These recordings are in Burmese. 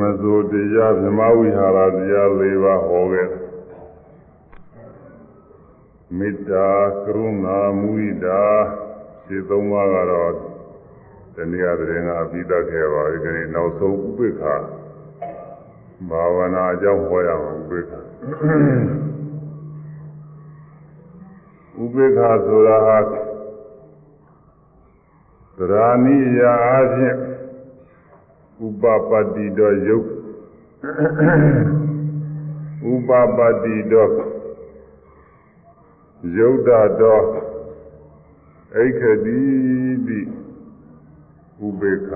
မစိုးတရားဗြဟ္မဝိဟာရတရား၄ပါးဟောခဲ့မေတ္တာကရုဏာမုဒိတာဒီသုံးပါးကတော့တနည်းအားဖြင့်ကအပြီးသတ်ခဲ့ပါပြီဒီနောက်ဆုံးဥပိ္ပခာဘာဝနာအကြောင်းဟောရအောင်ဥပိ္ပခာဥပိ္ပခာဆိုတာဟာသရာနိယာအချင်း ဥပပတ္တိတော်ယုတ်ဥပပတ္တိတော်ယုတ်တာတော်အိခတိတိဥပေက္ခ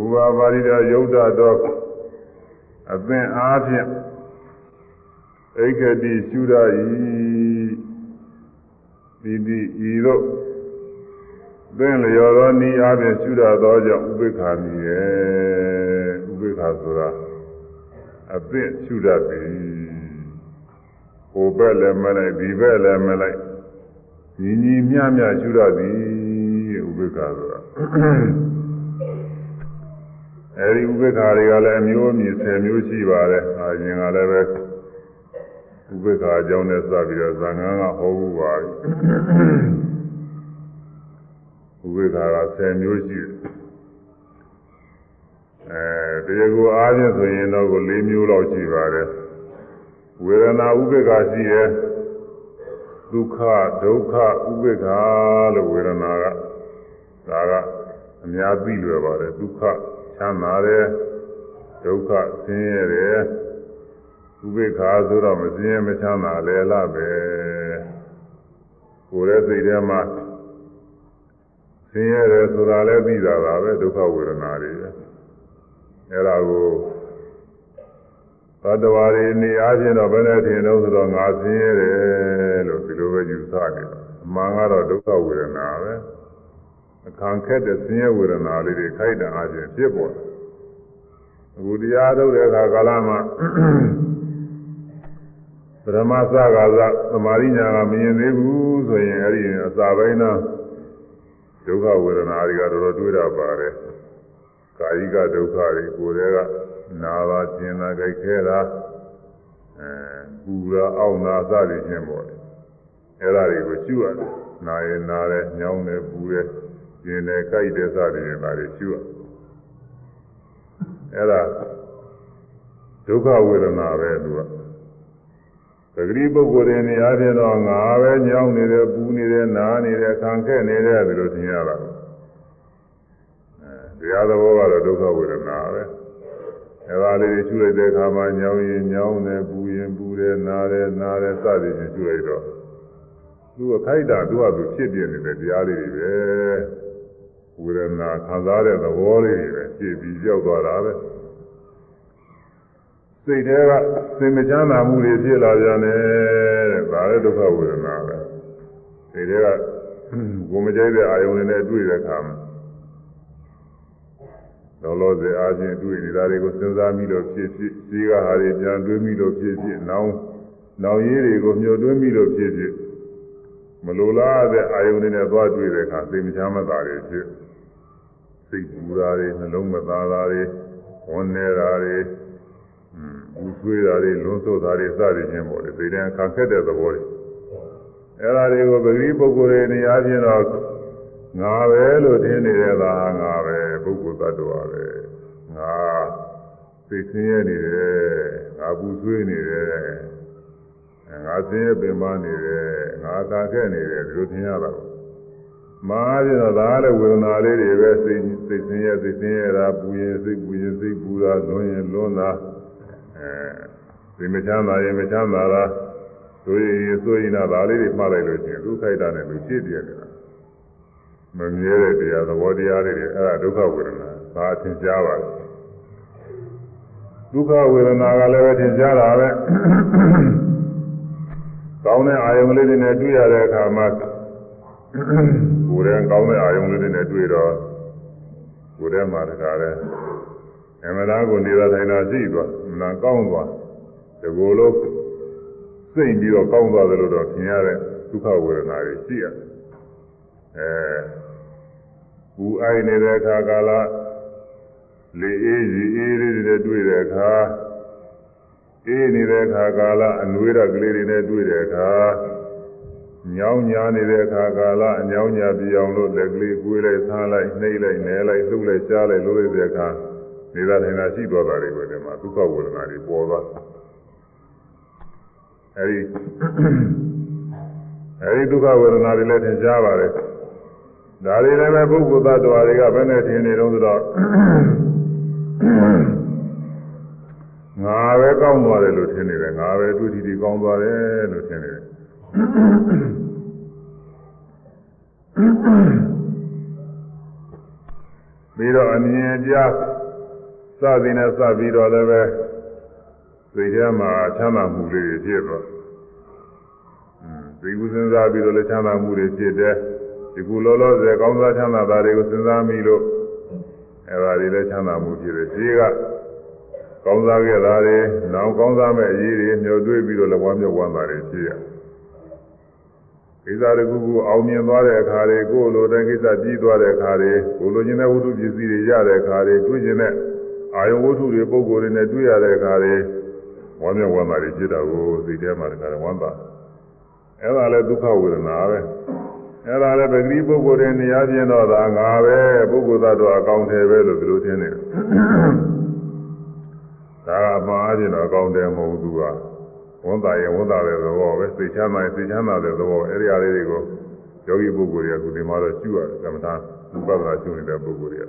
ဥပပါရိတော်ယုတ်တာတော်အသင်အားဖြင့်အိခတိရှုရ၏ဒီဒီဤတို့ သင်လျော်သောဤအပြင်ရှုရသောကြောင့်ဥပိ္ပခာမည်ရဲ့ဥပိ္ပခာဆိုတာအသင့်ရှုရသည်ဟိုဘက်လည်းမလိုက်ဒီဘက်လည်းမလိုက်ညီညီမျှမျှရှုရသည်ဥပိ္ပခာဆိုတာအဲဒီဥပိ္ပခာတွေကလည်းအမျိုးအမည်10မျိုးရှိပါတယ်အရင်ကလည်းပဲဥပိ္ပခာအကြောင်းနဲ့စပြီးတော့ဇာငန်းကဟောဘူးပါ ဥပိ္ပခာက10မျိုးရှိတယ်အဲတရားကိုအားဖြင့်ဆိုရင်တော့ကို4မျိုးလောက်ရှိပါတယ်ဝေဒနာဥပိ္ပခာရှိတယ်ဒုက္ခဒုက္ခဥပိ္ပခာလို့ဝေဒနာကဒါကအများသိလွယ်ပါတယ်ဒုက္ခချမ်းသာတယ်ဒုက္ခဆင်းရဲတယ်ဥပိ္ပခာဆိုတော့မဆင်းရဲမချမ်းသာလဲလားပဲကိုယ်ရဲ့စိတ်ထဲမှာ ဆင်းရဲတယ်ဆိုတာလည်းသိတာပါပဲဒုက္ခဝေဒနာတွေပဲအဲဒါကိုသတ္တဝါတွေနေအားဖြင့်တော့ဘယ်နဲ့ထင်တော့ဆိုတော့ငါဆင်းရဲတယ်လို့ဒီလိုပဲယူဆနေတယ်အမှန်ကတော့ဒုက္ခဝေဒနာပဲအခါခက်တဲ့ဆင်းရဲဝေဒနာလေးတွေခိုက်တာအားဖြင့်ဖြစ်ပေါ်တယ်အခုတရားထုတ်တဲ့အခါကာလမှာပရမသဂါသသမာရိညာကမမြင်သေးဘူးဆိုရင်အဲ့ဒီအစာပိုင်းတော့ ဒုက္ခဝေဒနာတွေကတော်တော်တွေ့တာပါတယ်ကာယကဒုက္ခတွေကိုယ်တည်းကနာတာကျင်တာကြိုက်ခဲတာအဲပူတာအောင့်တာစသည်ဖြင့်ပေါ့လေအဲ့ဒါတွေကိုရှုရတယ်နာရင်နာတယ်ညောင်းတယ်ပူတယ်ကျင်တယ်ကြိုက်တယ်စသည်ဖြင့်ဒါတွေရှုရအဲ့ဒါဒုက္ခဝေဒနာပဲသူက သတိပုဂ္ဂိုလ်တွေနေရာပြင်တော့ငါပဲညောင်းနေတယ်ပူနေတယ်နားနေတယ်ခံခဲ့နေတယ်ဒီလိုသင်ရတာအဲတရားသဘောကတော့ဒုက္ခဝေဒနာပဲအဲဒါလေးတွေရှုလိုက်တဲ့အခါမှာညောင်းရင်ညောင်းတယ်ပူရင်ပူတယ်နားတယ်နားတယ်စသည်ဖြင့်ရှုလိုက်တော့သူကခိုက်တာသူကသူဖြစ်ပြနေတဲ့တရားလေးတွေပဲဝေဒနာခံစားတဲ့သဘောလေးတွေပဲဖြစ်ပြီးကြောက်သွားတာပဲ စိတ်ထဲကစိတ်မချမ်းသာမှုတွေဖြစ်လာပြန်တယ်တဲ့ဒါလည်းဒုက္ခဝေဒနာပဲစိတ်ထဲကကိုမကြိုက်တဲ့အာယုန်တွေနဲ့တွေ့တဲ့အခါမှာလောလောဆယ်အားဖြင့်တွေ့နေတာတွေကိုစဉ်းစားမိလို့ဖြစ်ဖြစ်ရှိကဟာတွေပြန်တွေးမိလို့ဖြစ်ဖြစ်နောင်နောင်ရည်တွေကိုမျှော်တွေးမိလို့ဖြစ်ဖြစ်မလိုလားတဲ့အာယုန်တွေနဲ့သွားတွေ့တဲ့အခါစိတ်မချမ်းသာတွေဖြစ်စိတ်ပူတာတွေနှလုံးမသားတာတွေဝန်နေတာတွေ ဘူးဆွေးတာတွေလွန်ဆိုးတာတွေစသည်ချင်းပေါ့လေဒီတည်းခံခက်တဲ့သဘောတွေအဲ့ဒါတွေကိုပဂရိပုဂ္ဂိုလ်တွေနေရာချင်းတော့ငါပဲလို့ထင်နေတဲ့သာငါပဲပုဂ္ဂိုလ်သတ္တဝါပဲငါသိဆင်းရဲနေတယ်ငါဘူးဆွေးနေတယ်ငါဆင်းရဲပင်ပန်းနေတယ်ငါသာခက်နေတယ်ဒီလိုထင်ရတာမာပြတော့ဒါလည်းဝေဒနာလေးတွေပဲစိတ်စိတ်ဆင်းရဲစိတ်ဆင်းရဲတာပူရင်စိတ်ပူရင်စိတ်ပူတာလွန်ရင်လွန်တာ အဲဒီမချမ်းသာရင်မချမ်းသာတာဆိုရင်ဆိုရင်တော့ဒါလေးတွေမှတ်လိုက်လို့ရှိရင်ဒုက္ခိတနဲ့လူဖြစ်ပြနေတာမမြဲတဲ့တရားသဘောတရားတွေအဲ့ဒါဒုက္ခဝေဒနာဒါအထင်ရှားပါလားဒုက္ခဝေဒနာကလည်းပဲထင်ရှားတာပဲကောင်းတဲ့အာယုံလေးတွေနဲ့တွေ့ရတဲ့အခါမှာကိုယ်တည်းကောင်းတဲ့အာယုံလေးတွေနဲ့တွေ့တော့ကိုယ်ထဲမှာတခါလဲအမှန်တရားကိုနေတာထိုင်တာရှိသွား နာကောင်းသွားဒီကိုယ်လုံးစိတ်ပြီးတော့ကောင်းသွားတယ်လို့တော့ထင်ရတဲ့ဒုက္ခဝေဒနာတွေရှိရတယ်အဲဘူအိုက်နေတဲ့အခါကာလ လေအေးရီအေးလေးတွေတွေ့တဲ့အခါအေးနေတဲ့အခါကာလအနွေးရကလေးတွေနဲ့တွေ့တဲ့အခါညောင်းညာနေတဲ့အခါကာလအညောင်းညာပြောင်းလို့လက်ကလေးကွေးလိုက်ဆန်းလိုက်နှိမ့်လိုက်နဲလိုက်လှုပ်လိုက်ရှားလိုက်လို့လိုက်တဲ့အခါ နေသာထိုင်တာရှိသွားတာတွေပဲဒီမှာဒုက္ခဝေဒနာတွေပေါ်သွားအဲဒီအဲဒီဒုက္ခဝေဒနာတွေလည်းသင်ရှားပါတယ်ဒါတွေလည်းပဲပုဂ္ဂိုလ်သတ္တဝါတွေကဘယ်နဲ့ထင်နေတော့ဆိုတော့ငါပဲကောင်းသွားတယ်လို့ထင်နေတယ်ငါပဲတွေ့ထီထီကောင်းသွားတယ်လို့ထင်နေတယ်ပြီးတော့အမြင်ကြား စသည်နဲ့စပြီးတော့လည်းပဲစိတ်ထဲမှာချမ်းသာမှုလေးတွေဖြစ်သွားသိကုစဉ်းစားပြီးတော့လည်းချမ်းသာမှုတွေဖြစ်တယ်ဒီကုလောလောဆယ်ကောင်းစားချမ်းသာတာတွေကိုစဉ်းစားမိလို့အဲဒါတွေလည်းချမ်းသာမှုဖြစ်တယ်ရှိကကောင်းစားခဲ့တာတွေနောက်ကောင်းစားမဲ့အရေးတွေမျှော်တွေးပြီးတော့လည်းဝမ်းမြောက်ဝမ်းသာတွေဖြစ်ရကိစ္စတခုခုအောင်မြင်သွားတဲ့အခါတွေကိုယ်လိုတဲ့ကိစ္စပြီးသွားတဲ့အခါတွေကိုယ်လိုချင်တဲ့ဝတ္ထုပစ္စည်းတွေရတဲ့အခါတွေတွေ့ချင်တဲ့ အာယုဝတ္ထုတွေပုံကိုယ်တွေနဲ့တွေ့ရတဲ့အခါတွေဝမ်းမြောက်ဝမ်းသာတွေဖြစ်တာကိုစိတ်ထဲမှာတခါဝမ်းသာအဲ့ဒါလည်းဒုက္ခဝေဒနာပဲအဲ့ဒါလည်းပဂတိပုဂ္ဂိုလ်တွေနေရာချင်းတော့ဒါငါပဲပုဂ္ဂိုလ်သတ္တဝါအကောင်းတယ်ပဲလို့ဒီလိုထင်နေတယ်ဒါကမှားခြင်းတော့အကောင်းတယ်မဟုတ်ဘူးသူကဝန်တာရင်ဝန်တာတဲ့သဘောပဲစိတ်ချမ်းသာရင်စိတ်ချမ်းသာတဲ့သဘောအဲ့ဒီအရာလေးတွေကိုယောဂီပုဂ္ဂိုလ်တွေကခုဒီမှာတော့ရှုရတယ်ကမ္မထာဥပဒနာရှုနေတဲ့ပုဂ္ဂိုလ်တွေက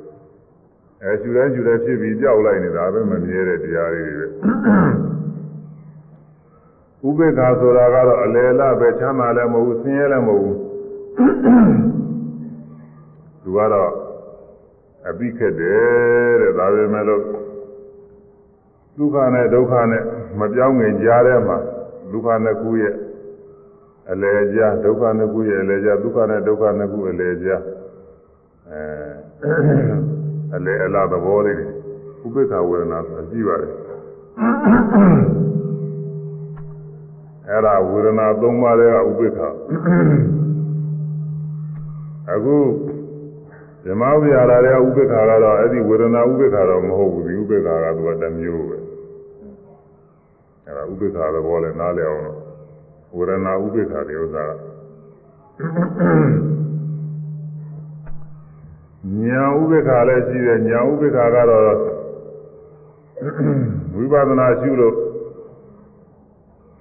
အဲရှုတိုင်းရှုတိုင်းဖြစ်ပြီးကြောက်လိုက်နေတာပဲမမြဲတဲ့တရားတွေပဲဥပေက္ခဆိုတာကတော့အလယ်လပဲချမ်းသာလည်းမဟုတ်ဘူးဆင်းရဲလည်းမဟုတ်ဘူးသူကတော့အပိခက်တယ်တဲ့ဒါပေမဲ့လို့ဒုက္ခနဲ့ဒုက္ခနဲ့မပြောင်းငင်ကြားထဲမှာဒုက္ခနှစ်ခုရဲ့အလယ်ကြားဒုက္ခနှစ်ခုရဲ့အလယ်ကြားဒုက္ခနဲ့ဒုက္ခနှစ်ခုအလယ်ကြားအဲ အလယ်အလားသဘောလေးဥပိ္ပခဝေဒနာဆိုတာရှိပါတယ်အဲ့ဒါဝေဒနာ၃ပါးတွေကဥပိ္ပခအခုဓမ္မဝိဟာရတဲ့ဥပိ္ပခါကတော့အဲ့ဒီဝေဒနာဥပိ္ပခါတော့မဟုတ်ဘူးဒီဥပိ္ပခါကသူကတစ်မျိုးပဲအဲ့ဒါဥပိ္ပခါသဘောလဲနားလည်အောင်လို့ဝေဒနာဥပိ္ပခါတဲ့ဥစ္စာ ညာဥပိ္ပခါလည်းရှိတယ်ညာဥပိ္ပခါကတော့ဝိပဿနာရှုလို့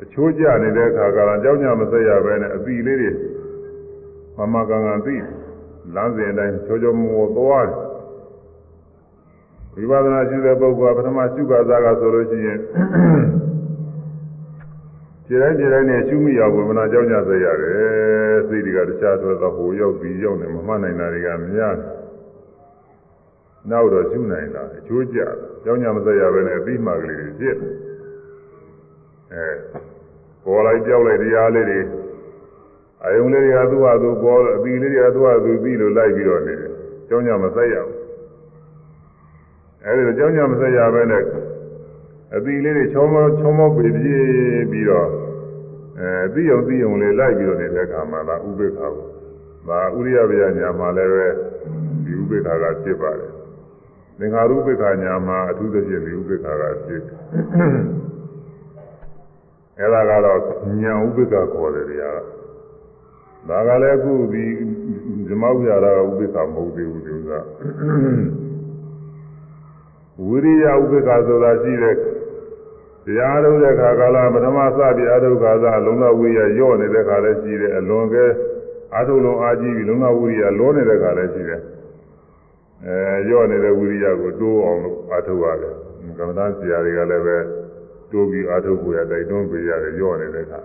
အချိုးကျနေတဲ့အခါကလည်းကြောက်ကြမဆက်ရဘဲနဲ့အပီလေးတွေမမကန်ကန်သိလမ်းစဉ်အတိုင်းချောချောမောမောသွားတယ်ဝိပဿနာရှုတဲ့ပုဂ္ဂိုလ်ကပထမရှုခါစားကဆိုလို့ရှိရင်ခြေတိုင်းခြေတိုင်းနဲ့ရှုမိအောင်ဝိပဿနာကြောက်ကြဆက်ရတယ်စိတ်တွေကတခြားတော့ဟိုရောက်ပြီးရောက်နေမမှတ်နိုင်တာတွေကများတယ် နောက်တော့ရှုနိုင်တာအချိုးကျကြောင်းကြမဆက်ရဘဲနဲ့အပြီးမှကလေးတွေဖြစ်အဲပေါ်လိုက်ကြောက်လိုက်တရားလေးတွေအယုံလေးတွေကသူ့ဟာသူပေါ်အပြီးလေးတွေကသူ့ဟာသူပြီးလို့လိုက်ပြီးတော့နေတယ်ကြောင်းကြမဆက်ရဘူးအဲဒီကြောင်းကြမဆက်ရဘဲနဲ့အပြီးလေးတွေချောမောချောမောပြေးပြေးပြီးတော့အဲသိအောင်သိအောင်လေးလိုက်ပြီးတော့နေတဲ့အခါမှာဒါဥပေက္ခကိုဒါဥရိယဗျာညာမှာလည်းပဲဒီဥပေက္ခကဖြစ်ပါတယ် သင်္ခါရုပ္ပခာညာမှာအထူးသဖြင့်ဒီဥပ္ပခာကဖြစ်အဲ့ဒါကတော့ညာဥပ္ပခာခေါ်တယ်တရားဒါကလည်းအခုဒီဇမဝိဟာရဥပ္ပခာမဟုတ်သေးဘူးဒီဥစ္စာဝိရိယဥပ္ပခာဆိုတာရှိတဲ့တရားထုတ်တဲ့ခါကာလပထမစပြီးအထုခါသာလုံလဝိရိယညော့နေတဲ့ခါလည်းရှိတယ်အလွန်ကဲအထုလုံးအားကြီးပြီးလုံလဝိရိယလောနေတဲ့ခါလည်းရှိတယ် အဲရော့နေတဲ့ဝိရိယကိုတိုးအောင်လို့အားထုတ်ရတယ်ကမ္မဋ္ဌာန်းဆရာတွေကလည်းပဲတိုးပြီးအားထုတ်ကိုရတိုက်တွန်းပေးရတယ်ရော့နေတဲ့အခါ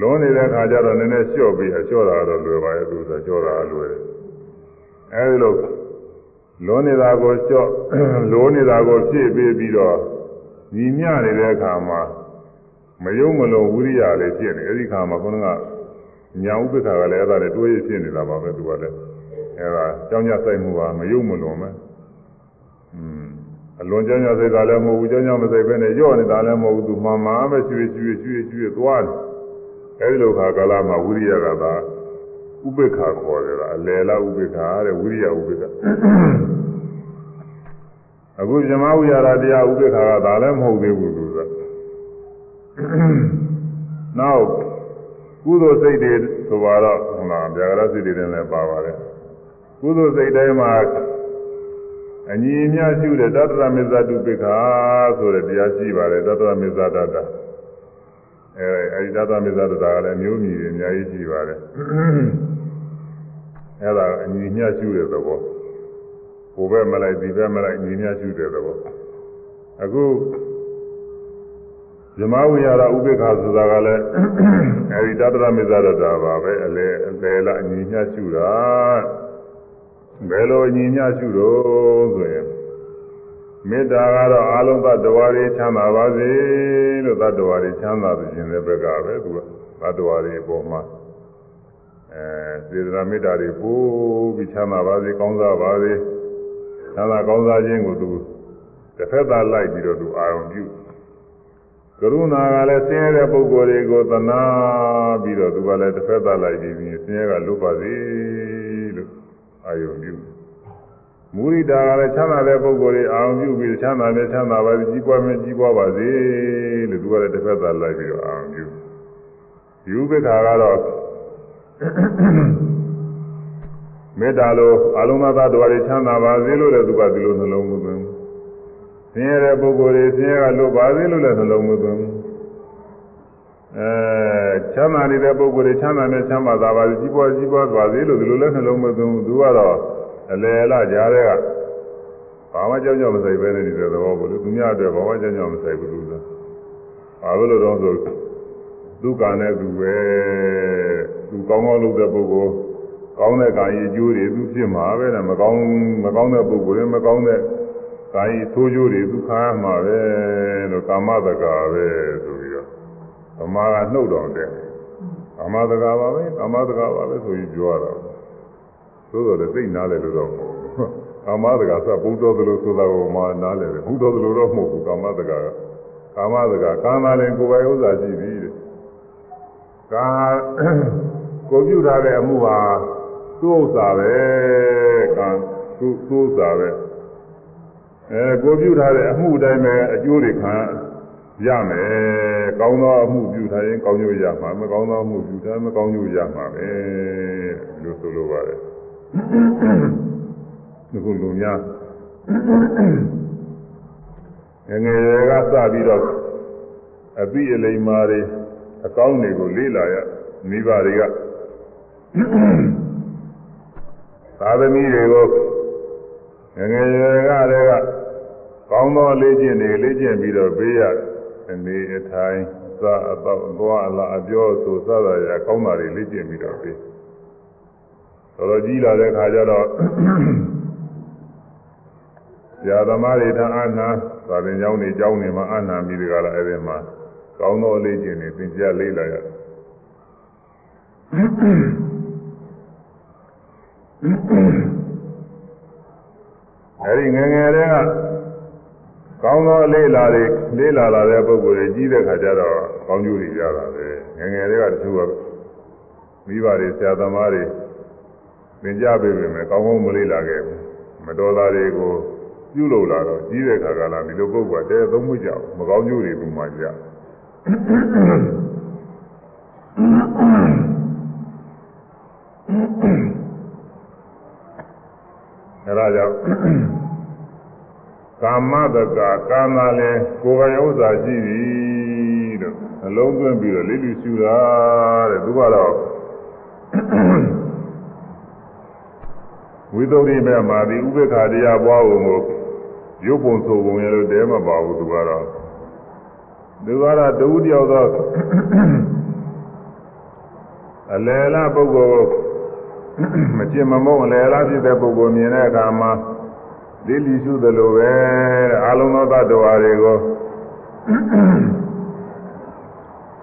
လွန်နေတဲ့အခါကျတော့နည်းနည်းလျှော့ပြီးအလျှော့တာတော့လွယ်ပါရဲ့သူဆိုလျှော့တာလွယ်တယ်အဲဒီလိုလွန်နေတာကိုလျှော့လိုးနေတာကိုဖြည့်ပေးပြီးတော့ညီမျှနေတဲ့အခါမှာမယုံမလုံးဝိရိယလေးဖြစ်နေအဲဒီခါမှာခုနကညာဥပ္ပခါကလည်းအဲ့ဒါနဲ့တွဲရဖြစ်နေတာပါပဲသူကလည်း အဲဒါကြောင်းကြစိုက်မှုပါမယုံမလွန်ပဲอืมအလွန်ကြောင်းကြစိုက်ကလည်းမဟုတ်ဘူးကြောင်းကြမစိုက်ပဲနဲ့ကြော့နေတာလည်းမဟုတ်ဘူးသူမှန်မှန်ပဲရွှေရွှေရွှေရွှေသွားတယ်အဲဒီလိုခါကာလမှာဝိရိယကသာဥပေက္ခခေါ်တယ်လားအလယ်လားဥပေက္ခတဲ့ဝိရိယဥပေက္ခ အခုဇမဝိရဒတရားဥပေက္ခကဒါလည်းမဟုတ်သေးဘူးသူကနောက်ကုသိုလ်စိတ်တွေဆိုတော့ဟုတ်လားဗျာဂရစိတ်တွေလည်းပါပါတယ် ကုသိုလ်စိတ်တိုင်းမှာအညီအမျှရှိတဲ့တတ္တရမေဇတုပိက္ခဆိုတဲ့တရားရှိပါတယ်တတ္တရမေဇတတ္တအဲအဲဒီတတ္တရမေဇတ္တကလည်းမျိုးမြည်တွေအများကြီးရှိပါတယ်အဲဒါအညီအမျှရှိတဲ့သဘောဟိုဘက်မလိုက်ဒီဘက်မလိုက်ညီမျှရှိတဲ့သဘောအခုဇမဝိရဥပိ္ပခာဆိုတာကလည်းအဲဒီတတ္တရမေဇရတာပါပဲအလေအလေလအညီမျှရှိတာ ဘယ်လိုအညီမျှရှိတော့ဆိုရင်မေတ္တာကတော့အာလုံးသတ္တဝါတွေချမ်းသာပါစေလို့သတ္တဝါတွေချမ်းသာခြင်းတဲ့ဘက်ကပဲသူကသတ္တဝါတွေအပေါ်မှာအဲစေတနာမေတ္တာတွေပို့ပြီးချမ်းသာပါစေကောင်းစားပါစေချမ်းသာကောင်းစားခြင်းကိုသူတစ်ဖက်သားလိုက်ပြီးတော့သူအာရုံပြုကရုဏာကလည်းဆင်းရဲတဲ့ပုဂ္ဂိုလ်တွေကိုသနာပြီးတော့သူကလည်းတစ်ဖက်သားလိုက်ပြီးဆင်းရဲကလွတ်ပါစေလို့ အာရုံပြုမုရိဒာကလည်းချမ်းသာတဲ့ပုဂ္ဂိုလ်တွေအာရုံပြုပြီးချမ်းသာမြဲချမ်းသာပါစေကြီးပွားမြဲကြီးပွားပါစေလို့သူကလည်းတစ်ဖက်သားလိုက်ပြီးတော့အာရုံပြုယူပိ္ခာကတော့မေတ္တာလိုအလုံးသတ္တဝါတွေချမ်းသာပါစေလို့လည်းသူကဒီလိုနှလုံးသွင်းဆင်းရဲတဲ့ပုဂ္ဂိုလ်တွေဆင်းရဲကလွတ်ပါစေလို့လည်းနှလုံးသွင်း အဲချမ်းသာနေတဲ့ပုဂ္ဂိုလ်တွေချမ်းသာနဲ့ချမ်းသာသာပါစေကြီးပွားကြီးပွားပါစေလို့ဒီလိုလည်းနှလုံးမသွင်းဘူးသူကတော့အလယ်အလကြားတဲ့ကဘာမှကြောက်ကြောက်မဆိုင်ပဲနေတဲ့သဘောပေါ့လေသူများအတွက်ဘာမှကြောက်ကြောက်မဆိုင်ဘူးလို့ဆိုဘာလို့လဲတော့ဆိုဒုက္ခနဲ့သူပဲသူကောင်းကောင်းလုပ်တဲ့ပုဂ္ဂိုလ်ကောင်းတဲ့ကာယအကျိုးတွေသူဖြစ်မှာပဲတဲ့မကောင်းမကောင်းတဲ့ပုဂ္ဂိုလ်တွေမကောင်းတဲ့ကာယဆိုးကျိုးတွေသူခံရမှာပဲလို့ကာမတက္ကပဲဆို ပြီးတော့ဗမာကနှုတ်တော်တယ်ကာမတက္ကပါပဲကာမတက္ကပါပဲဆိုပြီးပြောရတာသို့တော်လည်းသိနားလေလို့တော့ကာမတက္ကစဘုဒ္ဓသလိုဆိုတာကိုမှနားလေတယ်ဘုဒ္ဓသလိုတော့မဟုတ်ဘူးကာမတက္ကကကာမတက္ကကာမလည်းကိုယ်ပိုင်ဥစ္စာရှိပြီတဲ့ကာကိုပြုထားတဲ့အမှုဟာသူ့ဥစ္စာပဲကံသူ့သူ့ဥစ္စာပဲအဲကိုပြုထားတဲ့အမှုတိုင်းပဲအကျိုးတွေခံ ရမယ်ကောင်းသောအမှုပြုထားရင်ကောင်းကျိုးရမှာမကောင်းသောအမှုပြုထားမကောင်းကျိုးရမှာပဲလို့ဆိုလိုပါတယ်ဒီကုလူများငငယ်ကစပြီးတော့အပိအလိမ္မာတွေအကောင်းတွေကိုလေ့လာရမိဘတွေကသာသမီတွေကိုငငယ်ကတည်းကကောင်းသောလေ့ကျင့်တွေလေ့ကျင့်ပြီးတော့ပေးရ အနေအထိုင်သာအတော့သွားအလားအပြောဆိုစသဖြင့်ကောင်းတာတွေလေ့ကျင့်ပြီးတော့ပေးတော်တော်ကြီးလာတဲ့ခါကျတော့ဆရာသမားတွေထအာနာသာသင်ကျောင်းတွေကျောင်းတွေမှာအာနာမိတွေကလည်းအဲ့ဒီမှာကောင်းသောလေ့ကျင့်တွေသင်ကြားလေ့လာရတယ်အဲဒီငယ်ငယ်တည်းက ကောင်းသောလေးလာတွေလေးလာလာတဲ့ပုဂ္ဂိုလ်တွေကြီးတဲ့ခါကျတော့ကောင်းကျိုးတွေရတာပဲငယ်ငယ်တည်းကတချို့ကမိဘတွေဆရာသမားတွေသင်ကြားပေးပေမဲ့ကောင်းကောင်းမလေးလာခဲ့ဘူးမတော်တာတွေကိုပြုလုပ်လာတော့ကြီးတဲ့ခါကလာဒီလိုပုဂ္ဂိုလ်ကတဲသုံးမှုကြောက်မကောင်းကျိုးတွေပုံမှန်ကြအဲဒါကြောင့် ကာမတကကာမလည်းကိုယ်ပိုင်ဥစ္စာရှိပြီလို့အလုံးသွင်းပြီးတော့လိလူရှူတာတဲ့သူကတော့ဝိသုဒ္ဓိမဲ့မှာဒီဥပေက္ခတရားပွားဖို့ကိုရုပ်ပုံဆိုပုံရလို့တဲမပါဘူးသူကတော့သူကတော့တူတယောက်တော့အလယ်လားပုဂ္ဂိုလ်မကျင်မမုန်းအလယ်လားဖြစ်တဲ့ပုဂ္ဂိုလ်မြင်တဲ့အခါမှာ လိလိရှုသလိုပဲအာလုံးသောသတ္တဝါတွေကို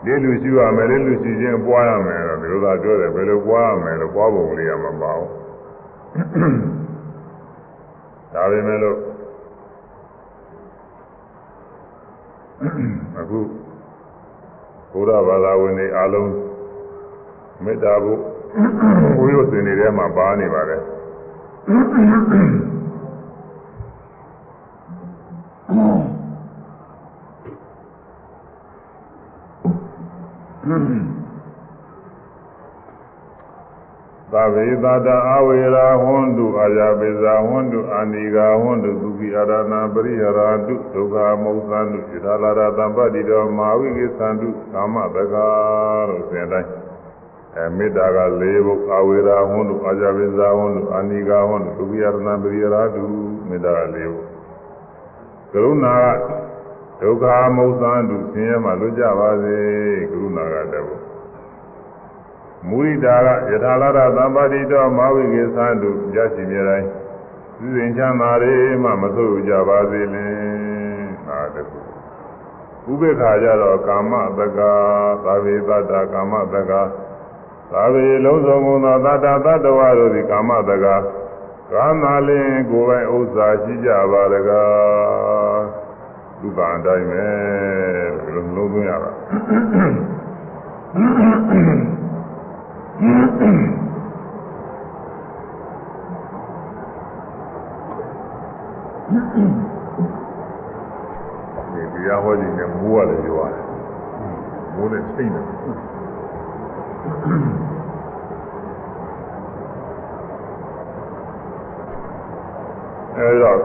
လိလူရှုရမယ်လိလူရှုခြင်းပွားရမယ်တော့ဒီလိုသာပြောတယ်ဘယ်လိုပွားရမယ်လို့ပွားပုံလေးရမှာမပေါ့ဒါပေမဲ့လို့အခုဘုရားဘာသာဝင်တွေအားလုံးမေတ္တာဘုဝိရုစင်တွေထဲမှာပါနေပါတယ် သဗ္ဗေသတ္တအဝေရာဟွန္တုအာယပိဇာဟွန္တုအာနိဂာဟွန္တုသုခိအရဏပရိဟရာတုဒုက္ခမုသန္တုဣထာလာရတံပတ္တိတော်မာဝိကိသန္တုကာမတကာလို့ဆိုရင်တိုင်းအဲမေတ္တာက၄ဘုအာဝေရာဟွန္တုအာယပိဇာဟွန္တုအာနိဂာဟွန္တုသုခိအရဏပရိဟရာတုမေတ္တာက၄ဘုကရုဏာက ဒုက္ခမုသန္တုဆင်းရဲမှလွတ်ကြပါစေကရုဏာကတည်းကမုရိတာကယထာလာရသံပါတိတော်မာဝိကေသန္တုရရှိမြဲတိုင်းသူစဉ်ချမ်းသာတွေမှမဆိုးကြပါစေလင်ဟာတခုဥပေက္ခာကြတော့ကာမတက္ကာသာဝေတ္တကာမတက္ကာသာဝေလုံးစုံကုန်သောတတ္တတတ္တဝါတို့သည်ကာမတက္ကာကာမလင်ကိုယ်ပိုင်ဥစ္စာရှိကြပါတကား ဒုက္ခအတိုင်းပဲဒီလိုလုံးသွင်းရတာဒီတရားဟောခြင်းနဲ့မိုးရတယ်ပြောရတယ်မိုးနဲ့ချိန်တယ်အဲတော့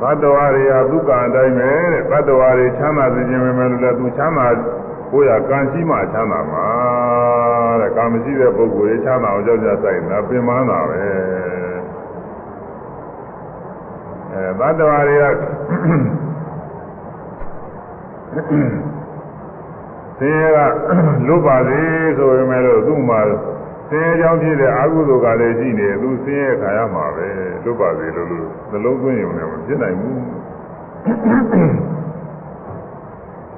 ဘတ်တော်ရီယာဒုက္ခအတိုင်းပဲတဲ့ဘတ်တော်ရီချမ်းသာစေခြင်းပဲမယ်လို့လည်းသူချမ်းသာကိုယ်ရကံရှိမှချမ်းသာမှာတဲ့ကံမရှိတဲ့ပုဂ္ဂိုလ်ရေးချမ်းသာအောင်ကြောက်ကြဆိုင်တာပင်ပန်းတာပဲအဲဘတ်တော်ရီယာဆင်းရဲကလွတ်ပါစေဆိုပေမဲ့လို့သူ့မှာ ဆင်းရဲကြောင်းဖြစ်တဲ့အာဟုသိုလ်ကလည်းရှိနေသူဆင်းရဲခါရမှာပဲလွတ်ပါစေလို့လို့နှလုံးသွင်းရုံနဲ့မဖြစ်နိုင်ဘူး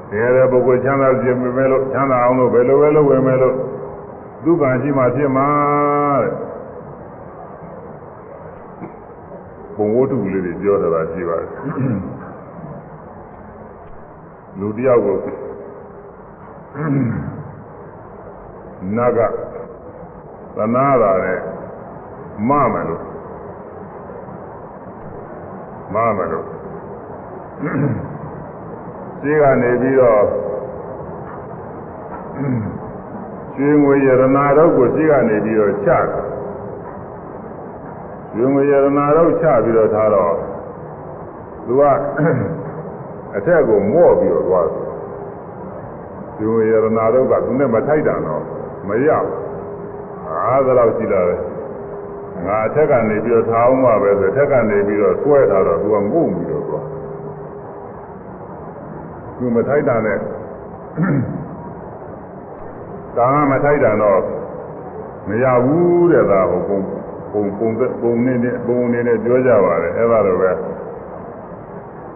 ဆင်းရဲတဲ့ပုဂ္ဂိုလ်ချမ်းသာခြင်းပဲမဲ့လို့ချမ်းသာအောင်လို့ဘယ်လိုပဲလုပ်ဝင်မဲ့လို့ဒုက္ခရှိမှဖြစ်မှာတဲ့ဘုံဝတ္ထုလေးတွေပြောတာရှိပါတယ်လူတယောက်ကိုနတ်က သနာတာနဲ့မမယ်လို့မမယ်လို့ရှိကနေပြီးတော့ရွှေငွေရတနာတော့ကိုရှိကနေပြီးတော့ချတယ်ရွှေငွေရတနာတော့ချပြီးတော့ထားတော့သူကအထက်ကိုမော့ပြီးတော့သွားတယ်ရွှေငွေရတနာတော့ကသူနဲ့မထိုက်တာတော့မရဘူး အားသလောက်ရှိလာတယ်ငါအထက်ကနေပြီးတော့ထားအောင်ပါပဲဆိုအထက်ကနေပြီးတော့ဆွဲထားတော့သူကငုံပြီးတော့သွားသူမထိုက်တာနဲ့ကာမထိုက်တာတော့မရဘူးတဲ့သာဟိုပုံပုံပုံပုံနေနဲ့ပုံနေနဲ့ပြောကြပါတယ်အဲ့ဒါလိုပဲ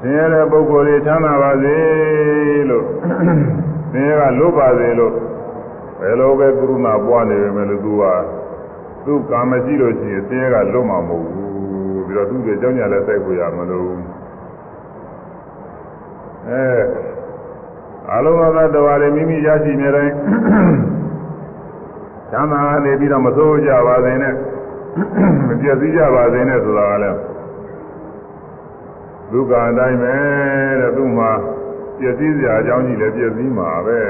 ဆင်းရဲတဲ့ပုဂ္ဂိုလ်တွေချမ်းသာပါစေလို့ဆင်းရဲကလွတ်ပါစေလို့ဘ ယ်လိုပဲကုရုဏာပွားနေပေမဲ့လို့သူကသူ့ကာမရှိလို့ရှိရင်သင်ရကလွတ်မှာမဟုတ်ဘူးပြီးတော့သူ့ရဲ့ကြောင့်ညာလည်းစိုက်ကိုရမလို့အဲအလုံးစုံသောတရားတွေမိမိရရှိနေတိုင်းသံသာနေပြီးတော့မစိုးကြပါစေနဲ့မပြည့်စည်ကြပါစေနဲ့ဆိုတာကလည်းဒုက္ခအတိုင်းပဲတဲ့သူ့မှာပြည့်စည်စရာအကြောင်းကြီးလည်းပြည့်စည်မှာပဲ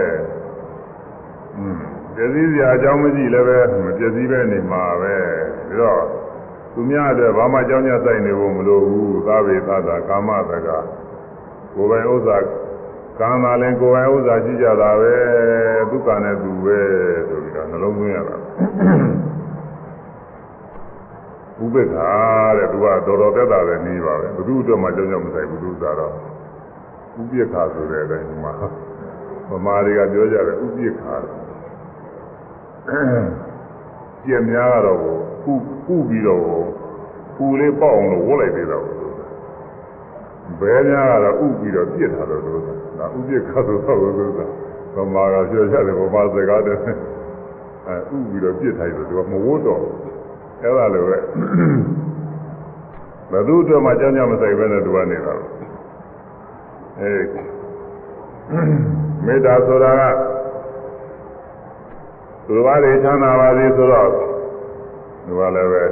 ပြည့်စည်စရာအကြောင်းမရှိလည်းပဲမပြည့်စည်ပဲနေမှာပဲဒါတော့သူများအတွက်ဘာမှကြောင်းကြဆိုင်နေဖို့မလိုဘူးသာဝေသတာကာမတကကိုယ်ပိုင်ဥစ္စာကာမလည်းကိုယ်ပိုင်ဥစ္စာရှိကြတာပဲဒုက္ခနဲ့သူပဲဆိုပြီးတော့နှလုံးသွင်းရတာဥပေက္ခတဲ့သူကတော်တော်သက်သာပဲနေပါပဲဘုသူ့အတွက်မှကြောင်းကြောင်းမဆိုင်ဘူးသူသာတော့ဥပိ္ပခဆိုတဲ့အတိုင်းဒီမှာဗမာတွေကပြောကြတယ်ဥပိ္ပခ ကျက်များကတော့ခုခုပြီးတော့ပူလေးပေါက်အောင်လို့ဝတ်လိုက်သေးတော့ဘဲများကတော့ဥပြီးတော့ပြစ်ထားတော့လို့ဒါဥပိ္ပခဆိုတော့လို့ဗမာကပြောကြတယ်ဗမာစကားတဲ့အဲဥပြီးတော့ပြစ်ထားတယ်သူကမဝတ်တော့အဲ့ဒါလိုပဲဘသူအတွက်မှကြောင်းကြမဆိုင်ပဲနဲ့သူကနေတာအဲမေတ္တာဆိုတာက သူတော်ဘာတွေချမ်းသာပါစေဆိုတော့သူကလည်းပဲ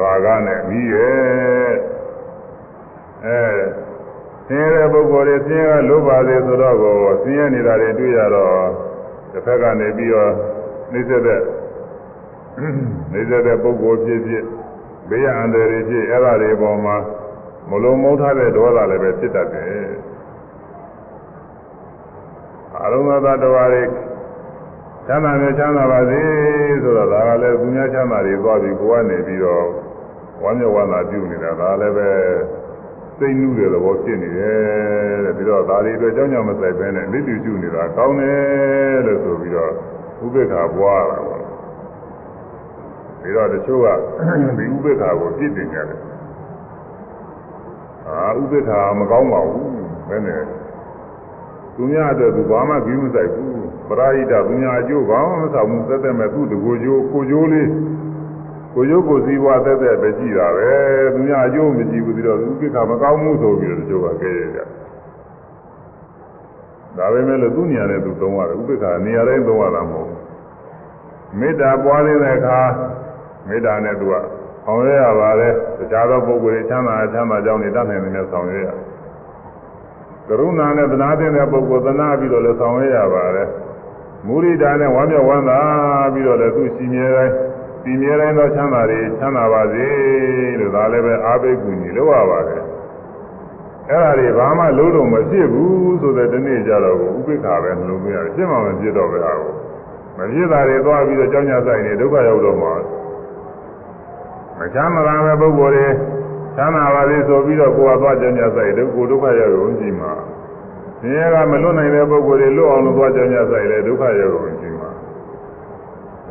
ရာဂနဲ့ပြီးရဲ့အဲဆင်းရဲတဲ့ပုဂ္ဂိုလ်တွေဆင်းရဲကလိုပါသေးဆိုတော့ကိုဆင်းရဲနေတာတွေတွေ့ရတော့တစ်ဖက်ကနေပြီးတော့နှိစ္စတဲ့နှိစ္စတဲ့ပုဂ္ဂိုလ်ဖြစ်ဖြစ်ဘေးရန်တွေဖြစ်အဲ့ဒါတွေပေါ်မှာမလုံးမုန်းထားတဲ့ဒေါသလည်းပဲဖြစ်တတ်တယ်အလုံးစုံသောတော်တွေ ချမ်းသာနဲ့ချမ်းသာပါစေဆိုတော့ဒါကလည်းသူများချမ်းသာတွေသွားပြီးကိုကနေပြီးတော့ဝမ်းမြောက်ဝမ်းသာပြုနေတာဒါလည်းပဲစိတ်နှူးတဲ့သဘောဖြစ်နေတယ်တဲ့ပြီးတော့ဒါတွေအတွက်ကြောင်းကြောင့်မဆိုင်ဘဲနဲ့လိတူကျူနေတာကောင်းတယ်လို့ဆိုပြီးတော့ဥပေက္ခပွားတာပေါ့ပြီးတော့တချို့ကဒီဥပေက္ခကိုပြစ်တင်ကြတယ်အာဥပေက္ခမကောင်းပါဘူးဘယ်နဲ့ သူများအတွက်သူဘာမှပြီးမဆိုင်ဘူးပရာဟိတသူများအကျိုးဘာမှမဆောင်ဘူးသက်သက်မဲ့သူ့တကိုယ်ကျိုးကိုကျိုးလေးကိုကျိုးကိုစည်းဝါသက်သက်ပဲကြည့်တာပဲသူများအကျိုးမကြည့်ဘူးပြီးတော့ဥပိ္ပခမကောင်းမှုဆိုပြီးတော့တချို့ကကြဲရကြဒါပဲမဲ့လို့သူ့နေရာနဲ့သူသုံးရတယ်ဥပိ္ပခနေရာတိုင်းသုံးရတာမဟုတ်ဘူးမေတ္တာပွားတဲ့အခါမေတ္တာနဲ့သူကဆောင်ရွက်ရပါတယ်တခြားသောပုဂ္ဂိုလ်တွေချမ်းသာချမ်းသာကြောင်းနေတတ်နိုင်တယ်များဆောင်ရွက်ရတယ် ကရုဏာနဲ့သနာတဲ့ပုဂ္ဂိုလ်သနာပြီးတော့လည်းဆောင်ရွက်ရပါတယ်မုရိဒာနဲ့ဝမ်းမြောက်ဝမ်းသာပြီးတော့လည်းသူရှိမြဲတိုင်းရှိမြဲတိုင်းသောချမ်းသာတွေချမ်းသာပါစေလို့ဒါလည်းပဲအာဘိက္ခုညီလို့ရပါတယ်အဲ့ဒါတွေဘာမှလုံးလုံးမဖြစ်ဘူးဆိုတဲ့ဒီနေ့ကြတော့ဥပိ္ပခာပဲနှလုံးသွင်းရတယ်ရှင်းမှမဖြစ်တော့ပဲဟာကိုမဖြစ်တာတွေသွားပြီးတော့ကြောင်းကြဆိုင်နေဒုက္ခရောက်တော့မှာမချမ်းသာတဲ့ပုဂ္ဂိုလ်တွေ ချမ်းသာပါလေဆိုပြီးတော့ကိုယ်ကသွားကြောင်းကြဆိုင်ဒုက္ခဒုက္ခရောက်ရုံရှိမှာဆင်းရဲကမလွတ်နိုင်တဲ့ပုဂ္ဂိုလ်တွေလွတ်အောင်လို့သွားကြောင်းကြဆိုင်လေဒုက္ခရောက်ရုံရှိမှာ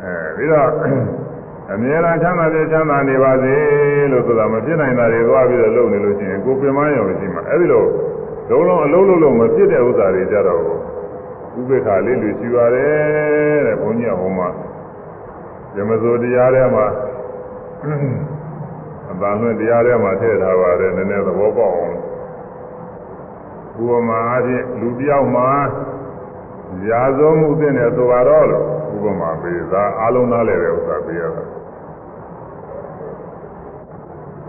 အဲပြီးတော့အမြဲတမ်းချမ်းသာတဲ့ချမ်းသာနေပါစေလို့ဆိုတာမဖြစ်နိုင်တာတွေသွားပြီးတော့လုပ်နေလို့ရှိရင်ကိုယ်ပင်မရုံရှိမှာအဲဒီလိုလုံးလုံးအလုံးလုံးလုံးမဖြစ်တဲ့ဥစ္စာတွေကြတော့ဥပေက္ခလေးလူရှိပါတယ်တဲ့ဘုန်းကြီးကဟောမှာဇမဇိုတရားထဲမှာ အပန်းလွင့်တရားထဲမှာထည့်ထားပါတယ်နည်းနည်းသဘောပေါက်အောင်ဥပမာအဖြစ်လူတယောက်မှာရာဇဝမှုတဲ့နဲ့ဆိုတော့လို့ဥပမာပေးတာအလုံးသားလည်းပဲဥစ္စာပေးရတာ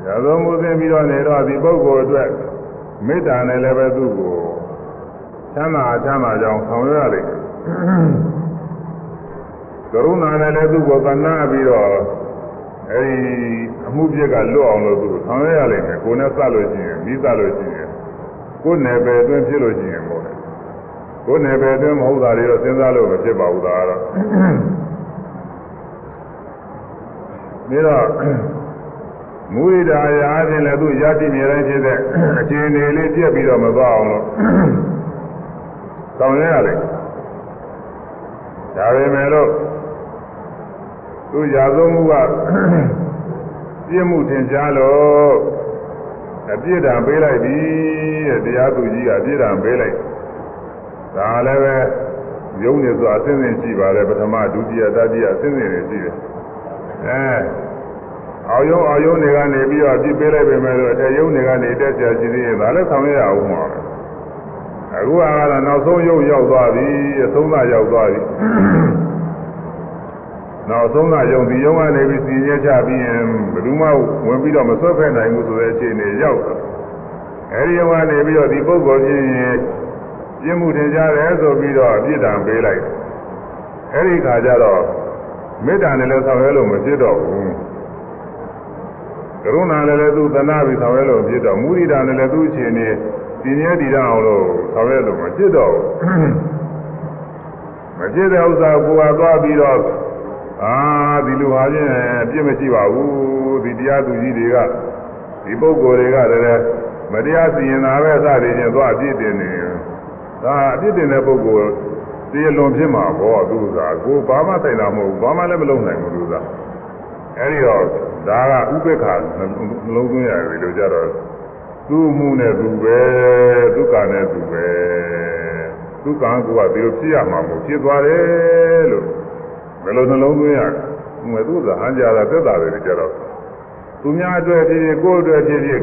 ရာဇဝမှုသိပြီးတော့နေတော့ဒီပုဂ္ဂိုလ်အတွက်မေတ္တာနဲ့လည်းပဲသူ့ကိုချမ်းသာချမ်းသာကြောင်းဆောင်ရွက်ရလိမ့်မယ်ကရုဏာနဲ့လည်းသူ့ကိုကနာပြီးတော့ အဲဒီအမှုပြက်ကလွတ်အောင်လို့သူဆောင်ရွက်ရလိမ့်မယ်ကိုယ်နဲ့စလို့ရှိရင်ပြီးစလို့ရှိရင်ကိုယ်နယ်ပယ်အတွင်းဖြစ်လို့ရှိရင်ပေါ့လေကိုယ်နယ်ပယ်အတွင်းမဟုတ်တာတွေတော့စဉ်းစားလို့မဖြစ်ပါဘူးဒါကတော့ပြီးတော့မူရိဒာရာအချင်းလည်းသူရရှိနေတိုင်းဖြစ်တဲ့အခြေအနေလေးပြက်ပြီးတော့မသွားအောင်လို့ဆောင်ရွက်ရတယ်ဒါပေမဲ့လို့ သူရာဇဝမှုကပြည့်မှုထင်ရှားလို့အပြစ်ဒဏ်ပေးလိုက်ပြီတဲ့တရားသူကြီးကအပြစ်ဒဏ်ပေးလိုက်ဒါလည်းပဲယုံနေစွာအစဉ်စဉ်ရှိပါတယ်ပထမဒုတိယတတိယအစဉ်စဉ်တွေရှိတယ်အဲအောင်ယုံအောင်ယုံတွေကနေပြီးတော့ပြစ်ပေးလိုက်ပေမဲ့လို့အထက်ယုံတွေကနေတက်ကြရှိသေးရင်ဒါလည်းဆောင်ရအောင်ပါပဲအခုကတော့နောက်ဆုံးယုံရောက်သွားပြီအဆုံးသရောက်သွားပြီ နောက်ဆုံးကယုံဒီယုံကနေပြီးစီရဲချပြီးရင်ဘယ်သူမှဝင်ပြီးတော့မဆွဲဖက်နိုင်ဘူးဆိုတဲ့အခြေအနေရောက်သွားအဲဒီယုံကနေပြီးတော့ဒီပုဂ္ဂိုလ်ချင်းရင်ပြင်းမှုတင်ကြတယ်ဆိုပြီးတော့အပြစ်ဒဏ်ပေးလိုက်အဲဒီခါကျတော့မေတ္တာနဲ့လည်းဆောင်ရွက်လို့မဖြစ်တော့ဘူးကရုဏာနဲ့လည်းသူသနာပြီးဆောင်ရွက်လို့ဖြစ်တော့မုဒိတာနဲ့လည်းသူ့အခြေအနေဒီနည်းဒီတော့အောင်လို့ဆောင်ရွက်လို့မဖြစ်တော့ဘူးမဖြစ်တဲ့ဥစ္စာကိုယ်ကသွားပြီးတော့ အာဒီလိုဟာချင်းပြည့်မရှိပါဘူးဒီတရားသူကြီးတွေကဒီပုဂ္ဂိုလ်တွေကလည်းမတရားစီရင်တာပဲစသည်ချင်းသွားအပြစ်တင်နေဒါအပြစ်တင်တဲ့ပုဂ္ဂိုလ်တရားလွန်ဖြစ်မှာပေါ့သူကကိုဘာမှတိုင်တာမဟုတ်ဘူးဘာမှလည်းမလုပ်နိုင်ဘူးသူကအဲဒီတော့ဒါကဥပေက္ခနှလုံးသွင်းရတယ်လို့ကြတော့သူ့မှုနဲ့သူပဲဒုက္ခနဲ့သူပဲဒုက္ခကကိုယ်ကဒီလိုဖြစ်ရမှာမဟုတ်ဖြစ်သွားတယ်လို့ ဘယ်လိုနှလုံးသွင်းရလဲငွေသူ့သာဟန်ကြတာသက်တာတွေကြတော့သူများအတွက်ဖြစ်ဖြစ်ကိုယ်အတွက်ဖြစ်ဖြစ်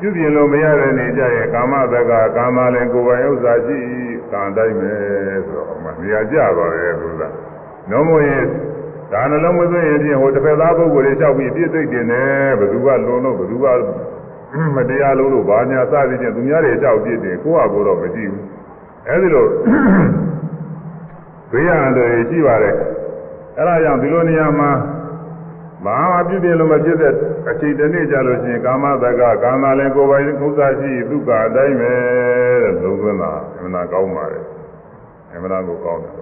ပြုပြင်လို့မရတဲ့နေကြရဲ့ကာမတက္ကကာမလည်းကိုယ်ပိုင်ဥစ္စာရှိကံတိုင်းပဲဆိုတော့မှနေရာကြပါရဲ့သူကနောမို့ရင်က ဒါနှလုံးမသွင်းရင်ဖြင့်ဟိုတစ်ဖက်သားပုဂ္ဂိုလ်တွေလျှောက်ပြီးပြည့်သိမ့်တင်တယ်ဘယ်သူကလွန်လို့ဘယ်သူကမတရားလို့လို့ဘာညာစသည်ဖြင့်သူများတွေလျှောက်ပြည့်တယ်ကိုယ့်ဟာကိုယ်တော့မကြည့်ဘူးအဲဒီလိုဘေးရန်တွေရှိပါတယ် အဲဒါကြောင့်ဒီလိုနေရာမှာဘာမှပြည့်ပြည့်လို့မဖြစ်တဲ့အချိန်တစ်နေ့ကြာလို့ရှိရင်ကာမတက္ကကာမလည်းကိုယ်ပိုင်ဥစ္စာရှိဒုက္ခအတိုင်းပဲတဲ့လုံးသွင်းတာအမှန်ကောင်းပါလေအမှန်ကိုကောင်းတယ်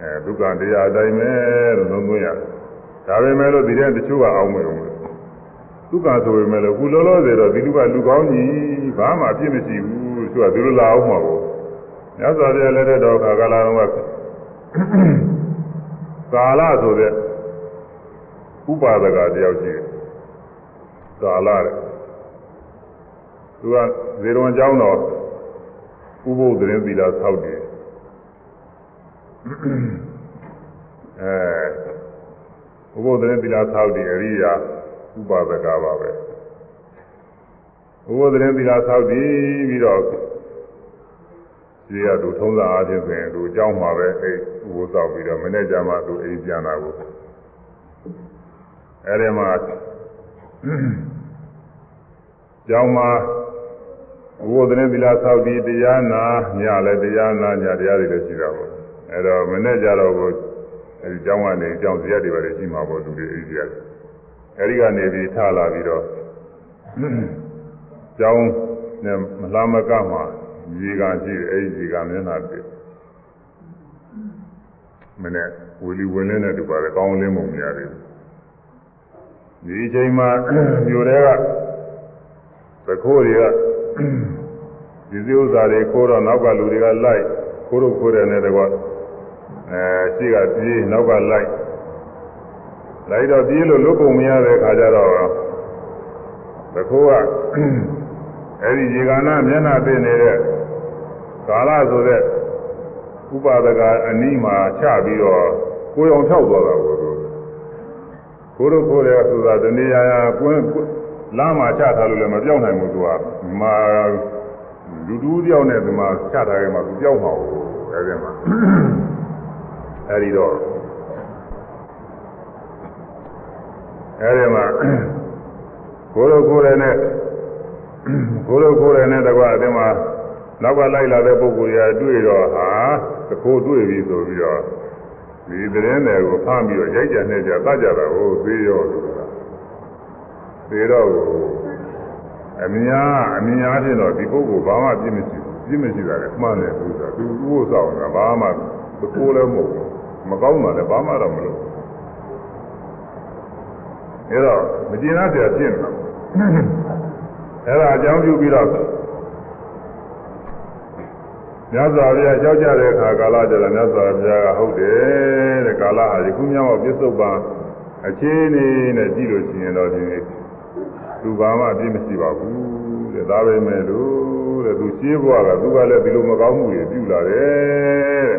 အဲဒုက္ခတရားအတိုင်းပဲလို့လုံးသွင်းရတယ်ဒါပေမဲ့လို့ဒီတဲ့တချို့ကအောင်းမယ်လို့ဒုက္ခဆိုပေမဲ့လို့ခုလောလောဆယ်တော့ဒီလူကလူကောင်းကြီးဘာမှအပြစ်မရှိဘူးသူကသူလိုလာအောင်မှာပေါ့ မြတ်စွာဘုရားလက်ထက်တော်ခါကာလတော်ကကာလဆိုတဲ့ဥပါဒကတယောက်ရှိတယ်ကာလတဲ့သူကဇေရဝန်ကျောင်းတော်ဥပုသ်သတင်းသီလဆောက်တယ်အဲဥပုသ်သတင်းသီလဆောက်တယ်အရိယာဥပါဒကပါပဲဥပုသ်သတင်းသီလဆောက်တည်ပြီးတော့ ဒီရသူထုံးစံအားဖြင့်ဆိုရင်သူအကြောင်းမှာပဲအိဥပုသ်ဆောက်ပြီးတော့မနေ့ကျမှသူအိမ်ပြန်လာကိုအဲဒီမှာကျောင်းမှာဘုရားသတင်းသီလဆောက်ပြီးတရားနာညလည်းတရားနာညတရားတွေလည်းရှိတာပေါ့အဲတော့မနေ့ကျတော့ကိုအဲဒီကျောင်းကနေကျောင်းစရက်တွေပါလေရှိမှာပေါ့လူတွေအိမ်စရက်အဲဒီကနေပြီးထလာပြီးတော့ကျောင်းနဲ့မလားမကမှာ ရေကရှိတယ်အဲဒီရေကမျက်နှာပြမနေ့ဝီလီဝင်လင်းတဲ့တူပါတယ်ကောင်းလင်းပုံမရတယ်ဒီအချိန်မှာမြို့တွေကသခိုးတွေကဒီစည်းဥစ္စာတွေခိုးတော့နောက်ကလူတွေကလိုက်ခိုးတော့ခိုးတယ်နဲ့တကွအဲရှိကပြေးနောက်ကလိုက်လိုက်တော့ပြေးလို့လွတ်ကုန်မရတဲ့ခါကျတော့သခိုးကအဲ့ဒီရေကနာမျက်နှာသိနေတဲ့ ကာလဆိုတဲ့ဥပါဒကအနီးမှာချပြီးတော့ကိုယ်အောင်ဖြောက်သွားတာကိုကိုတို့ခိုးတယ်ဆိုတာတဏှာရာကွင်းလမ်းမှာချထားလို့လည်းမပြောင်းနိုင်ဘူးသူကမာလူတူးတယောက်နဲ့ဒီမှာချထားရင်မှသူပြောင်းမှာဘူးအဲဒီမှာအဲဒီတော့အဲဒီမှာကိုလိုကိုယ်နဲ့ကိုလိုကိုယ်နဲ့တကွာအဲဒီမှာ နောက်ကလိုက်လာတဲ့ပုဂ္ဂိုလ်ရာတွေ့တော့ဟာတခိုးတွေ့ပြီဆိုပြီးတော့ဒီသတင်းတွေကိုဖမ်းပြီးတော့ရိုက်ကြနဲ့ကြတတ်ကြတာကိုသေးရောဆိုတာသေတော့အမြားအမြားဖြစ်တော့ဒီပုဂ္ဂိုလ်ဘာမှပြည့်မရှိပြည့်မရှိတာလည်းမှန်တယ်သူကသူဥစ္စာကဘာမှသကိုးလည်းမဟုတ်ဘူးမကောင်းတာလည်းဘာမှတော့မလုပ်အဲတော့မကျင်ရစရာဖြစ်နေတာအဲဒါအကြောင်းပြုပြီးတော့ မြတ်စွာဘုရားကြောက်ကြတဲ့အခါကာလကျတော့မြတ်စွာဘုရားကဟုတ်တယ်တဲ့ကာလဟာဒီခုမြောက်ပြစ္ဆုတ်ပံအခြေအနေနဲ့ကြည့်လို့ရှိရင်တော့ဒီသူဘာမှအပြစ်မရှိပါဘူးတဲ့ဒါပဲမဲ့လို့တဲ့သူရှင်းဘွားကသူကလည်းဒီလိုမကောင်းမှုတွေပြုလာတယ်တဲ့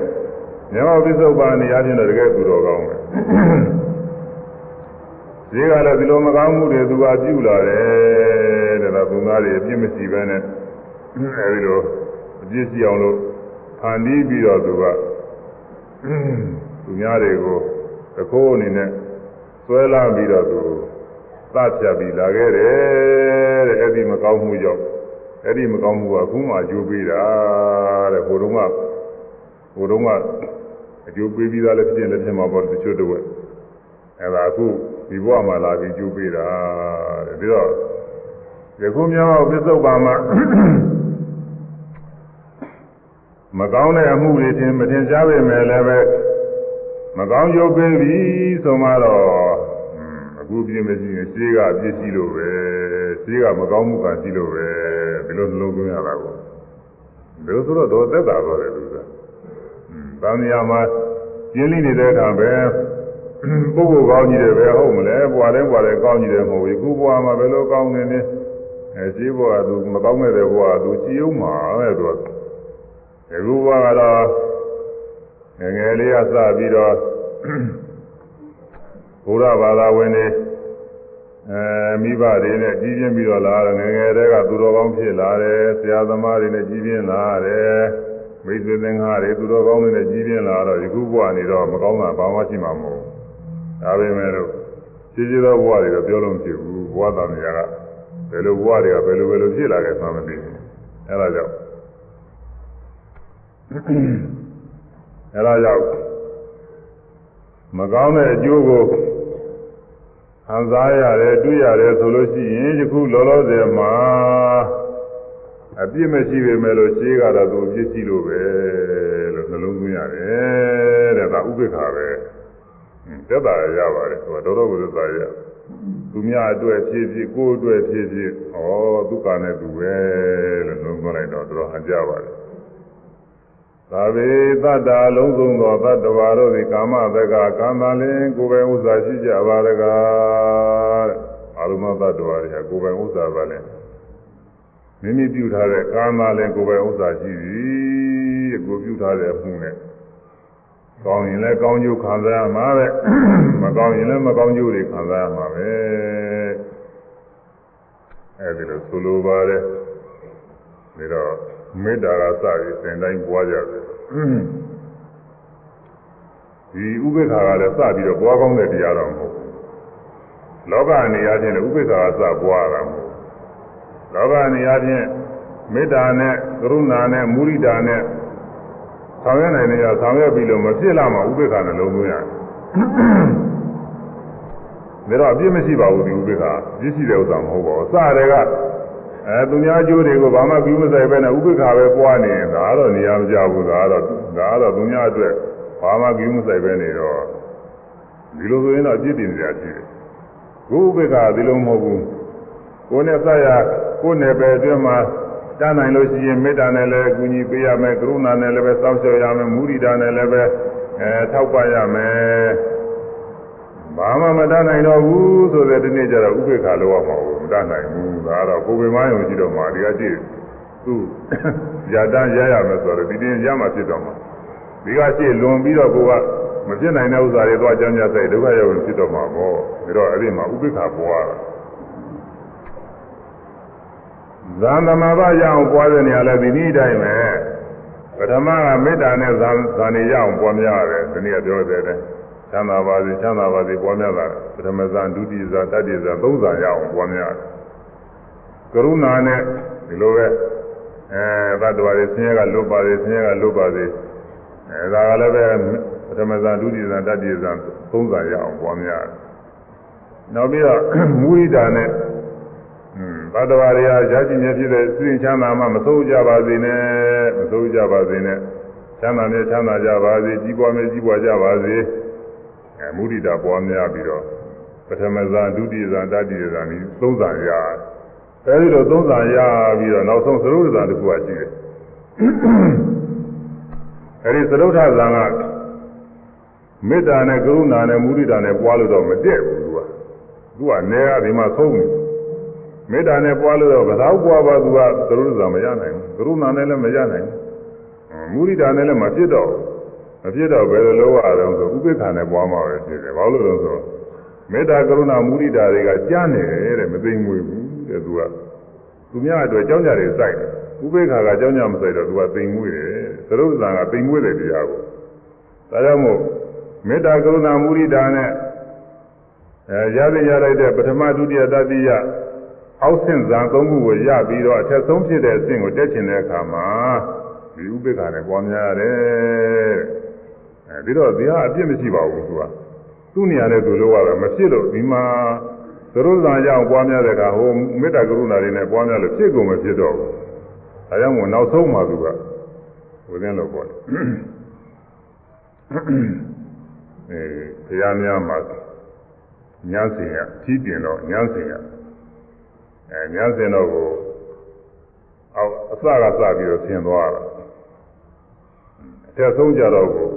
မြတ်စွာပြစ္ဆုတ်ပံနေရာချင်းတော့တကယ်သူတော်ကောင်းပဲဈေးကလည်းဒီလိုမကောင်းမှုတွေသူကပြုလာတယ်တဲ့ဒါသူသားတွေအပြစ်မရှိဘဲနဲ့အဲဒီလို အပြစ်ရှိအောင်လို့ဖန်တီးပြီးတော့သူကသူများတွေကိုတခိုးအနေနဲ့ဆွဲလာပြီးတော့သူသတ်ဖြတ်ပြီးလာခဲ့တယ်တဲ့အဲ့ဒီမကောင်းမှုကြောင့်အဲ့ဒီမကောင်းမှုကအခုမှအကျိုးပေးတာတဲ့ဟိုတုန်းကဟိုတုန်းကအကျိုးပေးပြီးသားလည်းဖြစ်ရင်လည်းဖြစ်မှာပေါ့တချို့တော့အဲ့ဒါအခုဒီဘဝမှာလာပြီးအကျိုးပေးတာတဲ့ပြီးတော့ယခုမြောက်ပစ္စုပ္ပန်မှာ မကောင်းတဲ့အမှုတွေချင်းမတင်ရှားပေမဲ့လည်းပဲမကောင်းကျိုးပေးပြီဆိုမှတော့အခုပြင်းမရှိရင်ရှေးကအပြစ်ရှိလို့ပဲရှေးကမကောင်းမှုကရှိလို့ပဲဒီလိုနှလုံးသွင်းရတာကိုဒီလိုဆိုတော့တော့သက်သာတော့တယ်လူက။သံဃာမှာကျင်းလိနေတဲ့အခါပဲပုဂ္ဂိုလ်ကောင်းကြီးတယ်ပဲဟုတ်မလဲဘွာလဲဘွာလဲကောင်းကြီးတယ်မဟုတ်ဘူးခုဘွာမှာဘယ်လိုကောင်းနေနေအဲရှင်းဘွာကသူမကောင်းမဲ့တဲ့ဘွာကသူရှိအောင်မှာပဲသူက အခုဘွာကတော့ငယ်ငယ်လေးကစပြီးတော့ဘုရားဘာသာဝင်တွေအဲမိဘတွေနဲ့ကြီးပြင်းပြီးတော့လာတယ်ငယ်ငယ်တည်းကသူတော်ကောင်းဖြစ်လာတယ်ဆရာသမားတွေနဲ့ကြီးပြင်းလာတယ် မိတ်ဆွေသင်္ဃာတွေသူတော်ကောင်းတွေနဲ့ကြီးပြင်းလာတော့ယခုဘဝနေတော့မကောင်းတာဘာမှရှိမှာမဟုတ်ဒါပေမဲ့လို့ရှိရှိသောဘဝတွေတော့ပြောလို့မဖြစ်ဘူးဘဝသားများကဘယ်လိုဘဝတွေကဘယ်လိုဘယ်လိုဖြစ်လာခဲ့မှမသိဘူးအဲဒါကြောင့် အဲဒါကြောင့်မကောင်းတဲ့အကျိုးကိုခံစားရတယ်တွေ့ရတယ်ဆိုလို့ရှိရင်ယခုလောလောဆယ်မှာအပြစ်မရှိပေမဲ့လို့ရှင်းကတော့သူအပြစ်ရှိလို့ပဲလို့နှလုံးသွင်းရတယ်တဲ့ဒါဥပိ္ပခါပဲသက်သာရပါတယ်ဟိုတော်တော်ကိုသက်သာရသူများအတွက်ဖြစ်ဖြစ်ကိုယ်အတွက်ဖြစ်ဖြစ်ဩဒုက္ခနဲ့သူပဲလို့နှလုံးသွင်းလိုက်တော့တော်ဟန်ကြပါတယ် သာဝေသတ္တာလုံးစုံသောသတ္တဝါတို့သည်ကာမတက္ကကာမလင်ကိုယ်ပဲဥစ္စာရှိကြပါရကားတဲ့အာရုံသတ္တဝါတွေကကိုယ်ပဲဥစ္စာပါလဲမိမိပြုထားတဲ့ကာမလင်ကိုယ်ပဲဥစ္စာရှိသည်ကိုပြုထားတဲ့အမှုနဲ့ကောင်းရင်လည်းကောင်းကျိုးခံစားရမှာပဲမကောင်းရင်လည်းမကောင်းကျိုးတွေခံစားရမှာပဲအဲဒီလိုဆိုလိုပါတယ်ဒါတော့ မေတ္တာကစပြီးသင်တိုင်းပွားကြတယ်ဒီဥပေက္ခာကလည်းစပြီးတော့ပွားကောင်းတဲ့တရားတော်မဟုတ်ဘူးလောကအနေအချင်းလည်းဥပေက္ခာကစပွားတာမဟုတ်လောကအနေအချင်းမေတ္တာနဲ့ကရုဏာနဲ့မုရိဒာနဲ့ဆောင်ရွက်နိုင်နေရဆောင်ရွက်ပြီးလို့မဖြစ်လာမှဥပေက္ခနဲ့လုံးသွင်းရတယ်ဒါတော့အပြစ်မရှိပါဘူးဒီဥပေက္ခာပြစ်ရှိတဲ့ဥစ္စာမဟုတ်ပါဘူးစတဲ့က အဲသူများကျိုးတွေကိုဘာမှပြီးမဆိုင်ပဲနဲ့ဥပိ္ပခါပဲပွားနေရင်ဒါတော့နေရာမကြဘူးဒါတော့ဒါတော့သူများအတွက်ဘာမှပြီးမဆိုင်ပဲနေတော့ဒီလိုဆိုရင်တော့အပြစ်တင်ကြရရှိတယ်ကိုဥပိ္ပခါဒီလိုမဟုတ်ဘူးကိုနဲ့ဆက်ရကိုနယ်ပယ်အတွင်းမှာတန်းနိုင်လို့ရှိရင်မေတ္တာနဲ့လည်းအကူအညီပေးရမယ်ကရုဏာနဲ့လည်းပဲစောင့်ရှောက်ရမယ်မုဒိတာနဲ့လည်းပဲအဲထောက်ပံ့ရမယ် ဘာမှမတတ်နိုင်တော့ဘူးဆိုတဲ့ဒီနေ့ကျတော့ဥပေက္ခလောက်ရမှာဘူးမတတ်နိုင်ဘူးဒါတော့ကိုယ်ပင်မယုံရှိတော့မှဒီကကြည့်သူရတန်းရရမယ်ဆိုတော့ဒီတင်းရမှာဖြစ်တော့မှာဒီကရှိလွန်ပြီးတော့ကိုကမဖြစ်နိုင်တဲ့ဥစ္စာတွေသွားကြမ်းကြဆိုင်ဒုက္ခရောက်ရင်ဖြစ်တော့မှာပေါ့ဒါတော့အဲ့ဒီမှာဥပေက္ခပွားတာဇန်သမဘာရအောင်ပွားတဲ့နေရာလဲဒီနည်းတိုင်းပဲပထမကမေတ္တာနဲ့ဇန်ဇန်နေရအောင်ပွားများရတယ်ဒီနေ့ကပြောတဲ့တဲ့ ချမ်းသာပါစေချမ်းသာပါစေပွားများတာပထမဇန်ဒုတိယဇန်တတိယဇန်သုံးဇန်ရအောင်ပွားများတယ်ကရုဏာနဲ့ဒီလိုပဲအဲသတ္တဝါတွေဆင်းရဲကလွတ်ပါစေဆင်းရဲကလွတ်ပါစေအဲဒါကလည်းပဲပထမဇန်ဒုတိယဇန်တတိယဇန်သုံးဇန်ရအောင်ပွားများတယ်နောက်ပြီးတော့မူရိတာနဲ့သတ္တဝါတွေဟာရရှိမြဲဖြစ်တဲ့စိတ်ချမ်းသာမှမဆိုးကြပါစေနဲ့မဆိုးကြပါစေနဲ့ချမ်းသာမြဲချမ်းသာကြပါစေကြီးပွားမြဲကြီးပွားကြပါစေ အဲမုဒိတာပွားများပြီးတော့ပထမဇန်ဒုတိယဇန်တတိယဇန်ဒီသုံးဇန်ရအဲဒီလိုသုံးဇန်ရပြီးတော့နောက်ဆုံးသရုပ်ဇန်တစ်ခုရှိတယ်အဲဒီသရုပ်ထဇန်ကမေတ္တာနဲ့ကရုဏာနဲ့မုဒိတာနဲ့ပွားလို့တော့မတည့်ဘူးသူကသူကနေကဒီမှာဆုံးတယ်မေတ္တာနဲ့ပွားလို့တော့ဘယ်တော့ပွားပါသူကသရုပ်ဇန်မရနိုင်ဘူးကရုဏာနဲ့လည်းမရနိုင်ဘူးမုဒိတာနဲ့လည်းမဖြစ်တော့ မဖြစ်တော့ဘယ်လိုလုပ်ရအောင်ဆိုဥပိ္ပခာနဲ့ပွားမှာပဲဖြစ်တယ်ဘာလို့လဲဆိုမေတ္တာကရုဏာမုဒိတာတွေကကြားနေတယ်တဲ့မသိမွေဘူးတဲ့သူကသူများအတွက်ကြောင်းကြတွေစိုက်တယ်ဥပိ္ပခာကကြောင်းကြမစိုက်တော့သူကသိမွေတယ်သရုပ်ဇန်ကသိမွေတဲ့တရားကိုဒါကြောင့်မို့မေတ္တာကရုဏာမုဒိတာနဲ့အဲရသည်ရလိုက်တဲ့ပထမဒုတိယတတိယအောက်ဆင့်ဇာသုံးခုကိုရပြီးတော့အထက်ဆုံးဖြစ်တဲ့အဆင့်ကိုတက်ချင်တဲ့အခါမှာဒီဥပိ္ပခာနဲ့ပွားများရတယ် အဲဒီတော့ဒီဟာအပြစ်မရှိပါဘူးသူကသူ့နေရာနဲ့သူလို့ရတာမဖြစ်လို့ဒီမှာသရုပ်ဇာကြောင့်ပွားများတဲ့အခါဟိုမေတ္တာကရုဏာတွေနဲ့ပွားများလို့ဖြစ်ကုန်မဖြစ်တော့ဘူးဒါကြောင့်မို့နောက်ဆုံးမှသူကဝိသင်းလို့ပေါ့အဲဘုရားများမှာညာစင်ရထီးတင်တော့ညာစင်ရအဲညာစင်တော့ကိုအောက်အစကစပြီးတော့ဆင်းသွားတာအထက်ဆုံးကြတော့ကို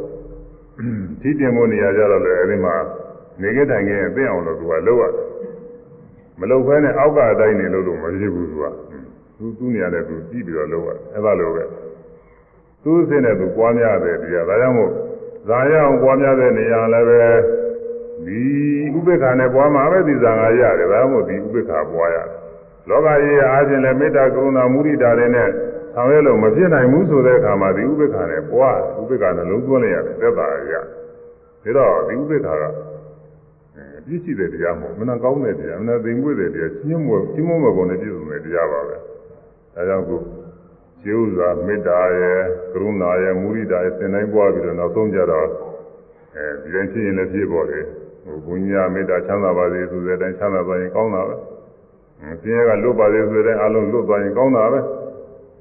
ထီးတင်ဖို့နေရာကြတော့လေအဲဒီမှာနေကြတိုင်ခဲ့အသိအောင်လို့သူကလုပ်ရတယ်မလုပ်ဘဲနဲ့အောက်ကအတိုင်းနေလို့လို့မဖြစ်ဘူးသူကသူသူ့နေရာနဲ့သူကြည့်ပြီးတော့လုပ်ရတယ်အဲဒါလိုပဲသူ့အစ်နဲ့သူပွားများတယ်တရားဒါကြောင့်မို့ဇာရအောင်ပွားများတဲ့နေရာလည်းပဲဒီဥပေက္ခနဲ့ပွားမှာပဲဒီဇာငါရတယ်ဒါမှမဟုတ်ဒီဥပေက္ခပွားရတယ်လောကကြီးအားဖြင့်လည်းမေတ္တာကရုဏာမုဒိတာတွေနဲ့ ဆောင်ရွက်လို့မဖြစ်နိုင်ဘူးဆိုတဲ့အခါမှာဒီဥပိ္ပခာနဲ့ပွားဥပိ္ပခာနဲ့လုံးသွင်းလိုက်ရတယ်သက်သာရဒါတော့ဒီဥပိ္ပခာကပြည့်စုံတဲ့တရားမဟုတ်မနာကောင်းတဲ့တရားမနာသိမ်မွေ့တဲ့တရားချင်းမွေ့ချင်းမွေ့မကုန်တဲ့ပြည့်စုံတဲ့တရားပါပဲဒါကြောင့်ခုကျေဥစွာမေတ္တာရဲ့ကရုဏာရဲ့မုရိဒာရဲ့စင်တိုင်းပွားပြီးတော့နောက်ဆုံးကြတော့အဲဒီတိုင်းဖြစ်ရင်လည်းဖြစ်ပေါ်တယ်ဟိုဘုညာမေတ္တာချမ်းသာပါစေဆိုတဲ့အတိုင်းချမ်းသာသွားရင်ကောင်းတာပဲဆင်းရဲကလွတ်ပါစေဆိုတဲ့အလုံးလွတ်သွားရင်ကောင်းတာပဲ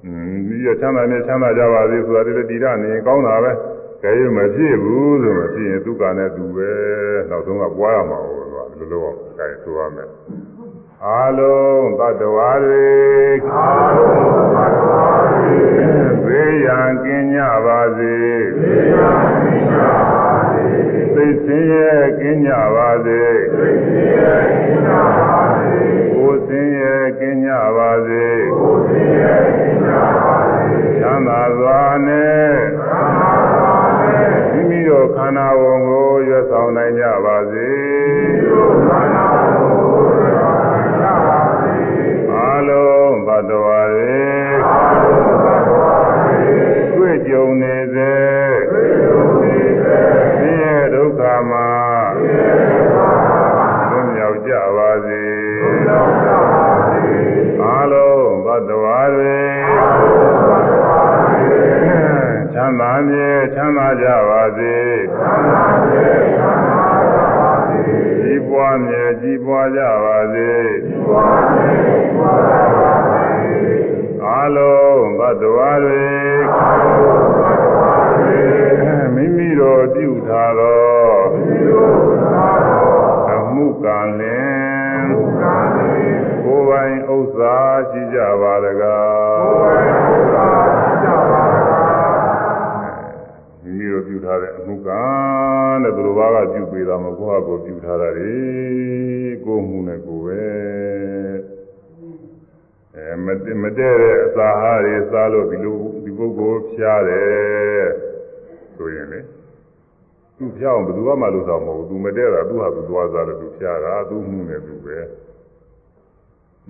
ဒီရချမ်းသာနဲ့ချမ်းသာကြပါစေဆိုတာဒီလိုတည်ရနေရင်ကောင်းတာပဲကြဲရမဖြစ်ဘူးဆိုမှဖြစ်ရင်ဒုက္ခနဲ့သူပဲနောက်ဆုံးကပွားရမှာဟုတ်လို့ဒီလိုလိုကြဲဆိုရမယ်အာလုံးတတ္တဝါတွေအာလုံးတတ္တဝါတွေသေရန်ကင်းကြပါစေသေရန်ကင်းကြပါစေသိစင်းရဲ့ကင်းကြပါစေသိစင်းရဲ့ကင်းကြပါစေကိုယ်စင်းရဲ့ကင်းကြပါစေကိုယ်စင်းရဲ့ကင်းကြပါစေချ မ်းသာစွာနဲ့ချမ်းသာစွာနဲ့မိမိတို့ခန္ဓာဝန်ကိုရွတ်ဆောင်နိုင်ကြပါစေ မ်းသာမြဲချမ်းသာကြပါစေချမ်းသာမြဲချမ်းသာကြပါစေကြီးပွားမြဲကြီးပွားကြပါစေကြီးပွားမြဲကြီးပွားကြပါစေအလုံးဘတ်တော်ရေအလုံးဘတ်တော်ရေမိမိတို့ပြုထားသောမိမိတို့ထားသောအမှုကံလင်အမှုကံလင်ကိုယ်ပိုင်ဥစ္စာရှိကြပါတကားကိုယ်ပိုင် တဲ့အမှုကံတဲ့သူတို့ဘာကပြုပေးတာမကိုယ့်ဟာကိုယ်ပြုထားတာလေကိုယ်မှုနဲ့ကိုယ်ပဲအဲမတမတဲ့တဲ့အစာဟာတွေစားလို့ဒီလိုဒီပုဂ္ဂိုလ်ဖျားတယ်ဆိုရင်လေသူဖျားအောင်ဘယ်သူမှမလုပ်တော့မဟုတ်ဘူးသူမတဲ့တာသူဟာသူသွားစားလို့သူဖျားတာသူမှုနဲ့သူပဲ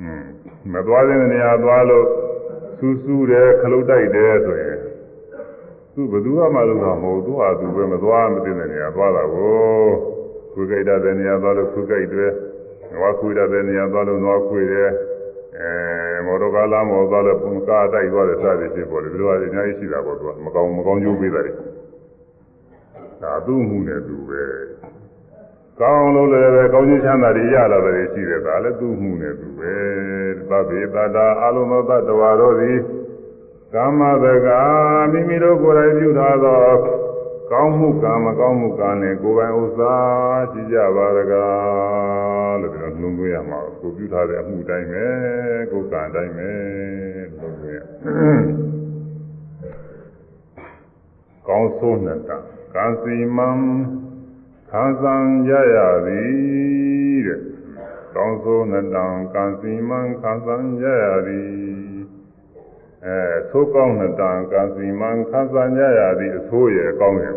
อืมမသွားတဲ့နေရာသွားလို့စူးစူးတယ်ခလုတ်တိုက်တယ်ဆိုရင် သူဘယ်သူမှမလုပ်တော့မဟုတ်သူဟာသူပဲမသွားမသိတဲ့နေရာသွားတာကိုခွေကြိုက်တဲ့နေရာသွားလို့ခွေကြိုက်တယ်နွားခွေတဲ့နေရာသွားလို့နွားခွေတယ်အဲမော်တော်ကားလာမော်သွားလို့ပုံကားတိုက်သွားတယ်စသည်ဖြစ်ပေါ်တယ်ဒီလိုအများကြီးရှိတာပေါ့သူကမကောင်းမကောင်းကျိုးပေးတာလေဒါသူ့မှုနဲ့သူပဲကောင်းလို့လည်းပဲကောင်းခြင်းချမ်းသာတွေရလာတယ်ရှိတယ်ဒါလည်းသူ့မှုနဲ့သူပဲသဗ္ဗေတတာအလုံးသောတတ္တဝါတို့သည် ကာမတကာမိမိတို့ကိုယ်တိုင်ပြုထားသောကောင်းမှုကံမကောင်းမှုကံနဲ့ကိုယ်ပိုင်ဥစ္စာရှိကြပါရကားလို့ပြောနှလုံးသွင်းရမှာကိုပြုထားတဲ့အမှုတိုင်းပဲကိုယ်ကံတိုင်းပဲလို့ပြောရကောင်းဆိုးနဲ့တာကံစီမံခံစားကြရသည်တဲ့ကောင်းဆိုးနဲ့တံကံစီမံခံစားကြရသည် အဲသိုးကောင်းတဲ့တန်ကံစီမံခံစားကြရသည်အဆိုးရဲ့အကောင်းရဲ့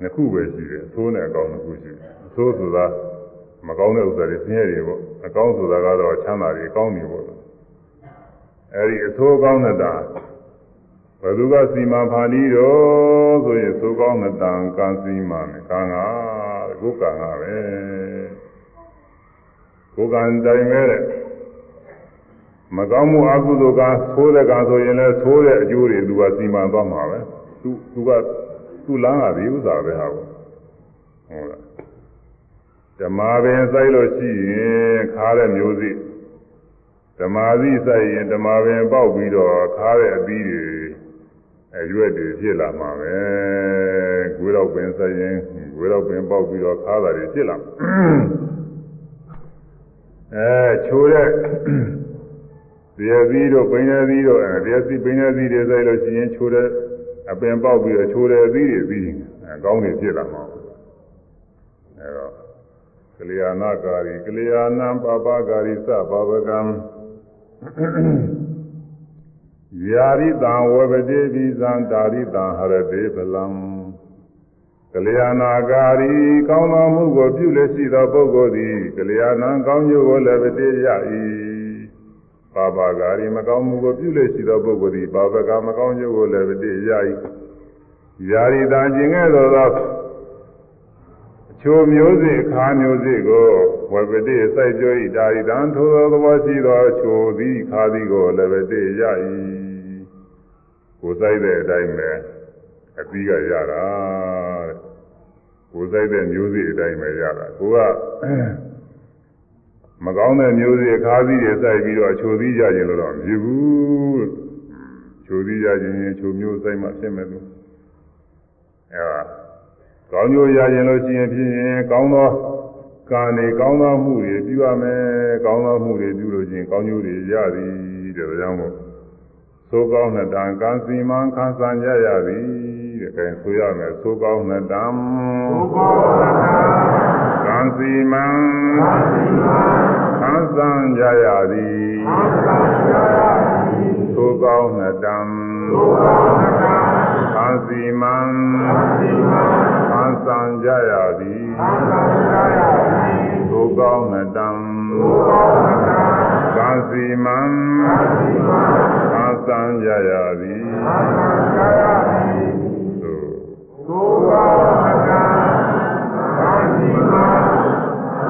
နှစ်ခုပဲရှိတယ်အဆိုးနဲ့အကောင်းနှစ်ခုရှိတယ်အဆိုးဆိုတာမကောင်းတဲ့ဥစ္စာတွေဆင်းရဲတွေပေါ့အကောင်းဆိုတာကတော့ချမ်းသာတွေအကောင်းတွေပေါ့အဲဒီအဆိုးကောင်းတဲ့တန်ဘယ်သူကစီမံဖာလီတော့ဆိုရင်သိုးကောင်းတဲ့တန်ကံစီမံကံကကိုယ်ကံကပဲကိုယ်ကံတိုင်းပဲတဲ့ မကောင်းမှုအကုသိုလ်ကသိုးတဲ့ကံဆိုရင်လည်းသိုးတဲ့အကျိုးတွေသူကစီမံသွားမှာပဲသူသူကသူ့လမ်းကဒီဥစ္စာပဲဟာပေါ့ဟုတ်လားဓမ္မပင်စိုက်လို့ရှိရင်ခါတဲ့မျိုးစိဓမ္မာသီစိုက်ရင်ဓမ္မပင်ပေါက်ပြီးတော့ခါတဲ့အသီးတွေအရွက်တွေဖြစ်လာမှာပဲဂွေးတော့ပင်စိုက်ရင်ဂွေးတော့ပင်ပေါက်ပြီးတော့ခါတာတွေဖြစ်လာအဲချိုးတဲ့တ ရားသီးတို့ပိန်ရသီးတို့အဲတရားသီးပိန်ရသီးတွေစိုက်လို့ရှိရင်ချိုးတဲ့အပင်ပေါက်ပြီးတော့ချိုးတဲ့အသီးတွေပြီးအကောင်းတွေဖြစ်လာမှာအဲတော့ကလျာဏကာရီကလျာဏံပပကာရီသဘာဝကံယာရိတံဝဝတိပိသံတာရိတံဟရတေပလံကလျာဏကာရီကောင်းသောမှုကိုပြုလက်ရှိသောပုဂ္ဂိုလ်သည်ကလျာဏံကောင်းကျိုးကိုလည်းပတိရ၏ ပါပါဂါရီမကောင်းမှုကိုပြုလေရှိသောပုဂ္ဂိုလ်သည်ပါပကမကောင်းကျိုးကိုလည်းတည်ရ၏ယာရီတာကျင်ခဲ့သောသောအချိုမျိုးစေ့အခါမျိုးစေ့ကိုဝေပတိစိုက်ကြ၏ဒါရီတံထိုသောသဘောရှိသောအချိုသည်ခါသည်ကိုလည်းတည်ရ၏ကိုစိုက်တဲ့အတိုင်းပဲအပြီးကရတာတဲ့ကိုစိုက်တဲ့မျိုးစေ့အတိုင်းပဲရတာကိုက မကောင်းတဲ့မျိုးစေ့အခါသီးတွေစိုက်ပြီးတော့ချိုသီးကြခြင်းလို့တော့မဖြစ်ဘူးချိုသီးကြခြင်းရင်ချိုမျိုးစိုက်မှဖြစ်မယ်လို့အဲဒါကောင်းကျိုးရခြင်းလို့ရှိရင်ဖြစ်ရင်ကောင်းသောကံတွေကောင်းသောမှုတွေပြုရမယ်ကောင်းသောမှုတွေပြုလို့ရှိရင်ကောင်းကျိုးတွေရသည်တဲ့ဒါကြောင့်မို့သိုးကောင်းတဲ့တံကံစီမံခံစားကြရသည်တဲ့အဲဆိုရမယ်သိုးကောင်းတဲ့တံသိုးကောင်းတဲ့တံကံ စီမံခံစားကြရသည်သိုးကောင်းတဲ့တံသိုးကောင်းတဲ့တံခံစီမံခံစားကြရသည်သိုးကောင်းတဲ့တံကံစီမံခံစားကြရသည်သို့သို့ပါကံသာတိမ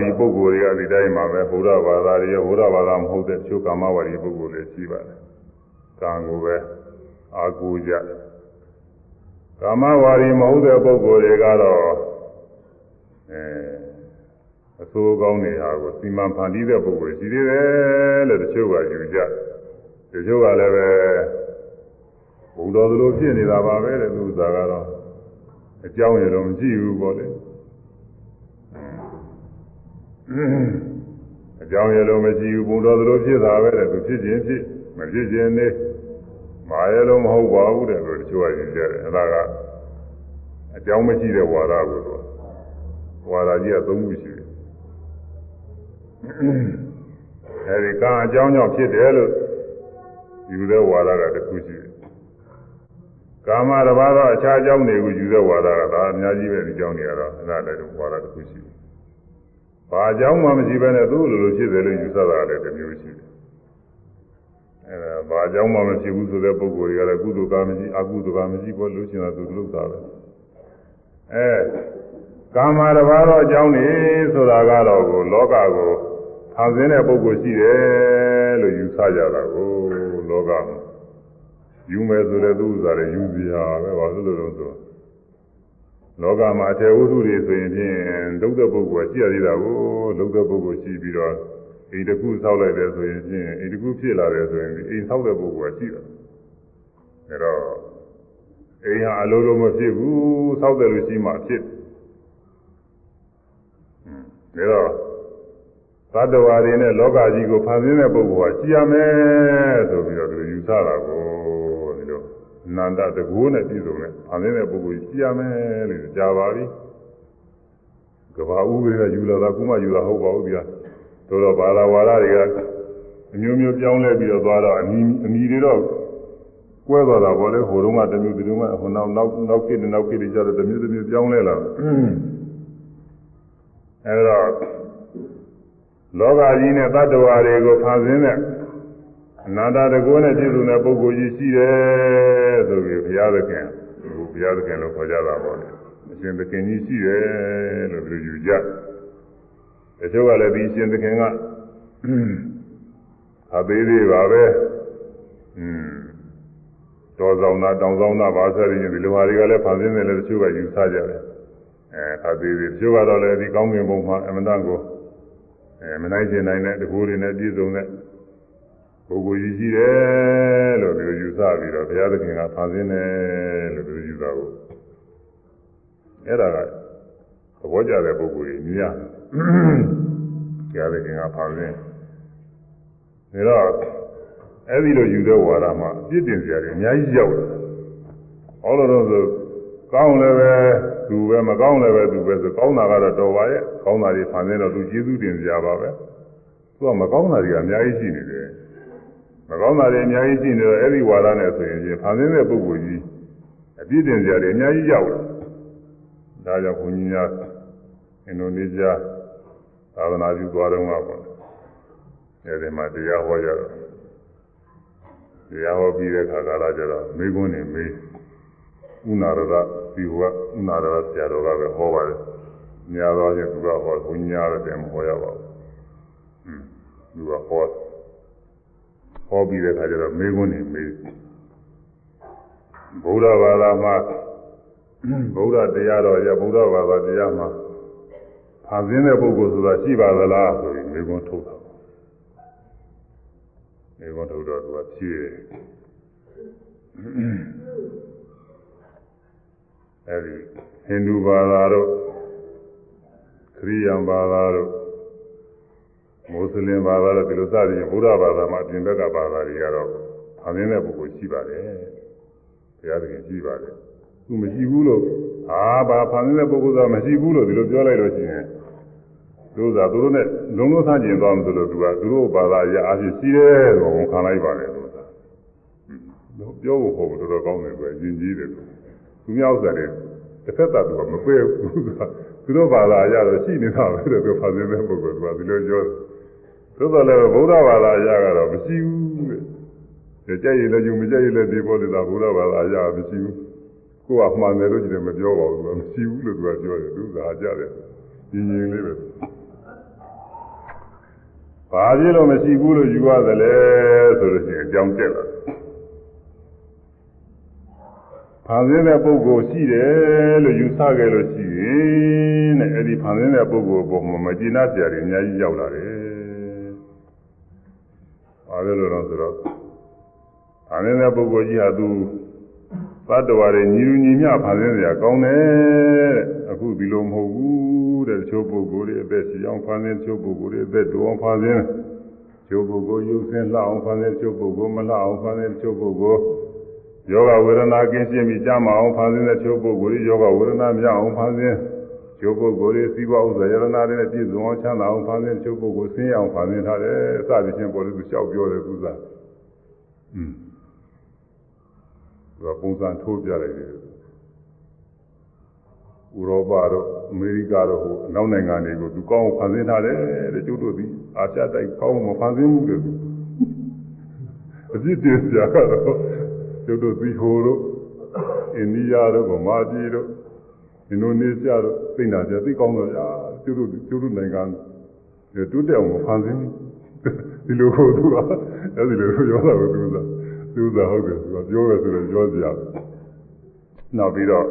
ဒီပုဂ္ဂိုလ်တွေကဒီတိုင်းမှာပဲဘုရားဘာသာတွေရောဘုရားဘာသာမဟုတ်တဲ့ချို့ကာမဝါဒီပုဂ္ဂိုလ်တွေရှိပါတယ်ကံကိုပဲအာကူကြကာမဝါဒီမဟုတ်တဲ့ပုဂ္ဂိုလ်တွေကတော့အဲအဆိုးကောင်းတွေဟာကိုစီမံဖန်တီးတဲ့ပုဂ္ဂိုလ်ရှိသေးတယ်လို့တချို့ကယူကြတချို့ကလည်းပဲဘုံတော်သလိုဖြစ်နေတာပါပဲတဲ့သူဥစ္စာကတော့အကြောင်းရတော့မရှိဘူးပေါ့လေ အကြောင်းရလို့မရှိဘူးဘုံတော်သလိုဖြစ်တာပဲတဲ့သူဖြစ်ခြင်းဖြစ်မဖြစ်ခြင်းနေမာရလို့မဟုတ်ပါဘူးတဲ့လို့တချို့ကယူကြတယ်အဲဒါကအကြောင်းမရှိတဲ့ဝါဒကိုတော့ဝါဒကြီးကသုံးခုရှိတယ်အဲဒီကံအကြောင်းကြောင့်ဖြစ်တယ်လို့ယူတဲ့ဝါဒကတစ်ခုရှိတယ်ကာမတစ်ပါးတော့အခြားအကြောင်းတွေကိုယူတဲ့ဝါဒကဒါအများကြီးပဲဒီအကြောင်းတွေကတော့အဲ့ဒါလည်းဝါဒတစ်ခုရှိတယ်။ ဘာအကြောင်းမှမရှိဘဲနဲ့သူ့လိုလိုဖြစ်တယ်လို့ယူဆတာလည်းတစ်မျိုးရှိတယ်။အဲ့ဒါဘာအကြောင်းမှမရှိဘူးဆိုတဲ့ပုဂ္ဂိုလ်တွေကလည်းကုသိုလ်ကမရှိအကုသိုလ်ကမရှိဘောလို့ရှိရင်သူလုပ်တာပဲ။အဲကာမတစ်ပါးတော့အကြောင်းနေဆိုတာကတော့ကိုလောကကိုဖန်ဆင်းတဲ့ပုဂ္ဂိုလ်ရှိတယ်လို့ယူဆကြတာကိုလောကမှာယူမယ်ဆိုတဲ့သူဥစ္စာတွေယူစီဟာပဲဘာလို့လဲဆိုတော့ လောကမှာအထေဝုဒ္ဓတွေဆိုရင်ဖြင့်ဒုက္ခပုဂ္ဂိုလ်ရှိရသေးတာကိုဒုက္ခပုဂ္ဂိုလ်ရှိပြီးတော့အိမ်တစ်ခုဆောက်လိုက်တယ်ဆိုရင်ဖြင့်အိမ်တစ်ခုဖြစ်လာတယ်ဆိုရင်အိမ်ဆောက်တဲ့ပုဂ္ဂိုလ်ကရှိတယ်အဲတော့အိမ်ဟာအလိုလိုမဖြစ်ဘူးဆောက်တယ်လို့ရှိမှဖြစ်တယ်ဒါတော့သတ္တဝါတွေနဲ့လောကကြီးကိုဖန်ဆင်းတဲ့ပုဂ္ဂိုလ်ကရှိရမယ်ဆိုပြီးတော့သူယူဆတာကိုဒီ လိုနန္ဒတကူနဲ့ပြည်စုံတဲ့ဖန်ဆင်းတဲ့ပုဂ္ဂိုလ်ရှိရမယ်လို့ကြားပါပြီကဘာဥပဒေကယူလာတာကုမယူလာဟုတ်ပါဘူးဗျာတို့တော့ဘာသာဝါဒတွေကအမျိုးမျိုးပြောင်းလဲပြီးတော့သွားတော့အမီအမီတွေတော့ကွဲသွားတာပေါ့လေဟိုတုန်းကတစ်မျိုးဒီတုန်းကဟိုနောက်နောက်နောက်ကိတဲ့နောက်ကိတွေကြတော့တစ်မျိုးတစ်မျိုးပြောင်းလဲလာတယ်အဲတော့လောကကြီးနဲ့တ attva တွေကိုဖန်ဆင်းတဲ့ အနန္တတကောနဲ့ပြည့်စုံတဲ့ပုဂ္ဂိုလ်ကြီးရှိတယ်ဆိုပြီးဘုရားသခင်ဘုရားသခင်လို့ခေါ်ကြတာပေါ့လေအရှင်သခင်ကြီးရှိတယ်လို့ပြောယူကြတချို့ကလည်းဒီအရှင်သခင်ကအသေးသေးပါပဲอืมတော်ဆောင်တာတောင်ဆောင်တာဘာဆက်ရင်းဒီလိုဟာတွေကလည်းဖန်ဆင်းတယ်လည်းတချို့ကယူဆကြတယ်အဲအသေးသေးတချို့ကတော့လည်းဒီကောင်းကင်ဘုံမှာအမတန်ကိုအဲမနိုင်ကျင်နိုင်တဲ့တကူတွေနဲ့ပြည့်စုံတဲ့ ပုဂ္ဂိုလ်ကြီးရှိတယ်လို့ပြောယူဆပြီးတော့ဘုရားသခင်ကဖန်ဆင်းတယ်လို့ပြောယူတာကိုအဲ့ဒါကသဘောကျတဲ့ပုဂ္ဂိုလ်ကြီးများဘုရားသခင်ကဖန်ဆင်းဒါတော့အဲ့ဒီလိုယူတဲ့ဝါဒမှာအပြစ်တင်စရာတွေအများကြီးရောက်တယ်ဟောလို့တော့ဆိုကောင်းလည်းပဲသူပဲမကောင်းလည်းပဲသူပဲဆိုကောင်းတာကတော့တော်ပါရဲ့ကောင်းတာတွေဖန်ဆင်းတော့သူကျေးဇူးတင်စရာပါပဲသူကမကောင်းတာတွေကအများကြီးရှိနေတယ် မကောင်းတာတွေအများကြီးရှိနေတော့အဲ့ဒီဝါဒနဲ့ဆိုရင်ဖန်ဆင်းတဲ့ပုဂ္ဂိုလ်ကြီးအပြည့်တင်စရာတွေအများကြီးရောက်လာဒါကြောင့်ဘုန်းကြီးများအင်ဒိုနီးရှားသာသနာပြုသွားတော့မှာပေါ့အဲဒီမှာတရားဟောကြတော့တရားဟောပြီးတဲ့အခါကာလကျတော့မိကုန်းနေမေးဥနာရဒဒီဟောဥနာရဒဆရာတော်ကပဲဟောပါတယ်။ညာတော်ချင်းသူကဟောဘုညာရတယ်မဟောရပါဘူး။ဟွန်းသူကဟော ဟောပြီးတဲ့အခါကျတော့မိကုန်းနေမေးဗုဒ္ဓဘာသာမှာဗုဒ္ဓတရားတော်ရဗုဒ္ဓဘာသာတရားမှာဖန်ဆင်းတဲ့ပုဂ္ဂိုလ်ဆိုတာရှိပါသလားဆိုရင်မိကုန်းထုတ်တာမိကုန်းထုတ်တော့သူကဖြည့်အဲဒီဟိန္ဒူဘာသာတို့ခရိယန်ဘာသာတို့ မွတ်စလင်ဘာသာတို့ဒီလိုစသည်ဗုဒ္ဓဘာသာမှာအပြင်ဘက်ကဘာသာတွေကတော့ဖန်ဆင်းတဲ့ပုဂ္ဂိုလ်ရှိပါတယ်ဘုရားသခင်ရှိပါတယ်သူမရှိဘူးလို့အာဘာဖန်ဆင်းတဲ့ပုဂ္ဂိုလ်ကမရှိဘူးလို့ဒီလိုပြောလိုက်လို့ရှိရင်တို့သာသူတို့နဲ့လုံးလုံးဆန်းကျင်သွားမှဆိုလို့သူကသူတို့ဘာသာအရာအဖြစ်ရှိတယ်လို့ဝန်ခံလိုက်ပါတယ်လို့သာပြောဖို့ဟုတ်တော်တော်ကောင်းတယ်ကွယ်ယဉ်ကျေးတယ်သူများဥစ္စာတွေတစ်ဖက်သာသူကမပယ်ဘူးဆိုတာသူတို့ဘာသာအရာတော့ရှိနေတာပဲတဲ့သူဖန်ဆင်းတဲ့ပုဂ္ဂိုလ်ကဒီလိုပြောတယ် သို့တော်လည်းဗုဒ္ဓဘာသာအရာကတော့မရှိဘူးတဲ့ကြက်ရည်လည်းယူမကြက်ရည်လည်းဒီပေါ်နေတာဗုဒ္ဓဘာသာအရာမရှိဘူးကိုကမှန်တယ်လို့ကြည့်တယ်မပြောပါဘူးသူကမရှိဘူးလို့သူကပြောတယ်သူကဟာကြတယ်ညီညီလေးပဲဘာဖြစ်လို့မရှိဘူးလို့ယူရသလဲဆိုလို့ရှိရင်အကြောင်းတက်လာဖန်ဆင်းတဲ့ပုဂ္ဂိုလ်ရှိတယ်လို့ယူဆခဲ့လို့ရှိရင်တဲ့အဲ့ဒီဖန်ဆင်းတဲ့ပုဂ္ဂိုလ်ပေါ်မှာမကျေနပ်စရာတွေအများကြီးရောက်လာတယ်။ ဘာလို့လဲတော့ဆိုတော့ဖန်ဆင်းတဲ့ပုဂ္ဂိုလ်ကြီးဟာသူသတ္တဝါတွေညီလူညီမျှဖန်ဆင်းစရာကောင်းတယ်တဲ့အခုဒီလိုမဟုတ်ဘူးတဲ့တချို့ပုဂ္ဂိုလ်တွေအသက်ရှိအောင်ဖန်ဆင်းတချို့ပုဂ္ဂိုလ်တွေအသက်တိုးအောင်ဖန်ဆင်းတချို့ပုဂ္ဂိုလ်ရုပ်ဆင်းလှအောင်ဖန်ဆင်းတချို့ပုဂ္ဂိုလ်မလှအောင်ဖန်ဆင်းတချို့ပုဂ္ဂိုလ်ယောဂဝေဒနာကင်းရှင်းပြီးကြမအောင်ဖန်ဆင်းတဲ့ချို့ပုဂ္ဂိုလ်တွေယောဂဝေဒနာမရအောင်ဖန်ဆင်း ချို့ပုဂ္ဂိုလ်တွေစီးပွားဥစ္စာယရနာတွေနဲ့ပြည့်စုံအောင်ချမ်းသာအောင်ဖန်ဆင်းချို့ပုဂ္ဂိုလ်ဆင်းရဲအောင်ဖန်ဆင်းထားတယ်အစသည်ချင်းပေါ်လို့သူလျှောက်ပြောတယ်သူစားอืมသူကပုံစံထိုးပြလိုက်တယ်ဥရောပတို့အမေရိကတို့ဟိုအနောက်နိုင်ငံတွေကိုသူကောင်းဖန်ဆင်းထားတယ်တဲ့ကျုပ်တို့ဒီအာရှတိုက်ကောင်းမဖန်ဆင်းဘူးတဲ့သူအပြစ်တင်စရာကတော့ကျုပ်တို့သီဟိုတို့အိန္ဒိယတို့ဗမာပြည်တို့ အင်ဒိုနီးရှားတို့သိနေတာပြသိကောင်းတော့ဗျာကျုပ်တို့ကျုပ်တို့နိုင်ငံတိုးတက်အောင်ဖန်ဆင်းဒီလိုကိုသူကအဲဒီလိုပြောတာကိုသူကသူကဟုတ်တယ်သူကပြောရဆိုတော့ပြောစရာနောက်ပြီးတော့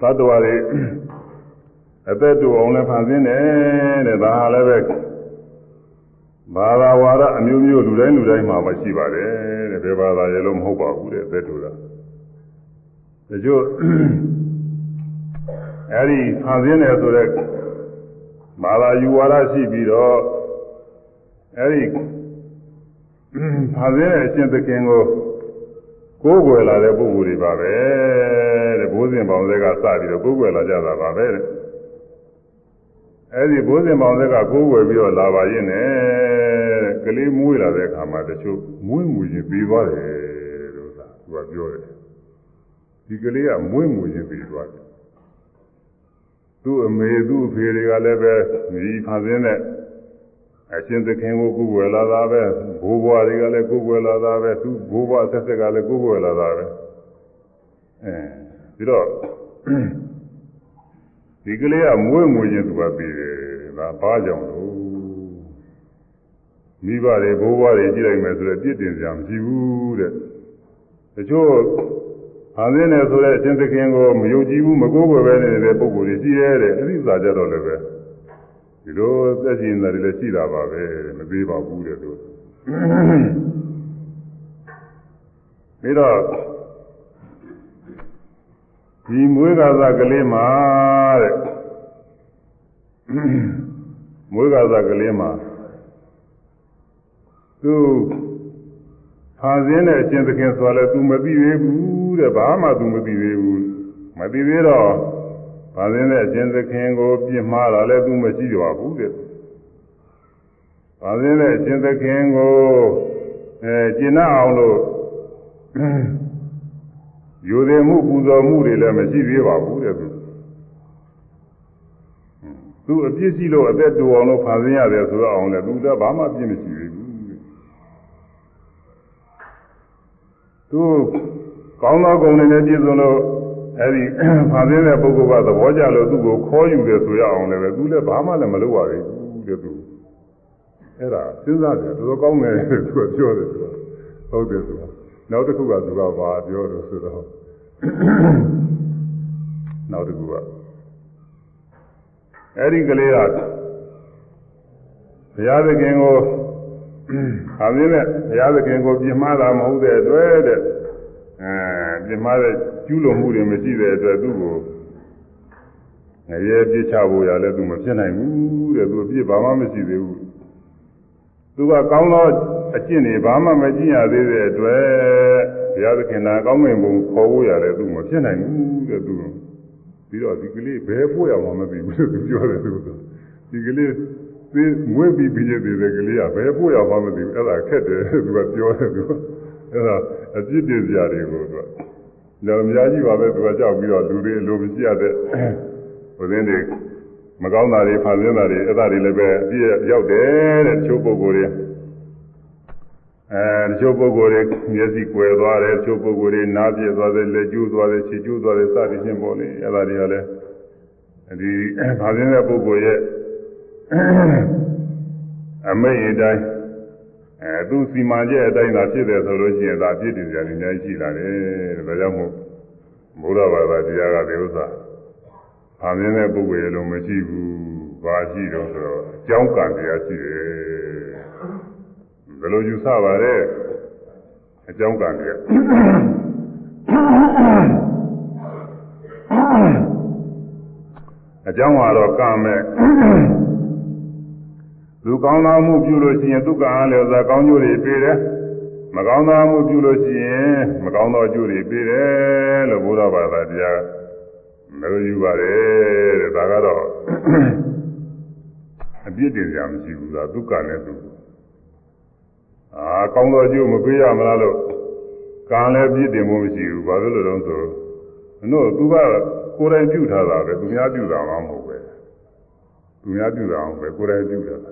သတ္တဝါတွေအသက်တူအောင်လည်းဖန်ဆင်းတယ်တဲ့ဒါဟာလည်းပဲဘာသာဝါဒအမျိုးမျိုးလူတိုင်းလူတိုင်းမှာမရှိပါတယ်တဲ့ဘယ်ဘာသာရဲ့လို့မဟုတ်ပါဘူးတဲ့အသက်တူတာ တချို့အဲဒီဖန်ဆင်းတယ်ဆိုတော့ဘာသာယူဝါဒရှိပြီးတော့အဲဒီဖန်ဆင်းတဲ့အရှင်သခင်ကိုကိုးကွယ်လာတဲ့ပုဂ္ဂိုလ်တွေပါပဲတဲ့ဘိုးစဉ်ပေါင်းတွေကစပြီးတော့ကိုးကွယ်လာကြတာပါပဲတဲ့အဲဒီဘိုးစဉ်ပေါင်းတွေကကိုးကွယ်ပြီးတော့လာပါရင်နဲ့ကလေးမွေးလာတဲ့အခါမှာတချို့မွေးမူရင်ပြီးသွားတယ်လို့သာသူကပြောတယ် ဒီကလေးကမွေးမူရင်ပြီးသွားတယ်သူ့အမေသူ့အဖေတွေကလည်းပဲဒီဖန်ဆင်းတဲ့အရှင်သခင်ကိုကိုယ်ွယ်လာတာပဲဘိုးဘွားတွေကလည်းကိုယ်ွယ်လာတာပဲသူဘိုးဘွားဆက်ဆက်ကလည်းကိုယ်ွယ်လာတာပဲအဲပြီးတော့ဒီကလေးကမွေးမွေးချင်းသူကပြီးတယ်ဒါဘာကြောင့်လို့မိဘတွေဘိုးဘွားတွေကြည့်လိုက်မယ်ဆိုတော့ပြစ်တင်စရာမရှိဘူးတဲ့တချို့ ဟာသင်းတယ်ဆိုတဲ့အရှင်သခင်ကိုမယုံကြည်ဘူးမကိုးကွယ်ပဲနေတဲ့ပုဂ္ဂိုလ်တွေရှိရဲတဲ့အဲ့ဒီစာကြတော့လည်းပဲဒီလိုသက်ရှင်တယ်လည်းရှိတာပါပဲမသေးပါဘူးတဲ့သူပြီးတော့ဒီမွေးကာသကလေးမှာတဲ့မွေးကာသကလေးမှာသူဖာစင်းတဲ့အရှင်သခင်ဆိုလည်း तू မသိသေးဘူး တဲ့ဘာမှ तू မသိသေးဘူးမသိသေးတော့ဖာစင်းတဲ့အရှင်သခင်ကိုပြစ်မှားတာလည်း तू မရှိတော့ဘူးတဲ့ဖာစင်းတဲ့အရှင်သခင်ကိုအဲကျင့်အောင်လို့ယူသေးမှုပူဇော်မှုတွေလည်းမရှိသေးပါဘူးတဲ့သူသူအပြစ်ရှိလို့အသက်တူအောင်လို့ဖန်ဆင်းရတယ်ဆိုတော့အောင်လေသူကဘာမှပြစ်မရှိသေးဘူးသူ ကောင်းသောဂုဏ်တွေနဲ့ပြည့်စုံလို့အဲဒီဖန်ဆင်းတဲ့ပုဂ္ဂိုလ်ကသဘောကျလို့သူ့ကိုခေါ်ယူတယ်ဆိုရအောင်လည်းပဲသူလည်းဘာမှလည်းမလုပ်ရသေးဘူးတဲ့သူအဲ့ဒါစဉ်းစားကြတော်တော်ကောင်းတယ်သူကပြောတယ်သူကဟုတ်တယ်သူကနောက်တစ်ခုကသူကဘာပြောလို့ဆိုတော့နောက်တစ်ခုကအဲ့ဒီကလေးကဘုရားသခင်ကိုအမင်းနဲ့ဘုရားသခင်ကိုပြင်မှားတာမဟုတ်တဲ့အတွက်တဲ့ အဲပြင်မှားတဲ့ကျူးလွန်မှုတွေမရှိတဲ့အတွက်သူ့ကိုငရဲပြစ်ချဖို့ရလဲသူမဖြစ်နိုင်ဘူးတဲ့သူအပြစ်ဘာမှမရှိသေးဘူးသူကကောင်းသောအကျင့်တွေဘာမှမကျင့်ရသေးတဲ့အတွက်ဘုရားသခင်ကကောင်းမွန်ပုံခေါ်ဖို့ရလဲသူမဖြစ်နိုင်ဘူးတဲ့သူပြီးတော့ဒီကလေးဘယ်ပို့ရမှာမသိဘူးလို့သူပြောတယ်သူကဒီကလေးသိမွေးပြီးပြီးတဲ့ကလေးကဘယ်ပို့ရမှာမသိဘူးအဲ့ဒါခက်တယ်သူကပြောတယ်သူ အဲ့ဒါအပြစ်တင်စရာတွေကိုသူကလည်းအများကြီးပါပဲသူကကြောက်ပြီးတော့လူတွေလိုမရှိရတဲ့ဟိုသင်းတွေမကောင်းတာတွေဖန်ဆင်းတာတွေအဲ့ဒါတွေလည်းပဲအပြည့်ရောက်တယ်တဲ့ချိုးပုဂ္ဂိုလ်တွေအဲတချို့ပုဂ္ဂိုလ်တွေမျက်စိကွယ်သွားတယ်တချို့ပုဂ္ဂိုလ်တွေနားပြည့်သွားတယ်လက်ကျိုးသွားတယ်ခြေကျိုးသွားတယ်စသည်ဖြင့်ပေါ့လေအဲ့ဒါတွေကလည်းဒီဖန်ဆင်းတဲ့ပုဂ္ဂိုလ်ရဲ့အမိတ်အတိုင်း အဲသူစီမံချက်အတိုင်းသာဖြစ်တယ်ဆိုလို့ရှိရင်ဒါပြည့်တည်ကြတယ်အများကြီးရှိလာတယ်ဒါကြောင့်မို့ဘုရားဘာသာတရားကဒီဥစ္စာဖန်ဆင်းတဲ့ပုဂ္ဂိုလ်ရဲ့လုံးမရှိဘူးဘာရှိတော့ဆိုတော့အကြောင်းကံတရားရှိတယ်ဘယ်လိုယူဆပါလဲအကြောင်းကံတရားအကြောင်းကတော့ကံမဲ့ သူကောင်းသောမှုပြုလို့ရှိရင်သူကံအားလည်းသာကောင်းကျိုးတွေပေးတယ်မကောင်းသောမှုပြုလို့ရှိရင်မကောင်းသောအကျိုးတွေပေးတယ်လို့ဘုရားဘာသာတရားမလို့ယူပါတယ်တဲ့ဒါကတော့အပြစ်တင်ကြမရှိဘူးသာသူကံနဲ့သူအာကောင်းသောအကျိုးမပေးရမလားလို့ကံလည်းပြစ်တင်မှုမရှိဘူးဘာလို့လဲတော့ဆိုတို့သူကကိုယ်တိုင်ပြုထားတာပဲသူများပြုတာမှမဟုတ်ပဲသူများပြုတာအောင်ပဲကိုယ်တိုင်ပြုတာ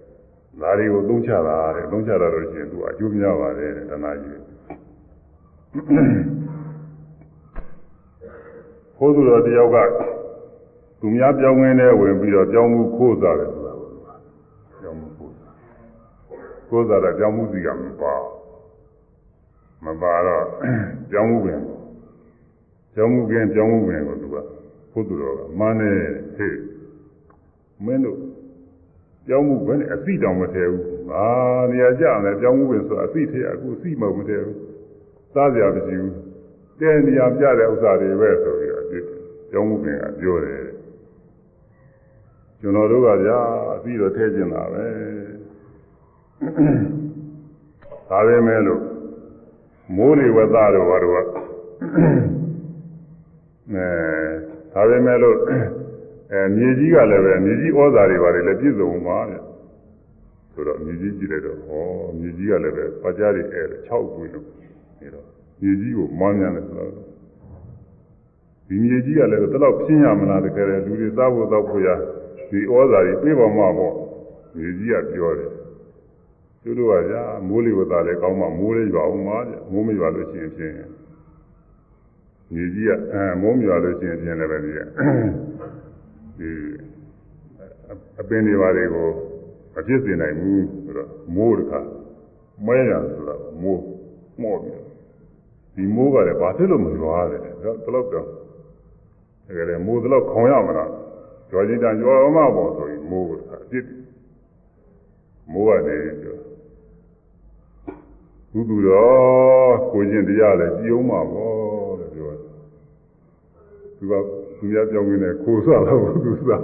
ဒါတွေကိုသုံးချတာတဲ့သုံးချတာတော့ရှင်သူကအကျိုးများပါတယ်တဲ့ဒါနာကြီးခိုးသူတော်တယောက်ကသူများပြောင်းငင်းတဲ့ဝင်ပြီးတော့ပြောင်းမှုခိုးစားတယ်ဆိုတာကိုပြောင်းမှုခိုးစားခိုးစားတဲ့ပြောင်းမှုစီကမပါမပါတော့ပြောင်းမှုပင်ပြောင်းမှုပင်ပြောင်းမှုပင်ကိုသူကခိုးသူတော်ကမန်းနေဟေ့မင်းတို့ ပြောင်းမှုပဲနဲ့အသိတောင်မထဲဘူး။အာနေရာကြတယ်ပြောင်းမှုပဲဆိုအသိထဲအခုအသိမဟုတ်မထဲဘူး။သားစရာမရှိဘူး။တဲနေရာပြတဲ့ဥစ္စာတွေပဲဆိုပြီးတော့ပြောင်းမှုပင်ကပြောတယ်။ကျွန်တော်တို့ကကြာအသိတော့ထဲကျင်တာပဲ။ဒါပဲမဲ့လို့မိုးလေဝသတို့ဘာတို့ကအဲဒါပဲမဲ့လို့ အဲမြေကြီးကလည်းပဲမြေကြီးဩဇာတွေပါတယ်လည်းပြည့်စုံပါဗျဆိုတော့မြေကြီးကြည့်လိုက်တော့ဟောမြေကြီးကလည်းပဲပါကြားတွေအဲ6ပွေလို့နေတော့မြေကြီးကိုမောင်းမြန်တယ်ဆိုတော့ဒီမြေကြီးကလည်းတလောက်ပြင်းရမလားတကယ်လူတွေစားဖို့တော့ဖို့ရဒီဩဇာတွေပြေးပါမှာပေါ့မြေကြီးကပြောတယ်သူတို့ကကြာမိုးလေဝသလည်းကောင်းမှမိုးလေးရွာအောင်ပါဗျမိုးမရွာလို့ရှိရင်ဖြင့်မြေကြီးကအဲမိုးမရွာလို့ရှိရင်ဖြင့်လည်းပဲဒီ ဒီအပင်တွေပါတွေကိုမဖြစ်စေနိုင်ဘူးဆိုတော့မိုးတခါမဲရဆိုတော့မိုးမော့ပြီး ဒီမိုးကလည်းဘာဖြစ်လို့မရွာလဲတော့တလောက်တော့တကယ်လည်းမိုးတလောက်ခေါင်ရမလားကြွားချင်းတန်ကြွားမှပေါ့ဆိုရင်မိုးကအစ်စ်မိုးကနေပြောဘုသူတော်ကိုချင်းတရားလည်းကြည်အောင်ပါဘောလို့ပြောတယ်သူက သူများပြောင်းနေတယ်ခိုးဆွတော့သူစား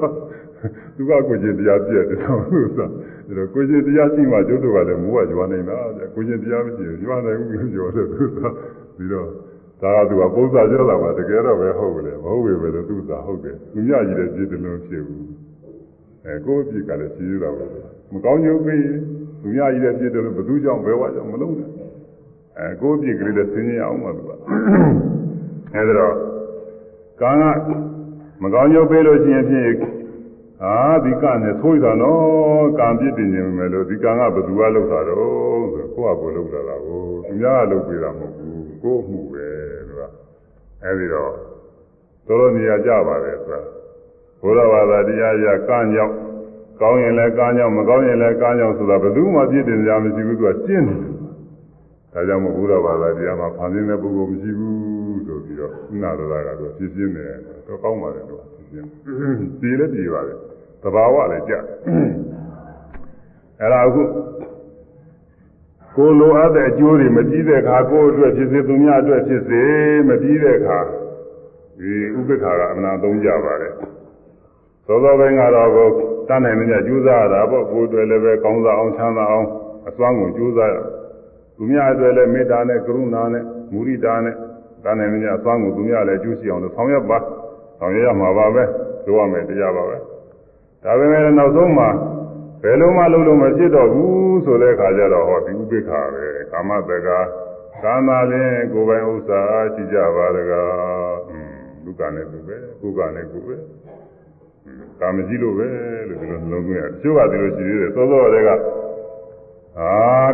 သူကကိုချင်းတရားပြည့်တယ်တော့သူစားဒါတော့ကိုချင်းတရားရှိမှကျုပ်တို့ကလည်းမိုးကကြွားနေတာကိုချင်းတရားမရှိရင်ကြွားနိုင်ဘူးလို့ပြောတယ်သူစားပြီးတော့ဒါကသူကပုံစံပြောတာပါတကယ်တော့ပဲဟုတ်တယ်မဟုတ်ပဲပဲလို့သူသာဟုတ်တယ်သူမြကြီးတဲ့ပြည့်တယ်လို့ဖြစ်ဘူးအဲကိုယ့်အပြစ်ကလည်းရှိရတာပဲမကောင်းကျိုးပေးသူမြကြီးတဲ့ပြည့်တယ်လို့ဘယ်သူကြောင့်ဘယ်ဝါကြောင့်မလုံးနဲ့အဲကိုယ့်အပြစ်ကလေးလည်းသိနေအောင်ပါသူကအဲဒါတော့ ကံကမကောင်းကျိုးပေးလို့ရှိရင်ဖြစ်အာဒီကနဲ့ဆိုးရတာနော်ကံပြစ်တင်နေမယ်လို့ဒီကံကဘယ်သူကလုပ်တာတော့ဆိုကိုယ့်အကိုလုပ်တာလားကိုသူများကလုပ်ပေးတာမဟုတ်ဘူးကိုယ်မှုပဲသူကအဲဒီတော့တော်တော်နေရာကြပါတယ်ဆိုတာဘုရားဘာသာတရားရကံကြောင့်ကောင်းရင်လည်းကံကြောင့်မကောင်းရင်လည်းကံကြောင့်ဆိုတာဘယ်သူမှပြစ်တင်ကြမရှိဘူးသူကရှင်းတယ်ဒါကြောင့်မို့ဘုရားဘာသာတရားမှာဖန်ဆင်းတဲ့ပုဂ္ဂိုလ်မရှိဘူးဆိုပြီး တော့ဥနာတော်ကသူဖြစ်ရှင်းတယ်တော့ကောင်းပါတယ်သူကဖြစ်ရှင်းဒီလည်းပြည်ပါတယ်သဘာဝလည်းကြအဲ့ဒါအခုကိုလိုအပ်တဲ့အကျိုးတွေမပြီးတဲ့အခါကိုယ့်အတွက်ဖြစ်စေသူများအတွက်ဖြစ်စေမပြီးတဲ့အခါဒီဥပ္ပခါကအမှန်သုံးကြပါတယ်သောသောပိုင်းကတော့ကိုတတ်နိုင်တဲ့ကြိုးစားရတာပေါ့ကိုယ်အတွက်လည်းပဲကောင်းစားအောင်ချမ်းသာအောင်အစွမ်းကုန်ကြိုးစားရသူများအတွက်လည်းမေတ္တာနဲ့ကရုဏာနဲ့မုရိဒာနဲ့ တတ်နိုင်တဲ့ကြအစွမ်းကုန်သူများလည်းကျိုးရှိအောင်လို့ဆောင်ရွက်ပါဆောင်ရွက်ရမှာပါပဲလုပ်ရမယ်တရားပါပဲဒါပေမဲ့နောက်ဆုံးမှာဘယ်လုံးမလုံးလုံးမဖြစ်တော့ဘူးဆိုတဲ့အခါကျတော့ဟောဒီဥပိ္ပခာပဲကာမတက္ကကာမလည်းကိုယ်ပိုင်ဥစ္စာရှိကြပါတကားอืมလူကနဲ့သူပဲကိုယ်ကနဲ့ကိုယ်ပဲကာမကြီးလို့ပဲလို့ဒီလိုနှလုံးသွင်းရတချို့ကဒီလိုရှိသေးတယ်စောစောတည်းကအာ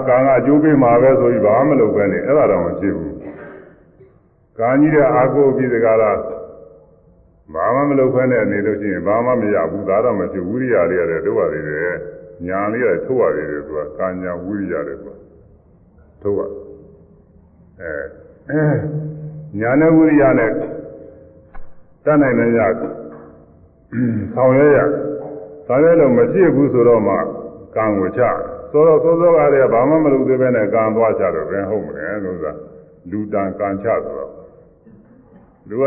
ကံကအကျိုးပေးမှာပဲဆိုပြီးဘာမှမလုပ်ပဲနဲ့အဲ့ဒါတော့မဖြစ်ဘူး ကံကြီးတဲ့အာကိုပြီးတကားလားဘာမှမလုပ်ဖဲနဲ့နေလို့ရှိရင်ဘာမှမရဘူးဒါတော့မရှိဝိရိယလေးရတယ်တို့ပါသေးတယ်ညာလေးရတယ်ထုတ်ရသေးတယ်သူကကာညာဝိရိယတယ်သူကထုတ်ရအဲညာနဲ့ဝိရိယနဲ့တတ်နိုင်တယ်ညဆောင်ရွက်ရဆောင်ရွက်လို့မဖြစ်ဘူးဆိုတော့မှကံကိုချဆိုတော့စောစောကတည်းကဘာမှမလုပ်သေးပဲနဲ့ကံသွားချတော့ဘယ်ဟုတ်မလဲလို့ဆိုတာလူတန်ကံချဆိုတော့ လူက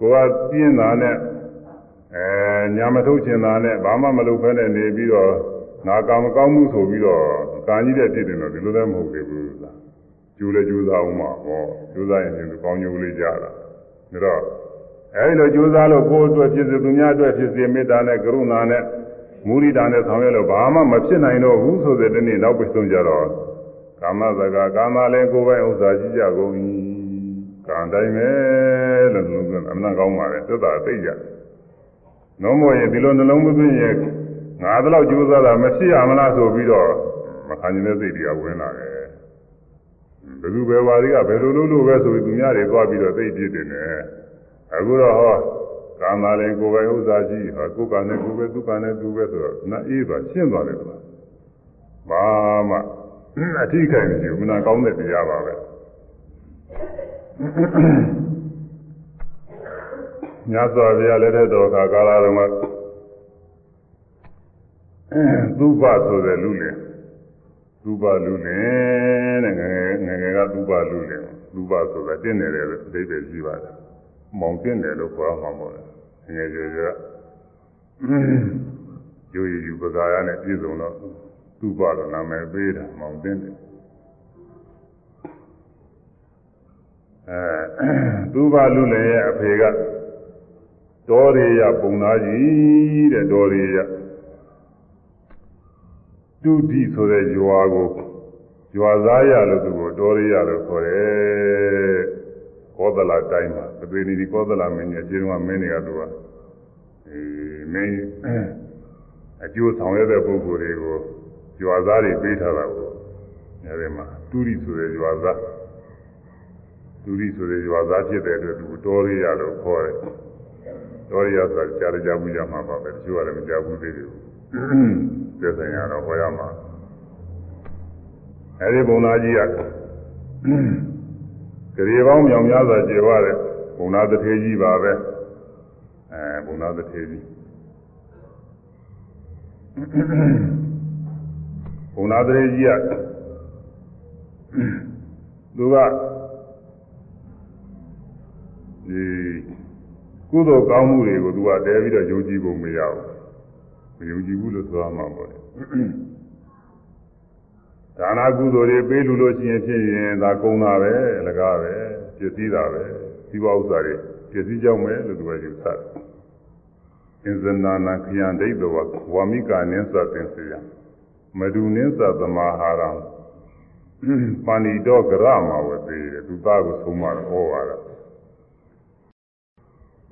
ကိုကပြင်းတာနဲ့အဲညာမထုတ်ချင်တာနဲ့ဘာမှမလုပ်ဖဲနဲ့နေပြီးတော့ငါကံမကောင်းမှုဆိုပြီးတော့ကံကြီးတဲ့ဖြစ်တယ်တော့ဒီလိုလည်းမဟုတ်သေးဘူးလားကျိုးလည်းကျိုးစားအောင်ပါဟောကျိုးစားရင်ဒီကောင်းကျိုးလေးကြတာဒါတော့အဲဒီလိုကျိုးစားလို့ကိုယ်အတွက်ဖြစ်စေသူများအတွက်ဖြစ်စေမေတ္တာနဲ့ကရုဏာနဲ့မုရိဒာနဲ့ဆောင်ရွက်လို့ဘာမှမဖြစ်နိုင်တော့ဘူးဆိုတဲ့တနေ့နောက်ပြီးဆုံးကြတော့ကာမစကားကာမလည်းကိုယ်ပိုင်ဥစ္စာရှိကြကုန်၏ ကံတိုင်းပဲလို့နှလုံးသွင်းအမှန်ကောင်းပါလေသက်သာသိကြ။နှုံးမရင်ဒီလိုနှလုံးမသွင်းရင်ငါတော့ကြိုးစားတာမဖြစ်ရမလားဆိုပြီးတော့မခံနိုင်တဲ့စိတ်တွေကဝင်လာတယ်။ဘယ်သူပဲဝါရီကဘယ်လိုလုပ်လို့ပဲဆိုပြီးသူများတွေသွားပြီးတော့သိပြစ်တယ်နဲ့အခုတော့ဟောကာမလည်းကိုယ်ပဲဥစ္စာရှိဟောကိုယ်ကလည်းကိုယ်ပဲသူကလည်းသူပဲဆိုတော့နာအေးသွားရှင်းသွားတယ်ကွာ။ဘာမှအထီးခိုင်မရှိဘူးမနာကောင်းတဲ့တရားပါပဲ။ မြတ်စွာဘုရားလက်ထက်တော်ခါကာလတော်မှာသုဘဆိုတဲ့လူလင်သုဘလူလင်တဲ့ငယ်ငယ်ငယ်ကသုဘလူလင်သုဘဆိုတာတင့်တယ်လေအဓိပ္ပာယ်ရှိပါတယ်မောင်တင့်တယ်လို့ခေါ်မှာပေါ့လေငယ်ရွယ်ရွယ်ရိုးရည်ယူပဇာရနဲ့ပြည့်စုံတော့သုဘတော့နာမည်ပေးတာမောင်တင့်တယ် အဲသုဘလူလင်ရဲ့အဖေကတောရေရပုံသားကြီးတဲ့တောရေရတုဒိဆိုတဲ့ရွာကိုရွာသားရလို့သူကိုတောရေရလို့ခေါ်တယ်ကောသလတိုင်းမှာသပေနီဒီကောသလမင်းကြီးအချင်းကမင်းတွေကသူကအဲမင်းအကျိုးဆောင်ရတဲ့ပုဂ္ဂိုလ်တွေကိုရွာသားတွေပေးထားတာကိုအဲဒီမှာတုဒိဆိုတဲ့ရွာသား တုဒိဆိုတဲ့ရွာသားဖြစ်တဲ့အတွက်သူတောရေရလို့ခေါ်တယ်တော်ရရဆိုတာကြားကြမှုရမှာပါပဲတချို့ကလည်းမကြားဘူးသေးတယ်ပြည့်စုံရတော့ဟောရမှာအဲဒီဘုံသားကြီးကကြရေပေါင်းမြောင်များစွာကျေဝတဲ့ဘုံနာတထေကြီးပါပဲအဲဘုံနာတထေကြီးဘုံနာတထေကြီးကသူက ဒီကုသိုလ်ကောင်းမှုတွေကိုသူကတဲပြီးတော့ယုံကြည်ဖို့မရဘူးမယုံကြည်ဘူးလို့ဆိုရမှာပေါ့ဒါနာကုသိုလ်တွေပေးလူလို့ရှိရင်ဖြစ်ရင်ဒါကုံတာပဲအလကားပဲပစ္စည်းတာပဲဒီဘဥစ္စာတွေပစ္စည်းကြောင့်ပဲလို့သူကယူဆတယ်အင်ဇနာနာခယံဒိဋ္ဌဝဝါမိကာနင်းသသင်္စေယမဒုနင်းသသမာဟာရံပါဏိတော်ကရမှာဝေသေးတယ်သူသားကိုဆုံးမတော့ဟောပါတော့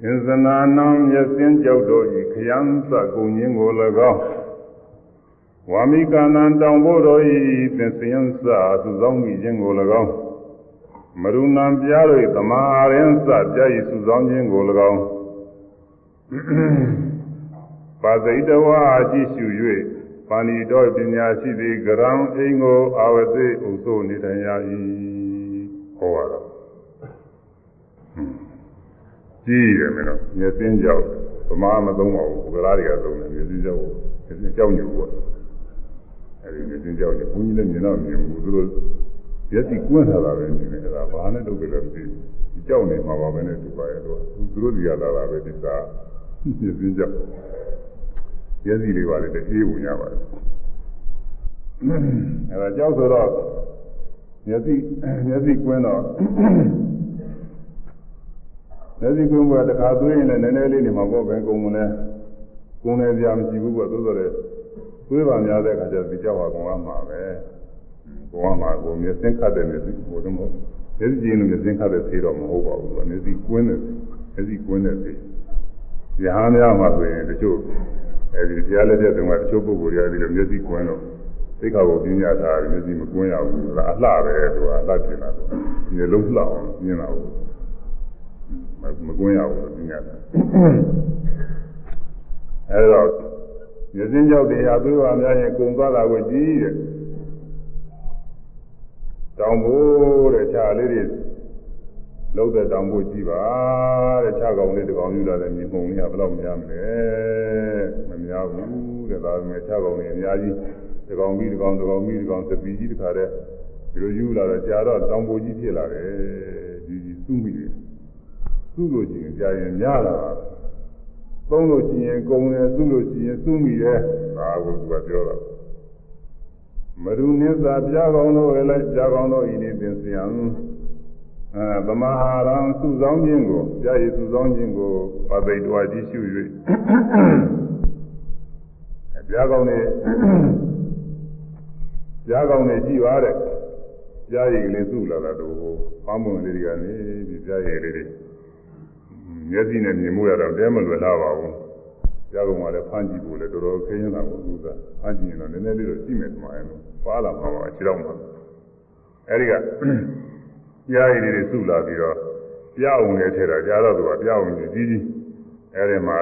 အင်ဇနာနံမျက်စင်းကြောက်တော်ဤခယံသကုံညင်းကို၎င်းဝါမိကာနံတောင်ဖို့တော်ဤသင်္စေယံစသူဆောင်မိခြင်းကို၎င်းမရုဏံပြားတို့သမာရင်စပြားဤစုဆောင်ခြင်းကို၎င်းပါသိတဝါအကြည့်ရှု၍ပါဏိတော်ပညာရှိသည်ကရံအိမ်ကိုအာဝသိဥဆိုနေထိုင်ရ၏ဟောရတော့ ကြည့်ရမယ်နော်မျက်စင်းကြောက်သမားမသုံးပါဘူးဘုရားတွေကသုံးတယ်မျက်စင်းကြောက်မျက်စင်းကြောက်ညူပေါ့အဲဒီမျက်စင်းကြောက်ညူဘုန်းကြီးလည်းမြင်တော့မြင်ဘူးသူတို့ရက်စီကွန်းထားတာပဲမြင်တယ်ဒါဘာနဲ့လုပ်ကြလဲမသိဘူးဒီကြောက်နေမှာပါပဲနဲ့တူပါရဲ့တော့သူတို့ဒီရလာတာပဲဒီစားမျက်စင်းကြောက်မျက်စိလေးပါလေတအေးဝင်ရပါတယ်အဲဒါကြောက်ဆိုတော့မျက်စိမျက်စိကွင်းတော့ မျက်စိကွင်းကတခါသွေးရင်လည်းနည်းနည်းလေးနေမှာပေါ့ပဲကုန်မလဲကုန်နေကြမရှိဘူးပေါ့သို့တော်လည်းသွေးပါများတဲ့အခါကျဒီကြောက်ပါကုန်ရမှာပဲကုန်ရမှာကိုမျက်စင်းခတ်တဲ့မျက်စိဟိုတော့မဟုတ်မျက်စိကြည့်လို့မျက်စင်းခတ်တဲ့သေးတော့မဟုတ်ပါဘူးမျက်စိကွင်းတဲ့မျက်စိကွင်းတဲ့သေးရဟန်းများမှာဆိုရင်တချို့အဲဒီတရားလက်ချက်တုန်းကတချို့ပုဂ္ဂိုလ်တွေအဲဒီလိုမျက်စိကွင်းတော့သိက္ခာပုဒ်ပြညာထားတယ်မျက်စိမကွင်းရဘူးလားအလှပဲသူကအလှပြင်လာတော့ဒီလုံးလှအောင်ပြင်းလာဘူး မကွင်းရဘူးပြညာထားအဲတော့မျက်စင်းကြောက်တရားသွေးပါများရင်ကုံသွားတာကိုကြည့်တဲ့တောင်ဖို့တဲ့ခြာလေးတွေလုံးတဲ့တောင်ဖို့ကြည့်ပါတဲ့ခြာကောင်လေးတကောင်ယူလာတဲ့မြေပုံလေးကဘယ်တော့များမလဲမများဘူးတဲ့ဒါပေမဲ့ခြာကောင်လေးအများကြီးတကောင်ပြီးတကောင်တကောင်ပြီးတကောင်သပီကြီးတခါတည်းဒီလိုယူလာတော့ကြာတော့တောင်ဖို့ကြီးဖြစ်လာတယ်ကြီးကြီးစုမိတယ် စုလို့ရှိရင်ကြာရင်များလာတာသုံးလို့ရှိရင်ကုံတယ်စုလို့ရှိရင်စုမိတယ်ဒါကိုသူကပြောတာမရူနစ္စာပြားကောင်းတို့လည်းပြားကောင်းတို့ဤနေသင်စယံအဲသမာဟာရံစုဆောင်ခြင်းကိုပြားရည်စုဆောင်ခြင်းကိုပါသိတော်ကြည့်ရှု၍ပြားကောင်းနေပြားကောင်းနေကြည့်ပါတဲ့ပြားရည်ကလေးစုလာတာတို့ပေါင်းမွန်လေးတွေကနေဒီပြားရည်လေးတွေ မျက်စိနဲ့မြင်မှုရတော့တဲမလွယ်လာပါဘူးကြားကုန်မှာလည်းဖမ်းကြည့်ဖို့လည်းတော်တော်ခင်းနေတာကိုသူကဖမ်းကြည့်ရင်တော့နည်းနည်းလေးတော့ရှိမယ်ဒီမှာအဲပါလာမှာပါခြေတော့မှာအဲဒီကကြားရည်တွေစုလာပြီးတော့ပြအောင်နဲ့ထဲတာကြားတော့သူကပြအောင်ကြီးကြီးကြီးအဲဒီမှာ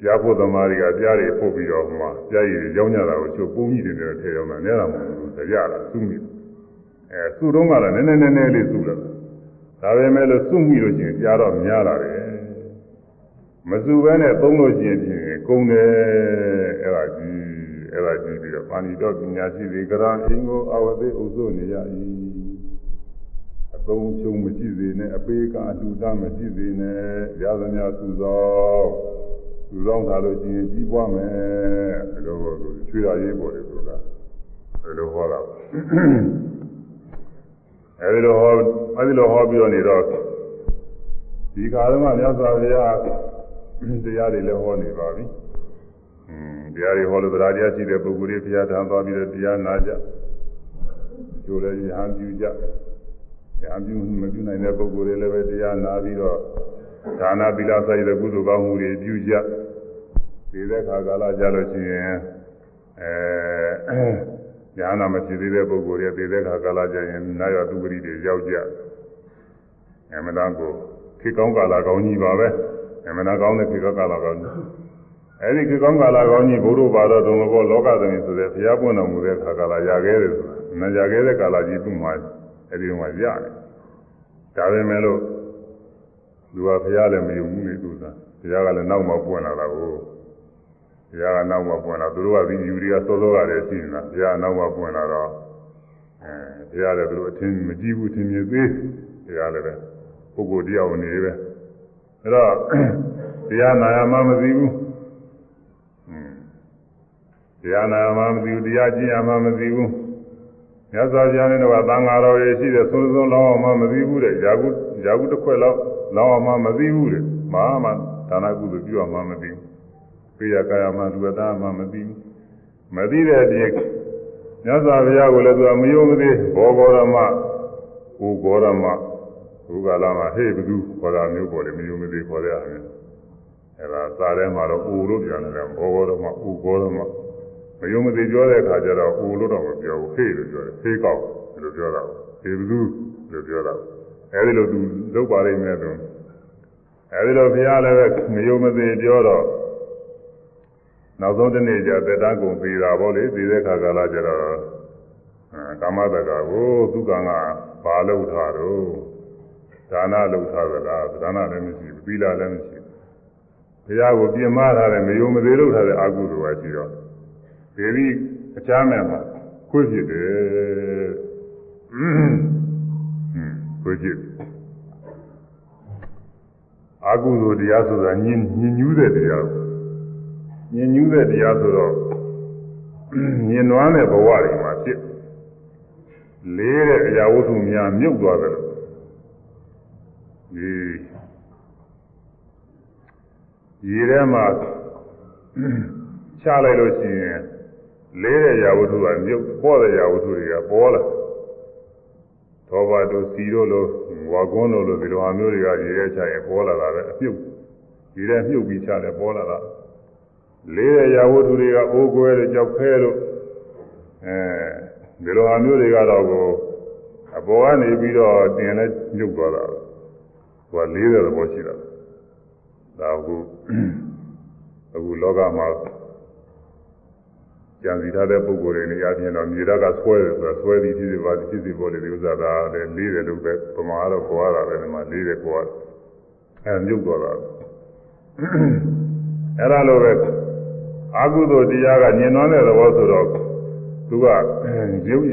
ပြဖို့သမားတွေကပြားတွေပို့ပြီးတော့ဟိုမှာပြားရည်တွေရောင်းကြတာကိုချုပ်ပုံးကြီးတွေနဲ့ထဲရောက်တာနဲတာမဟုတ်ဘူးတရားလားစုမိအဲစုတော့ကလည်းနည်းနည်းနည်းနည်းလေးစုလာ ဒါပေမဲ့လို့စုမိလို့ရှိရင်ကြားတော့များလာတယ်မစုဘဲနဲ့သုံးလို့ရှိရင်ဖြင့်ကုန်တယ်အဲ့ဒါကြီးအဲ့ဒါကြီးပြီးတော့ပါဏိတော်ပညာရှိတွေကရန်အင်းကိုအဝသိဥစုနေရ၏အသုံးချုံမရှိစေနဲ့အပေကအတူတမရှိစေနဲ့ရသမျှစုသောစုသောထားလို့ရှိရင်ကြီးပွားမယ်ဘယ်လိုချွေရရေးပေါ်တယ်ဆိုတာဘယ်လိုဟောတာ အဲဒီလိုဟောအဲဒီလိုဟောပြီးတော့နေတော့ဒီကာလမှာမြတ်စွာဘုရားတရားတွေလည်းဟောနေပါပြီ။อืมတရားတွေဟောလို့တရားတရားရှိတဲ့ပုဂ္ဂိုလ်တွေဘုရားထံသွားပြီးတော့တရားနာကြ။ကျိုးလည်းရဟန်းပြုကြ။ရဟန်းပြုမပြုနိုင်တဲ့ပုဂ္ဂိုလ်တွေလည်းပဲတရားနာပြီးတော့ဒါနသီလစိုက်တဲ့ကုသိုလ်ကောင်းမှုတွေပြုကြ။ဒီတဲ့ခါကာလကြလို့ရှိရင်အဲ ညာနာမဖြစ်သေးတဲ့ပုဂ္ဂိုလ်တွေဒီတဲ့ခါကာလကြရင်နာရသူပရိတွေရောက်ကြ။အမှန်တန်ကိုခေကောင်းကာလကောင်းကြီးပါပဲ။အမှန်ကောင်းတဲ့ခေတ်ကာလကောင်းကြီးအဲဒီခေတ်ကောင်းကာလကောင်းကြီးဘုရုပါတော်တုံဘောလောကသမီးဆိုတဲ့ဘုရားပွင့်တော်မူတဲ့ခါကာလရခဲ့တယ်ဆိုတာနာရခဲ့တဲ့ကာလကြီးသူ့မှာအဲဒီတော့ရတယ်ဒါပဲမဲ့လို့သူကဘုရားလည်းမယုံဘူးလေသူကဘုရားကလည်းနောက်မှပွင့်လာတာကို ဘုရားကနောက်မှပွင့်လာသူတို့ကဒီယူတွေကစောစောကလည်းရှိနေတာဘုရားနောက်မှပွင့်လာတော့အဲဘုရားလည်းသူတို့အထင်မကြည့်ဘူးထင်မြင်သေးဘုရားလည်းပဲပုဂ္ဂိုလ်တရားဝင်နေပဲအဲ့တော့တရားနာရမှမသိဘူးတရားနာမှမသိဘူးတရားကျင့်ရမှမသိဘူးမြတ်စွာဘုရားနဲ့တော့သံဃာတော်တွေရှိတဲ့ဆုံးဆုံးလောင်းအောင်မှမသိဘူးတဲ့ယာကုယာကုတစ်ခွက်လောက်လောင်းအောင်မှမသိဘူးတဲ့မဟာမဒါနကုသိုလ်ပြုအောင်မှမသိဘူး ပိယကာယမှလူဝတ္တမှမသိဘူးမသိတဲ့အပြင်မြတ်စွာဘုရားကိုလည်းသူကမယုံမသိဘောဂောရမဥဂောရမဘုရားလာမှာဟေ့ဘသူခေါ်တာမျိုးပေါ်တယ်မယုံမသိခေါ်ရအောင်အဲဒါစာထဲမှာတော့ဥလို့ပြန်တယ်ဘောဂောရမဥဂောရမမယုံမသိပြောတဲ့အခါကျတော့ဥလို့တော့မပြောဘူးဟေ့လို့ပြောတယ်ဟေ့ကောက်လို့ပြောတာဟေ့ဘသူလို့ပြောတာအဲဒီလိုသူလုပ်ပါလိမ့်မယ်သူအဲဒီလိုဘုရားလည်းပဲမယုံမသိပြောတော့ နောက်ဆုံးတစ်နေ့ကျသက်တမ်းကုန်သေးတာပေါ့လေသေးတဲ့ခါကာလကျတော့ကာမတက္ကကိုသူကံကဘာလုပ်ထားတော့ဒါနလုပ်ထားသလားဒါနလည်းမရှိဘူးသီလလည်းမရှိဘူးဘုရားကိုပြင်မထားတယ်မယုံမသေးလုပ်ထားတဲ့အကုသိုလ်ပဲရှိတော့ဒီဒီအချမ်းမဲ့မှာခွေးဖြစ်တယ်ဟွန်းခွေးဖြစ်အကုသိုလ်တရားဆိုတာညင်ညင်ညူးတဲ့တရား ညင်ညူးတဲ့တရားဆိုတော့ညင်နွားတဲ့ဘဝတွေမှာဖြစ်လေးတဲ့အရာဝတ္ထုများမြုပ်သွားတယ်လို့ဒီရေထဲမှာချလိုက်လို့ရှိရင်လေးတဲ့ရာဝတ္ထုကမြုပ်ပေါ်တဲ့ရာဝတ္ထုတွေကပေါ်လာသောဘာတို့စီတို့လိုဝါကွန်းတို့လိုဒီလိုအမျိုးတွေကရေထဲချရင်ပေါ်လာတာပဲအမြုပ်ရေထဲမြုပ်ပြီးချတယ်ပေါ်လာတာ လေးတဲ့ရာဝတ္ထုတွေကအိုးကွဲတို့ကြောက်ခဲတို့အဲဒီလိုအမျိုးတွေကတော့ကိုအပေါ်ကနေပြီးတော့တင်လဲမြုပ်သွားတာဟိုကလေးတဲ့သဘောရှိတာဒါအခုအခုလောကမှာကြံစီထားတဲ့ပုံကိုယ်တွေနေရာချင်းတော့မြေဓာတ်ကဆွဲတယ်ဆိုတာဆွဲသည်ဖြစ်စီပါဖြစ်စီပေါ်တယ်ဒီဥစ္စာဒါလည်းလေးတယ်လို့ပဲပမာတော့ကြွားတာပဲဒီမှာလေးတယ်ကြွားအဲမြုပ်သွားတာအဲ့ဒါလိုပဲ အာဟုသောတရားကညင်နွမ်းတဲ့သဘောဆိုတော့သူက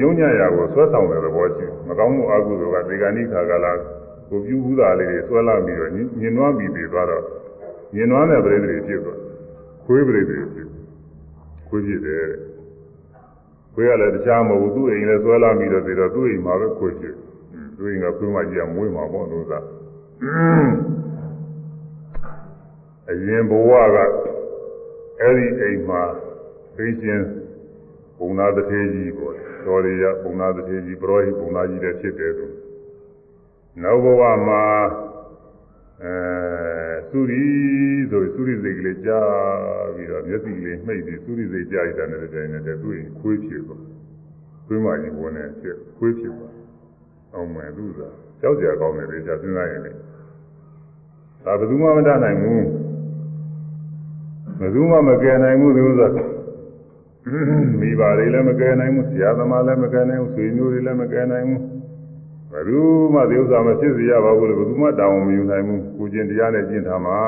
ယုံညံ့ရာကိုဆွဲဆောင်တဲ့သဘောရှိမကောင်းမှုအာဟုသောကဒီကဏိခါကလာကိုပြုဘူးတာလေးတွေဆွဲလာပြီးတော့ညင်နွမ်းပြီးပြီးသွားတော့ညင်နွမ်းတဲ့ပရိသေတွေဖြစ်သွားခွေးပရိသေတွေဖြစ်ခွေးဖြစ်တယ်ခွေးကလည်းတခြားမဟုတ်ဘူးသူ့အိမ်လည်းဆွဲလာပြီးတော့ပြီးတော့သူ့အိမ်မှာပဲခွေးဖြစ်သူ့အိမ်ကခွေးမကြီးကမွေးမှာပေါ့လို့သာအရင်ဘဝက အဲ့ဒီအိမ်မှာသိချင်းပုံနာတထေကြီးပေါ့တော်ရရပုံနာတထေကြီးပရောဟိပုံနာကြီးလည်းဖြစ်တယ်သူနောက်ဘဝမှာအဲသုရီဆိုသုရီစိတ်ကလေးကြာပြီးတော့မျက်စိကလေးမှိတ်ပြီးသုရီစိတ်ကြာရတဲ့တဲ့တိုင်နဲ့သူ့ရင်ခွေးဖြစ်သွားခွေးမကြီးဝင်နေဖြစ်ခွေးဖြစ်သွားအောင်မယ်သူသာကြောက်ကြကောင်းတယ်လေကြာစဉ်းစားရင်လေဒါဘယ်သူမှမတတ်နိုင်ဘူး ဘယ်သူမှမကယ်နိုင်ဘူးဒီဥစ္စာမိဘတွေလည်းမကယ်နိုင်ဘူးဆရာသမားလည်းမကယ်နိုင်ဘူးဆွေမျိုးတွေလည်းမကယ်နိုင်ဘူးဘယ်သူမှဒီဥစ္စာမဖြစ်စေရပါဘူးလို့ဘယ်သူမှတောင်းမယူနိုင်ဘူးကိုကျင်တရားနဲ့ကျင့်ထားမှာ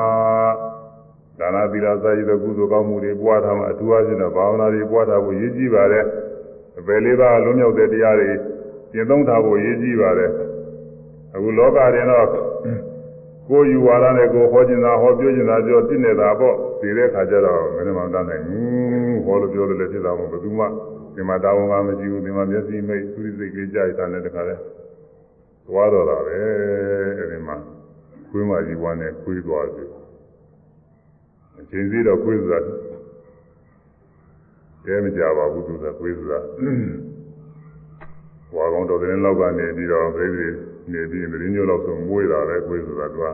ဒါနသီလစာရည်တဲ့ကုသိုလ်ကောင်းမှုတွေပွားထားမှာအထူးအချင်းတော့ဘာဝနာတွေပွားထားဖို့ရည်ကြီးပါတယ်အပယ်လေးပါးလွံ့မြောက်တဲ့တရားတွေကျင့်သုံးထားဖို့ရည်ကြီးပါတယ်အခုလောကရင်တော့ကိုယ်ယူဝါဒနဲ့ကိုယ်ဟောကျင်တာဟောပြောကျင်တာပြောသိနေတာပေါ့ ဒီတဲ့ခါကျတော့မင်းမတတ်နိုင်ဘူးဟောလို့ပြောလို့လည်းဖြစ်တာမဟုတ်ဘယ်သူမှဒီမှာတာဝန်ကမရှိဘူးဒီမှာမျက်စိမိတ်သုရိစိတ်လေးကြာရတာနဲ့တခါလဲသွားတော့တာပဲအဲဒီမှာခွေးမကြီးဝမ်းနဲ့ခွေးသွားပြီအချိန်စီတော့ခွေးဆိုတာတဲမကြပါဘူးသူကခွေးဆိုတာဝါကောင်တော်တဲ့လောက်ကနေပြီးတော့ပြိတ္တိနေပြီးမရင်းညို့လောက်ဆိုမွေးတာပဲခွေးဆိုတာသူက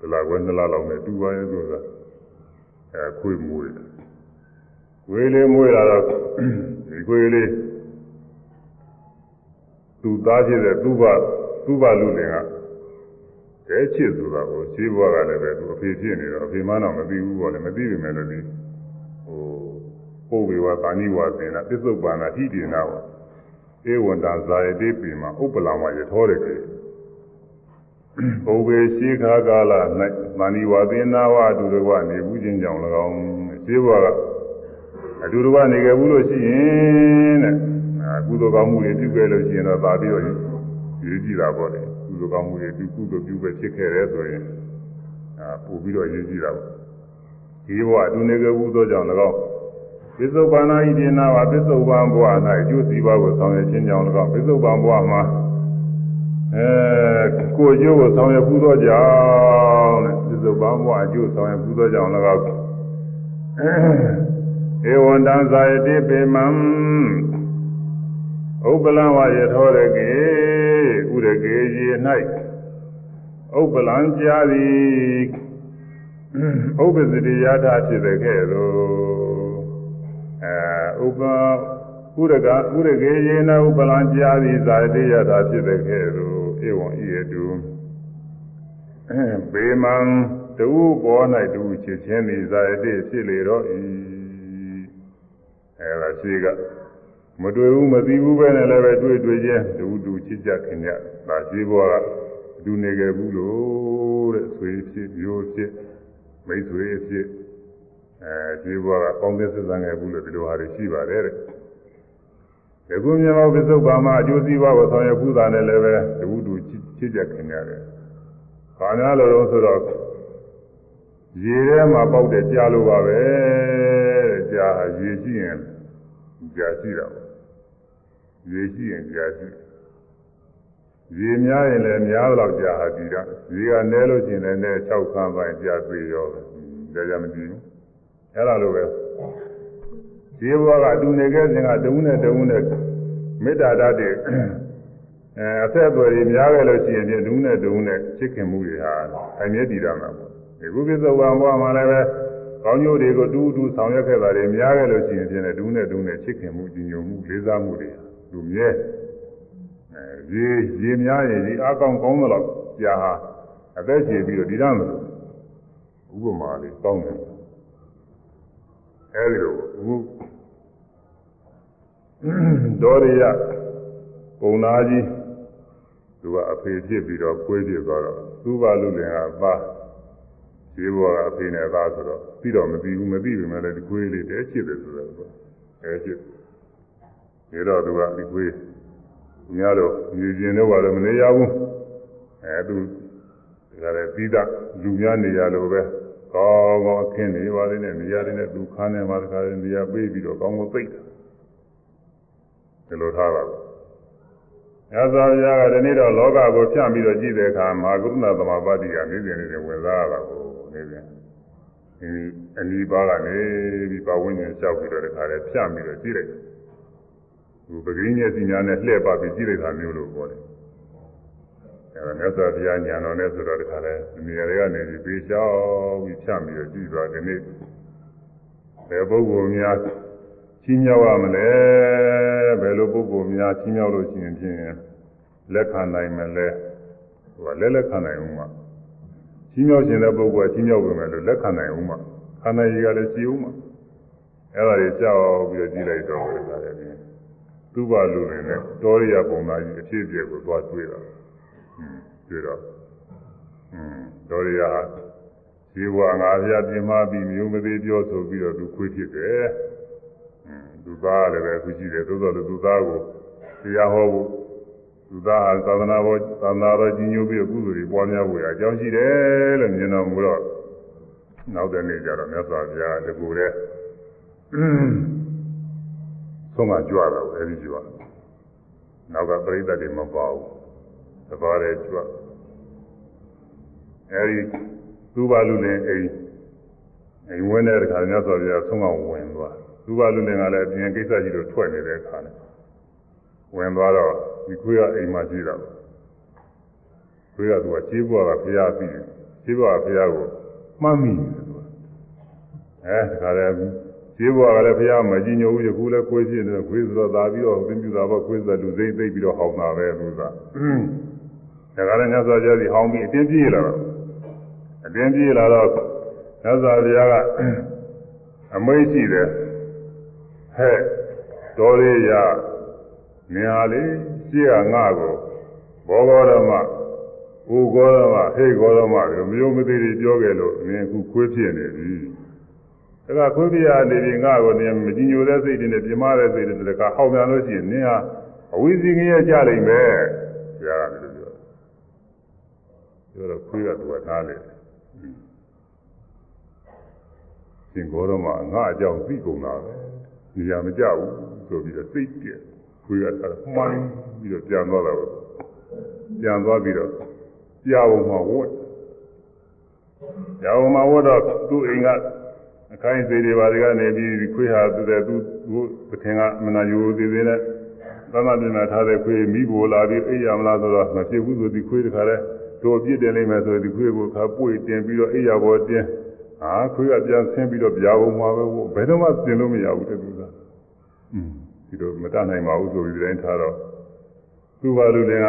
ဒလာကွယ်နှစ်လလောက်နဲ့တူပါရဲ့ဆိုတာ အဲခွေးမွေးတယ်ခွေးလေးမွေးလာတော့ဒီခွေးလေးသူသားဖြစ်တဲ့သူ့ဘသူ့ဘလူလင်ကကဲချစ်ဆိုတာကိုရှင်းဘွားကလည်းပဲသူအဖေဖြစ်နေတော့အဖေမတော့မသိဘူးပေါ့လေမသိပြီမဲ့လို့ဒီဟိုပုဗ္ဗေဝတာဏိဝသင်္နာပစ္စုပ္ပန္နာဟိတိနာပေါ့ဧဝန္တာဇာယတိပိမှာဥပ္ပလာမရထောတယ်ကေ ဘုဗ္ဗေရှိခါကာလ၌မဏိဝသေနာဝအတူတကွနေဘူးချင်းကြောင့်၎င်းရှင်းဘွားကအတူတကွနေခဲ့ဘူးလို့ရှိရင်တဲ့ကုသိုလ်ကောင်းမှုတွေပြုခဲ့လို့ရှိရင်တော့သာပြီးတော့ရေးကြည့်တာပေါ့လေကုသိုလ်ကောင်းမှုတွေပြုကုသိုလ်ပြုပဲဖြစ်ခဲ့တယ်ဆိုရင်အာပို့ပြီးတော့ရေးကြည့်တာပေါ့ဒီဘဝအတူနေခဲ့ဘူးသောကြောင့်၎င်းပစ္စုပန်နာဣတိနာဝပစ္စုပန်ဘဝ၌အကျိုးစီးပွားကိုဆောင်ရွက်ခြင်းကြောင့်၎င်းပစ္စုပန်ဘဝမှာ အဲကိုကျိုးကိုဆောင်ရွက်ပူးသောကြောင့်တဲ့ဒီလိုဘာမှအကျိုးဆောင်ရွက်ပူးသောကြောင့်လည်းကောဧဝံတံဇာယတိပေမံဥပလံဝယထောရကေဥရကေရေ၌ဥပလံကြာသည်ဥပဇတိယထာဖြစ်တဲ့ကဲ့သို့အဲဥပဥရကဥရကေရေနဥပလံကြာသည်ဇာယတိယထာဖြစ်တဲ့ကဲ့သို့ ဧဝံဤရတုဘေမံတူပေါ်၌တူချစ်ချင်းသည်ဇာယတိဖြစ်လေတော့ဤအဲဒါရှိကမတွေ့ဘူးမသိဘူးပဲနဲ့လည်းပဲတွေ့တွေ့ချင်းတူတူချစ်ကြခင်ကြဒါရှိဘောကဒူနေခဲ့ဘူးလို့တဲ့ဆွေဖြစ်မျိုးဖြစ်မိတ်ဆွေဖြစ်အဲရှိဘောကပေါင်းသစ်ဆက်ဆံခဲ့ဘူးလို့ဒီလိုဟာတွေရှိပါတယ်တဲ့ ဒီကုမြေမောပစ္စုပ္ပါမှာအကျိုးစီးပွားကိုဆောင်ရွက်ခုတာနဲ့လည်းပဲတူတူချစ်ကြခင်ရတယ်။ဘာများလို့လဲဆိုတော့ရေထဲမှာပေါက်တဲ့ကြားလို့ပါပဲတဲ့ကြားဟာရေရှိရင်ကြားရှိတာပေါ့။ရေရှိရင်ကြားရှိရေများရင်လည်းများတော့ကြားဟာဒီကရေကနဲလို့ရှိရင်လည်းနဲ၆ခန်းပိုင်းကြားသေးရောတယ်။ကြားကြမကြည့်ဘူး။အဲ့လိုပဲ ဒီဘဝကအတူနေခဲ့စဉ်ကတဝုနဲ့တဝုနဲ့မေတ္တာတတ်တဲ့အဲအဆက်အသွယ်တွေများခဲ့လို့ရှိရင်တဝုနဲ့တဝုနဲ့ချစ်ခင်မှုတွေဟာအမြဲတည်ရမှာပေါ့ဒီကုသဇဝံဘဝမှာလည်းပဲကောင်းကျိုးတွေကိုတူတူဆောင်ရွက်ခဲ့တာတွေများခဲ့လို့ရှိရင်ဖြင့်တဝုနဲ့တဝုနဲ့ချစ်ခင်မှုကြည်ညိုမှုလေးစားမှုတွေလူမြဲအဲရေရေများရင်ဒီအကောင်ကောင်းတော့ကြာဟာအသက်ရှင်ပြီးတော့ဒီရမလို့ဥပမာလေးကောင်းတယ်အဲဒီလိုအခု ဒေါရယပုံနာကြီးသူကအဖေဖြစ်ပြီးတော့ကွေးပြသွားတော့သူ့ဘာလူလင်ကသားဈေးဘောကအဖေနဲ့သားဆိုတော့ပြီးတော့မပြီးဘူးမပြီးပြီမဲ့လည်းဒီကွေးလေးတဲချစ်တယ်ဆိုတော့အဲချစ်ဒီတော့သူကဒီကွေးများတော့ယူကျင်တော့ဘာလို့မနေရဘူးအဲသူဒါလည်းပြီးသားလူများနေရလို့ပဲကောင်းကောင်းအခင်းနေပါလေနဲ့နေရာတွေနဲ့သူခန်းနေမှာတခါလေနေရာပေးပြီးတော့ကောင်းကောင်းသိတာ ဒီလိုထားပါဘူး။ညဇာဗျာကဒီနေ့တော့လောကကိုဖြန့်ပြီးတော့ကြည့်တဲ့အခါမာကုဏသမဘာတိကနေ့စဉ်နေ့စဉ်ဝင်စားရတာကိုနေ့စဉ်ဒီအနီးပါးကနေပြီးပဝိညာဉ်လျှောက်ပြီးတော့တခါလေဖြန့်ပြီးတော့ကြည့်လိုက်တယ်။ဒီပဂိညက်စီညာနဲ့လှည့်ပါပြီးကြည့်လိုက်တာမျိုးလို့ပြောတယ်။အဲဒါမြတ်စွာဘုရားညာတော်နဲ့ဆိုတော့တခါလေဒီနေရာတွေကနေပြီးပေးလျှောက်ပြီးဖြန့်ပြီးတော့ကြည့်သွားဒီနေ့ဘယ်ပုဂ္ဂိုလ်များ ချင်းမြောက်ရမလဲဘယ်လိုပုဂ္ဂိုလ်များချင်းမြောက်လို့ရှိရင်ဖြင့်လက်ခံနိုင်မလဲဟိုကလက်လက်ခံနိုင်ဦးမှာချင်းမြောက်ခြင်းတဲ့ပုဂ္ဂိုလ်ကချင်းမြောက်ဝင်မယ်လို့လက်ခံနိုင်ဦးမှာခန္ဓာကြီးကလည်းရှိဦးမှာအဲ့ဒါတွေကြောက်ပြီးတော့ကြည့်လိုက်တော့တယ်ဒါလည်းသူ့ဘာလူနေနဲ့တောရိယပုံသားကြီးအဖြစ်အပျက်ကိုသွားတွေ့တာတွေ့တော့อืมတောရိယဟာဇေဝငါးပြပြင်းမပြီးမျိုးမသေးပြောဆိုပြီးတော့သူခွေးဖြစ်တယ် သူသားလည်းပဲသူကြည့်တယ်သို့တော်လည်းသူသားကိုတရားဟောဖို့သူသားဟာသာသနာပေါ်သာသနာတော်ကြီးညိုပြီးကုသိုလ်တွေပွားများဖို့အကြောင်းရှိတယ်လို့မြင်တော်မူတော့နောက်တဲ့နေ့ကျတော့မြတ်စွာဘုရားတကူတဲ့ဆုံးမကြွတာပဲအဲဒီကြွနောက်ကပရိသတ်တွေမပါဘူးတပါးတဲ့ကြွအဲဒီသူ့ဘာလူလင်အိမ်အိမ်ဝင်တဲ့အခါမြတ်စွာဘုရားဆုံးမဝင်သွား သူ့ဘာလူလင်ကလည်းအပြင်ကိစ္စကြီးတို့ထွက်နေတဲ့အခါနဲ့ဝင်သွားတော့ဒီခွေးကအိမ်မှာရှိတာခွေးကသူကခြေဘွားကဖျားပြီးခြေဘွားကဖျားကိုမှတ်မိတယ်သူကအဲဒါကြလည်းခြေဘွားကလည်းဖျားမကြည့်ညိုဘူးယခုလည်းခွေးဖြစ်နေတယ်ခွေးဆိုတော့သာပြီးတော့သင်ပြတာပေါ့ခွေးဆိုလူစိမ့်သိပ်ပြီးတော့ဟောင်းတာပဲသူကဒါကြလည်းညသောကြားစီဟောင်းပြီးအတင်းပြေးလာတော့အတင်းပြေးလာတော့ညသောကြားကအမိတ်ရှိတယ် ဟဲ့တော်လေးရနေဟာလေရှိကငါကိုဘောဂောဓမ္မ ။အိုဂေါရမဟေးဂေါရမလို့မျိုးမသေးတွေပြောခဲ့လို့မင်းအခုခွေးဖြစ်နေပြီ။ဒါကခွေးပြရနေပြီငါ့ကိုနေမကြည်ညိုတဲ့စိတ်တွေနဲ့ပြမတဲ့စိတ်တွေတကဟောက်ပြန်လို့ရှိရင်နင်းဟာအဝိဇ္ဇင်ကြီးရကြလိမ့်မယ်။ဆရာကလည်းပြော။ပြောတော့ခွေးကသူကနားလေ။ရှင်ဂေါရမငါအကြောင်းသိကုန်တာပဲ။ နေရာမကြဘူးဆိုပြီးတော့စိတ်ပြက်ခွေးကသာမှန်းပြီးတော့ပြန်သွားတာပဲ။ပြန်သွားပြီးတော့ကြာဘုံမှာဝတ်ကြာဘုံမှာဝတ်တော့သူ့အိမ်ကအခိုင်းစေတွေပါတွေကနေပြီးခွေးဟာသူတဲ့သူသူပထင်ကမနာယူသေးသေးနဲ့သမတ်ပြင်ထားတဲ့ခွေးမိဖို့လာပြီးအိပ်ရမလားဆိုတော့မဖြစ်ဘူးဆိုဒီခွေးတခါလဲတို့ပြစ်တယ်လိမ့်မယ်ဆိုဒီခွေးကိုခါပွေတင်ပြီးတော့အိပ်ရပေါ်တင် ဟာခွေးကပြန်ဆင်းပြီးတော့ကြာဘုံမှာပဲဘယ်တော့မှတင်လို့မရဘူးတဲ့သူကอืมဒီလိုမတတ်နိုင်ပါဘူးဆိုပြီးတိုင်းထားတော့သူ့ဘာလို့လဲက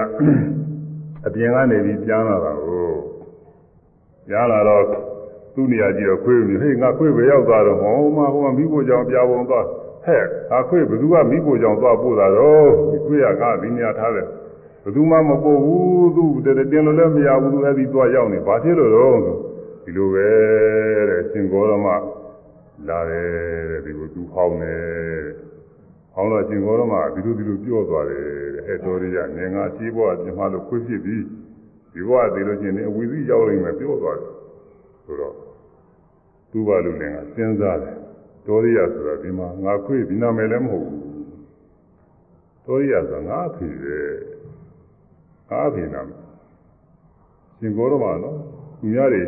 အပြင်ကနေပြီးပြန်လာတာကိုပြန်လာတော့သူ့နေရာကြည့်တော့ခွေးမျိုးဟေးငါခွေးပဲရောက်သွားတော့ဟောမဟိုမှာမိဖို့ကြောင်ပြပုံသွားဟဲ့ငါခွေးဘယ်သူကမိဖို့ကြောင်သွားပို့တာတော့ဒီခွေးကငါဒီနေရာထားတယ်ဘယ်သူမှမပို့ဘူးသူတည်းတင်လို့လည်းမရဘူးသူအဲ့ဒီသွားရောက်နေဘာဖြစ်လို့တော့ ဒီလိုပဲတဲ့ရှင်ဂေါရမလာတယ်တဲ့ဒီလိုသူဟောင်းနေဟောင်းတော့ရှင်ဂေါရမဒီလိုဒီလိုပြောသွားတယ်တဲ့ဟဲ့တော်ရရငင်ငါရှိဘွားပြင်မလို့ခွေးဖြစ်ပြီဒီဘွားသိလို့ရှိရင်အဝီစီရောက်လိမ့်မယ်ပြောသွားတယ်ဆိုတော့သူ့ဘာလို့လဲငါစဉ်းစားတယ်တော်ရရဆိုတာဒီမှာငါခွေးဒီနာမည်လည်းမဟုတ်ဘူးတော်ရရဆိုတာငါအဖေပဲငါအဖေနာမည်ရှင်ဂေါရမနော်သူများတွေ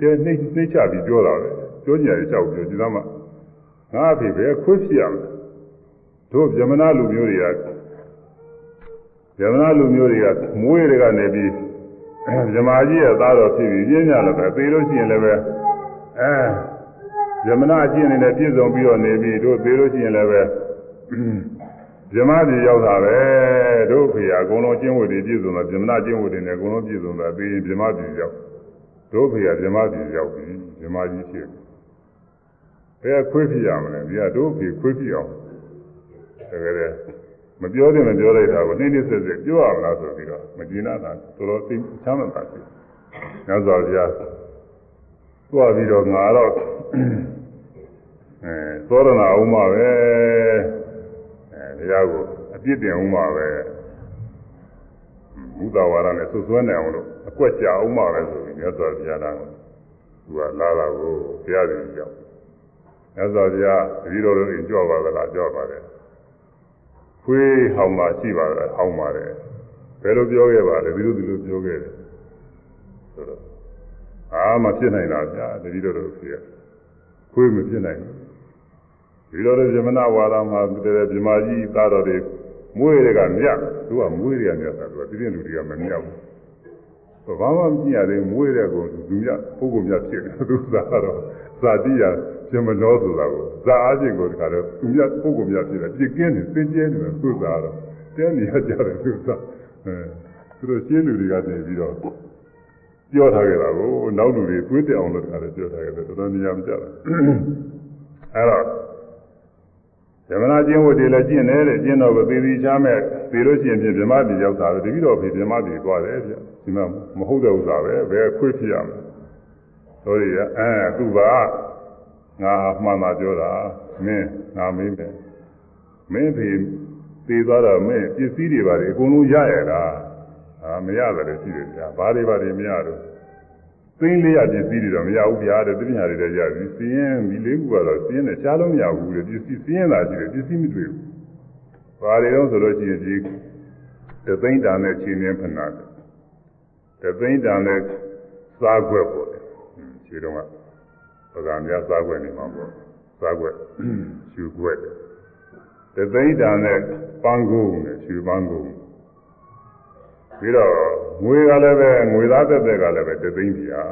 တဲနှိမ့်နှိမ့်ချပြီးပြောတာပဲပြောကြရတယ်ကြောက်ပြောဒီသားမှငါအဖေပဲခွေးဖြစ်ရမယ်တို့ဗြဟ္မဏလူမျိုးတွေကဗြဟ္မဏလူမျိုးတွေကမွေးတွေကနေပြီးဗြဟ္မာကြီးရဲ့သားတော်ဖြစ်ပြီးပြင်းကြလည်းပဲသေလို့ရှိရင်လည်းပဲအဲဗြဟ္မဏအကျင့်နေနဲ့ပြည့်စုံပြီးတော့နေပြီးတို့သေလို့ရှိရင်လည်းပဲဗြဟ္မာပြည်ရောက်တာပဲတို့ဖေကအကုန်လုံးကျင့်ဝတ်တွေပြည့်စုံတာဗြဟ္မဏကျင့်ဝတ်တွေနဲ့အကုန်လုံးပြည့်စုံတာပြီးရင်ဗြဟ္မာပြည်ရောက် တို့ဖေကဗြဟ္မာပြည်ရောက်ပြီဗြဟ္မာကြီးဖြစ်ဘယ်ခွေးဖြစ်ရမလဲဒီကတို့ဖေခွေးဖြစ်အောင်တကယ်မပြောတယ်မပြောလိုက်တာကိုနှိမ့်နှိမ့်ဆက်ဆက်ပြောရမလားဆိုပြီးတော့မကျေနပ်တာတော်တော်သိချမ်းသာတယ်။ညဇော်ပြားသွားပြီးတော့ငါတော့အဲသောရဏအောင်မှာပဲအဲတရားကိုအပြစ်တင်အောင်မှာပဲဘုဒ္ဓဝါဒနဲ့ဆွဆွဲနေအောင်လို့ အကွက်ကြအောင်မှာပဲဆိုပြီးညဇော်ပြားတာကိုသူကလာတာကိုဘုရားရှင်ကြောက်ညဇော်ပြားတတိတော်တို့ရင်ကြောက်ပါကလားကြောက်ပါတယ်ခွေးဟောင်းမှရှိပါတယ်ဟောင်းပါတယ်ဘယ်လိုပြောခဲ့ပါလဲဒီလိုဒီလိုပြောခဲ့တယ်ဆိုတော့အာမဖြစ်နိုင်တာဗျာတတိတော်တို့ဖြစ်ခွေးမဖြစ်နိုင်ဘူးဒီလိုလေဇမနာဝါဒမှာတည်းဗြမာကြီးသားတော်တွေမွေးတွေကမြတ်သူကမွေးတွေကမြတ်တာသူကတိတိလူတွေကမမြတ်ဘူး ဘာမှမကြည့်ရသေးမွေးတဲ့ကိုလူမြတ်ပုဂ္ဂိုလ်မြတ်ဖြစ်တယ်သူသာတော့ဇာတိယပြမနောဆိုတာကိုဇာအားဖြင့်ကိုတခါတော့သူမြတ်ပုဂ္ဂိုလ်မြတ်ဖြစ်တယ်ပြစ်ကင်းတယ်သင်ကျဲတယ်သူသာတော့တဲနေရကြတယ်သူသာအဲသူတို့ရှင်းလူတွေကနေပြီးတော့ပြောထားကြတာကိုနောက်လူတွေသွေးတက်အောင်လို့တခါလည်းပြောထားကြတယ်တော်တော်များများမကြတာအဲတော့ဇမနာကျင့်ဝတ်တွေလည်းကျင့်တယ်တဲ့ကျင့်တော့သေသည်ချားမဲ့ သေလို့ရှိရင်ပြင်ဗြဟ္မပြည်ရောက်တာပဲတတိတော်ဖေဗြဟ္မပြည်သွားတယ်ဗျဒီမှာမဟုတ်တဲ့ဥစ္စာပဲဘယ်ခွေးဖြစ်ရမလဲဆိုရအဲသူကငါမှန်တာပြောတာမင်းငါမေးမယ်မင်းဖေသေသွားတော့မင်းပစ္စည်းတွေပါလေအကုန်လုံးရရတာဟာမရတယ်လေရှိတယ်ဗျာဘာတွေပါတွေမရတော့သိင်းလေးရပစ္စည်းတွေတော့မရဘူးဗျာတဲ့တပညာတွေလည်းရပြီစီးရင်ဒီလေးခုကတော့စီးရင်လည်းရှားလို့မရဘူးလေပစ္စည်းစီးရင်သာရှိတယ်ပစ္စည်းမတွေ့ဘူး ဘာတွေတော့ဆိုလို့ရှိရင်ဒီတသိန်းတန်နဲ့ချင်းချင်းဖနာတယ်တသိန်းတန်နဲ့စားခွက်ပေါ့လေခြေတော့ကပကံများစားခွက်နေမှာပေါ့စားခွက်ရှူခွက်တသိန်းတန်နဲ့ပန်းကုန်းနဲ့ရှူပန်းကုန်းပြီးတော့ငွေကလည်းပဲငွေသားသက်သက်ကလည်းပဲတသိန်းပြာ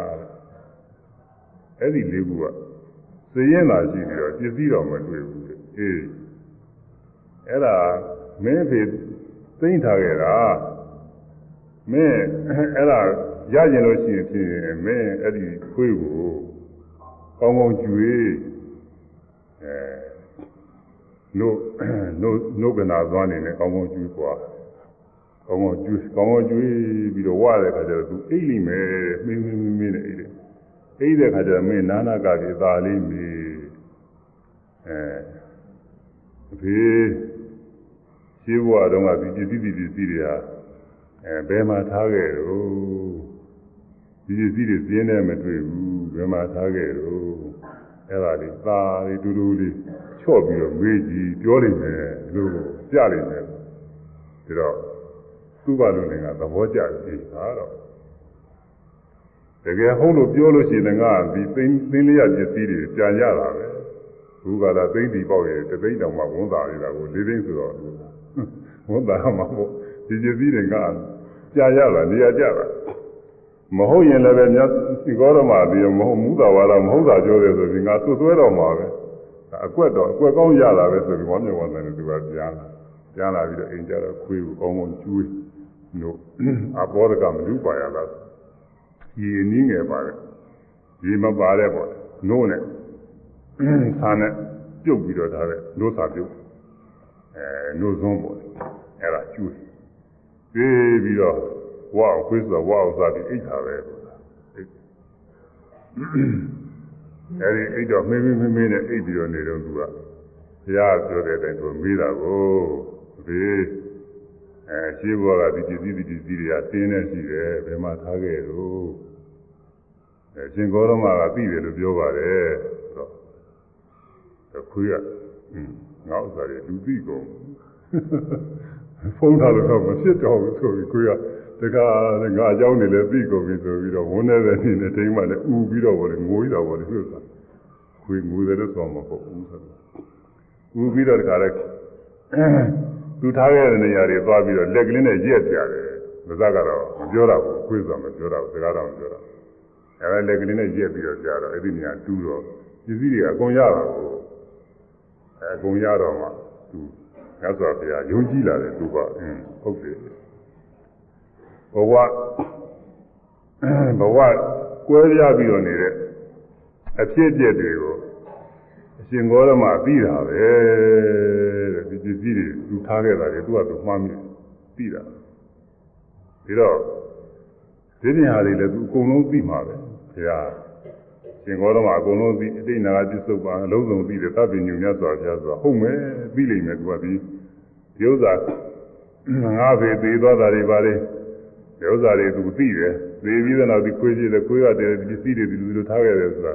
အဲ့ဒီလေးခုကစည်ရင်သာရှိပြီးတော့ပစ္စည်းတော်မတွေ့ဘူးအေး အဲ့ဒါမင်းဖေသိမ့်ထားခဲ့တာမင်းအဲ့ဒါရကျင်လို့ရှိရင်ဖြင့်မင်းအဲ့ဒီခွေးကိုကောင်းကောင်းကျွေးအဲနို့နို့နို့ကနာသွားနေနဲ့ကောင်းကောင်းကျွေးသွားကောင်းကောင်းကျွေးကောင်းကောင်းကျွေးပြီးတော့ဝရတဲ့ခါကျတော့သူအိတ်လိမ့်မယ်မင်းမင်းမင်းမင်းနဲ့အိတ်တယ်အိတ်တဲ့ခါကျတော့မင်းနာနာကကြီးသာလေးမီအဲအဖေ ရှိဘွားတော့ကဒီပစ္စည်းဒီပစ္စည်းတွေဟာအဲဘယ်မှာထားခဲ့တော့ဒီပစ္စည်းတွေပြင်းနေမတွေ့ဘူးဘယ်မှာထားခဲ့တော့အဲ့ဒါလေးသာလေးတူတူလေးချော့ပြီးတော့မေးကြည့်ပြောလိမ့်မယ်လို့ကြလိမ့်မယ်ဒါတော့သူ့ဘာလို့လဲကသဘောကျပြီဟာတော့တကယ်ဟုတ်လို့ပြောလို့ရှိရင်ငါဒီသိင်းသိင်းလေးရပစ္စည်းတွေကြာရတာပဲဘုရားလာသိန်းဒီပေါက်ရဲ့တသိန်းတောင်မှဝန်တာရတာကိုလေးသိန်းဆိုတော့ ဝန်တာမှာပေါ့ဒီပစ္စည်းတွေကကြာရတာနေရာကြတာမဟုတ်ရင်လည်းပဲမြတ်စီကောတော်မှာဒီမဟုတ်မူတာဝါဒမဟုတ်တာပြောတယ်ဆိုပြီးငါဆွဆွဲတော့မှာပဲအကွက်တော့အကွက်ကောင်းရတာပဲဆိုပြီးဝမ်းမြောက်ဝမ်းသာနေသူကပြန်လာပြန်လာပြီးတော့အိမ်ကြတော့ခွေးကိုကောင်းကောင်းကျွေးလို့အဘောဒကမလူပါရလားဒီနည်းငယ်ပါတယ်ဒီမပါတဲ့ပေါ့နိုးနဲ့ဆာနဲ့ပြုတ်ပြီးတော့ဒါပဲနိုးစာပြုတ် အဲနိုးစွန်းပေါ့အဲ့ဒါကျွေးပြီးပြီးတော့ဝါခွေးဆိုဝါဥစားပြီးအိတ်တာပဲအဲဒီအိတ်တော့မင်းမင်းမင်းမင်းနဲ့အိတ်ပြီးတော့နေတော့သူကဘုရားပြောတဲ့အတိုင်းသူမေးတာကိုဘေးအဲရှိဘွားကဒီပစ္စည်းဒီပစ္စည်းတွေကတင်းနေရှိတယ်ဘယ်မှာထားခဲ့တော့အဲရှင်ဂေါရမကသိတယ်လို့ပြောပါတယ်ဆိုတော့ခွေးက ငါဥစ္စာတွေလူသိကုန်ဖုန်းထားလို့တော့မဖြစ်တော့ဘူးဆိုပြီးခွေးကတခါငါအကြောင်းနေလဲသိကုန်ပြီဆိုပြီးတော့ဝန်းနေတဲ့နေနဲ့တိမ်မှလည်းဥပြီးတော့ဗောလေငိုးရတာဗောလေဟုတ်သားခွေးငိုတယ်လို့ဆိုမှာပေါ့ဦးဆိုတော့ဥပြီးတော့တခါလဲသူထားခဲ့တဲ့နေရာတွေသွားပြီးတော့လက်ကလေးနဲ့ရက်ပြတယ်မစကတော့မပြောတော့ဘူးခွေးဆိုမပြောတော့ဘူးစကားတော့မပြောတော့အဲလက်ကလေးနဲ့ရက်ပြီးတော့ကြာတော့အဲ့ဒီနေရာတူးတော့ပစ္စည်းတွေအကုန်ရတာကို အဲအကုန်ရတော့မှသူငါဆိုဘုရားယုံကြည်လာတယ်သူကအင်းဟုတ်တယ်ဘဝဘဝကွဲပြားပြီးတော့နေတဲ့အဖြစ်အပျက်တွေကိုအရှင်ဂေါရမသိတာပဲတဲ့ဒီပစ္စည်းတွေသူထားခဲ့တာတွေသူကသူမှားမိသိတာပြီးတော့ဒီနေရာတွေလည်းသူအကုန်လုံးသိမှာပဲဘုရား ရှင်ဂေါရမအကုန်လုံးသိအတိတ်နာကပြစ္ဆုတ်ပါအလုံးစုံသိတယ်တပ်ပညုမြတ်စွာဘုရားဆိုတာဟုတ်မယ်သိလိမ့်မယ်သူကဒီဒီဥစ္စာငါဖေသေးသွားတာတွေပါလေဒီဥစ္စာတွေသူသိတယ်သိပြီးတော့ဒီခွေးကြီးလည်းခွေးရတယ်ဒီပစ္စည်းတွေဒီလိုလိုထားခဲ့တယ်ဆိုတာ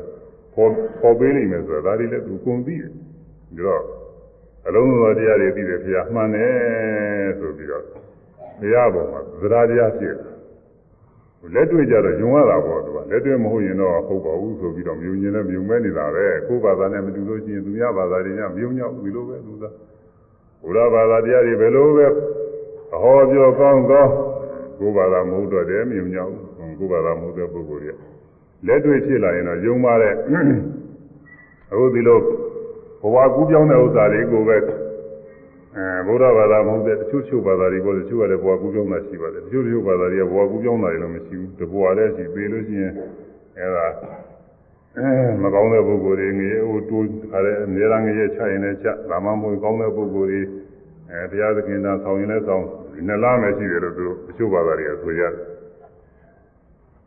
ပေါ်ပေါ်ပေးနိုင်မယ်ဆိုတာဒါတွေလည်းသူကုန်သိတယ်ဒါတော့အလုံးစုံသောတရားတွေသိတယ်ဘုရားမှန်တယ်ဆိုပြီးတော့ဘုရားပေါ်မှာသဒ္ဓတရားဖြစ်တယ် လက်တွေ့ကြတော့ယုံရတာပေါ့သူကလက်တွေ့မဟုတ်ရင်တော့ဟုတ်ပါဘူးဆိုပြီးတော့မြုံရင်လည်းမြုံမဲနေတာပဲကိုယ်ဘာသာနဲ့မတူလို့ရှိရင်သူများဘာသာတွေညမြုံညောက်ဒီလိုပဲသူကဘုရားဘာသာတရားတွေဘယ်လိုပဲအဟောပြောကောင်းကောင်းကိုယ်ဘာသာမဟုတ်တော့တယ်မြုံညောက်ကိုယ်ဘာသာမဟုတ်တဲ့ပုဂ္ဂိုလ်တွေလက်တွေ့ဖြစ်လာရင်တော့ယုံပါတဲ့အခုဒီလိုဘဝကူးပြောင်းတဲ့ဥစ္စာတွေကိုပဲ အဲဗုဒ္ဓဘာသာမဟုတ်တဲ့တချို့ချို့ဘာသာတွေပေါ့တချို့ကလည်းဘဝကူးပြောင်းတာရှိပါတယ်တချို့တချို့ဘာသာတွေကဘဝကူးပြောင်းတာတွေလည်းမရှိဘူးတဘဝလည်းရှိသေးလို့ရှိရင်အဲဒါအဲမကောင်းတဲ့ပုဂ္ဂိုလ်တွေငရေဟိုတိုးခါတဲ့အများအားငရေချရင်လည်းချဒါမှမဟုတ်ကောင်းတဲ့ပုဂ္ဂိုလ်တွေအဲတရားသခင်သာဆောင်ရင်လည်းဆောင်နှစ်လားပဲရှိတယ်လို့သူတို့တချို့ဘာသာတွေကဆိုရတယ်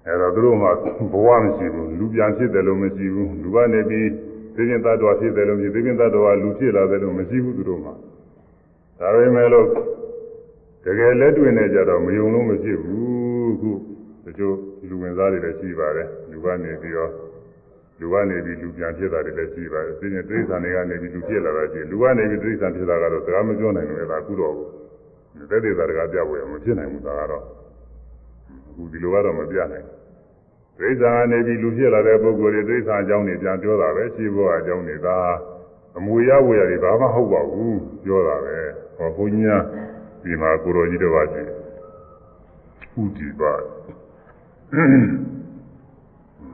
အဲတော့သူတို့မှဘဝမရှိဘူးလူပြန်ဖြစ်တယ်လို့မရှိဘူးလူကနေပြီးသိရင်တ attva ဖြစ်တယ်လို့မရှိသိရင်တ attva လူဖြစ်လာတယ်လို့မရှိဘူးသူတို့မှ ဒါပေမဲ့လို့တကယ်လက်တွေ့နဲ့ကြတော့မယုံလို့မဖြစ်ဘူးခုတချို့လူဝင်စားတွေလည်းရှိပါတယ်လူကနေပြီးတော့လူကနေပြီးလူပြန်ဖြစ်တာတွေလည်းရှိပါတယ်သိရင်တိရစ္ဆာန်တွေကနေပြီးလူဖြစ်လာတာရှိလူကနေပြီးတိရစ္ဆာန်ဖြစ်တာကတော့စကားမပြောနိုင်ဘူးလေဒါကုတော့ဘူးသက်သေသာတကားပြဖို့ရမဖြစ်နိုင်ဘူးဒါကတော့အခုဒီလိုကတော့မပြနိုင်ဘူးတိရစ္ဆာန်ကနေပြီးလူဖြစ်လာတဲ့ပုဂ္ဂိုလ်တွေတိရစ္ဆာန်အကြောင်းတွေပြန်ပြောတာပဲရှိဖို့အကြောင်းတွေဒါ အမွေရဝေရတွေဘာမှဟုတ်ပါဘူးပြောတာပဲဟောဘုန်းကြီးများဒီမှာကိုရောကြီးတစ်ပါးကြီးဥတီပါ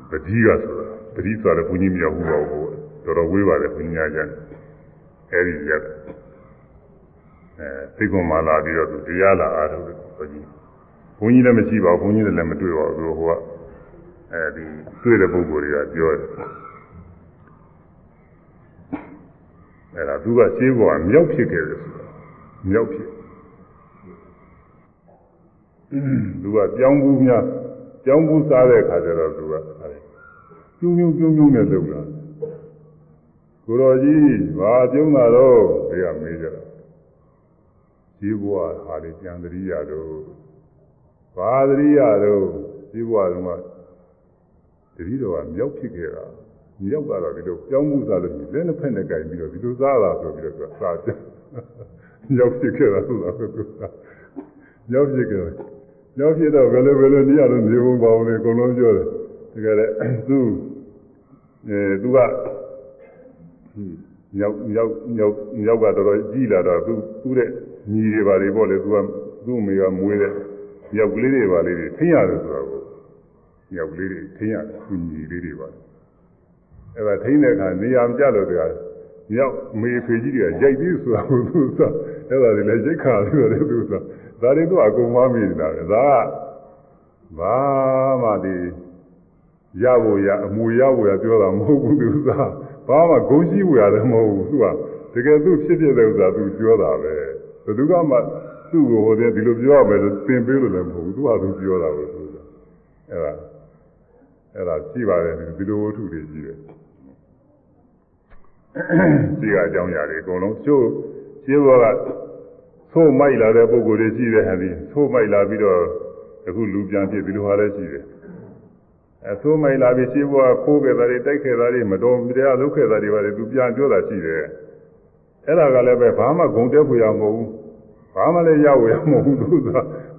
ပတိကဆိုတာပတိဆိုတာဘုန်းကြီးမြောက်ဘူးပါဘူးတော်တော်ဝေးပါတယ်ဘုန်းကြီးများကျန်အဲဒီရက်အဲသိကွန်မာလာပြီးတော့သူတရားလာအားထုတ်တယ်ဘုန်းကြီးဘုန်းကြီးလည်းမရှိပါဘူးဘုန်းကြီးလည်းမတွေ့ပါဘူးဟိုကအဲဒီတွေ့တဲ့ပုဂ္ဂိုလ်တွေကပြောတယ် အဲ့ဒါသူကရှင်းပေါ်ကမြောက်ဖြစ်ခဲ့တယ်ဆိုတာမြောက်ဖြစ်သူကပြောင်းဘူးများပြောင်းဘူးစားတဲ့ခါကျတော့သူကပြုံးပြုံးပြုံးပြုံးနဲ့လုပ်လာကိုတော်ကြီးဘာပြုံးတာတော့ဒီကမေးကြတော့ဒီဘဝဟာလေပြန်တရိယာတော့ဘာတရိယာတော့ဒီဘဝတုန်းကတတိတော်ကမြောက်ဖြစ်ခဲ့တာ မြောက်ကတော့ဒီလိုပြောင်းမှုစားလို့လက်နှစ်ဖက်နဲ့ကြိုင်ပြီးတော့ဒီလိုစားတာဆိုပြီးတော့စားတယ်မြောက်ဖြစ်ခဲ့တာဆိုတာကမြောက်ဖြစ်ခဲ့တယ်မြောက်ဖြစ်တော့ဘယ်လိုဘယ်လိုနေရလို့နေဖို့ပါဘူးလေအကုန်လုံးပြောတယ်တကယ်လေသူအဲသူကမြောက်မြောက်မြောက်မြောက်ကတော့ကြီးလာတော့သူသူ့တဲ့ညီတွေပါလေပေါ့လေသူကသူ့အမေကမွေးတဲ့မြောက်ကလေးတွေပါလေထိန်းရတယ်ဆိုတော့မြောက်ကလေးတွေထိန်းရတယ်သူညီလေးတွေပါ အဲ့ဒါထိန်းတဲ့အခါနေရာမကျလို့တကမြောက်မေဖေကြီးတွေကရိုက်ပြီးဆိုတာကိုသူကအဲ့ဒါတွေလည်းရိတ်ခါပြီးတော့သူကဒါတွေတော့အကုန်မမေ့နေတာပဲဒါကဘာမှဒီရဖို့ရအမူရဖို့ရပြောတာမဟုတ်ဘူးသူကဘာမှဂုံရှိဖို့ရတယ်မဟုတ်ဘူးသူကတကယ်သူဖြစ်ဖြစ်တဲ့ဥစ္စာသူပြောတာပဲဘယ်သူကမှသူ့ကိုဟိုတဲ့ဒီလိုပြောရမယ်လို့သင်ပေးလို့လည်းမဟုတ်ဘူးသူကသူပြောတာပဲသူကအဲ့ဒါအဲ့ဒါရှိပါတယ်ဒီလိုဝတ္ထုတွေရှိတယ် ရှိကအကြောင်းအရာတွေအကုန်လုံးချို့ရှင်းဘောကသို့မိုက်လာတဲ့ပုံကိုယ်တွေရှိတဲ့ဟာဒီသို့မိုက်လာပြီးတော့အခုလူပြန်ဖြစ်ဒီလိုဟာလည်းရှိတယ်အဲသို့မိုက်လာပြီးရှင်းဘောကခိုးခဲ့တာတွေတိုက်ခဲ့တာတွေမတော်မတရားလုပ်ခဲ့တာတွေပါလေသူပြန်ပြောတာရှိတယ်အဲ့ဒါကလည်းပဲဘာမှဂုံတက်ဖွယ်ရမဟုတ်ဘူးဘာမှလည်းရောက်ရမဟုတ်ဘူးသူက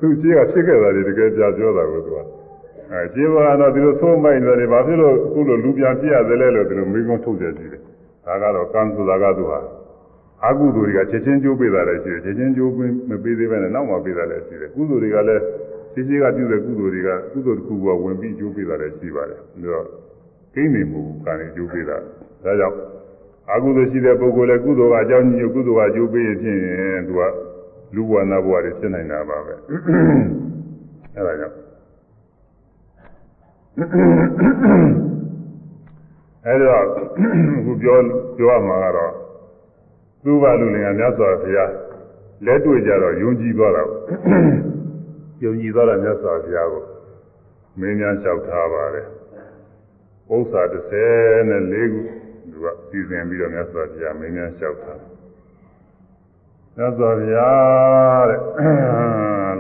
သူရှိကဖြစ်ခဲ့တာတွေတကယ်ပြပြောတာကိုသူကအဲရှင်းဘောကတော့ဒီလိုသို့မိုက်နေတယ်ဘာဖြစ်လို့အခုလိုလူပြန်ပြရသလဲလို့ဒီလိုမိကုံးထုတ်ကြရှိတယ် ဒါကတော့ကံဆိုတာကသူဟာအကုသိုလ်တွေကချက်ချင်းကျိုးပေးတာလည်းရှိတယ်ချက်ချင်းကျိုးမပေးသေးဘဲနဲ့နောက်မှပေးတာလည်းရှိတယ်ကုသိုလ်တွေကလည်းရှိရှိကပြုတဲ့ကုသိုလ်တွေကကုသိုလ်တစ်ခုကဝင်ပြီးကျိုးပေးတာလည်းရှိပါတယ်ဒါတော့ကိန်းနေမှုကံနေကျိုးပေးတာဒါကြောင့်အကုသိုလ်ရှိတဲ့ပုဂ္ဂိုလ်လည်းကုသိုလ်ကအကြောင်းကြီးကုသိုလ်ကကျိုးပေးရင်ဖြင့်သူကလူဘဝနာဘဝတွေဖြစ်နိုင်တာပါပဲအဲဒါကြောင့် အဲဒီတော့အခုပြောပြောရမှာကတော့သူ့ဘာလူလင်ကမြတ်စွာဘုရားလက်တွေ့ကြတော့ယုံကြည်သွားတာယုံကြည်သွားတာမြတ်စွာဘုရားကိုမင်းများလျှောက်ထားပါတယ်ဥစ္စာ34ခုသူကစီစဉ်ပြီးတော့မြတ်စွာဘုရားမင်းများလျှောက်ထားမြတ်စွာဘုရားတဲ့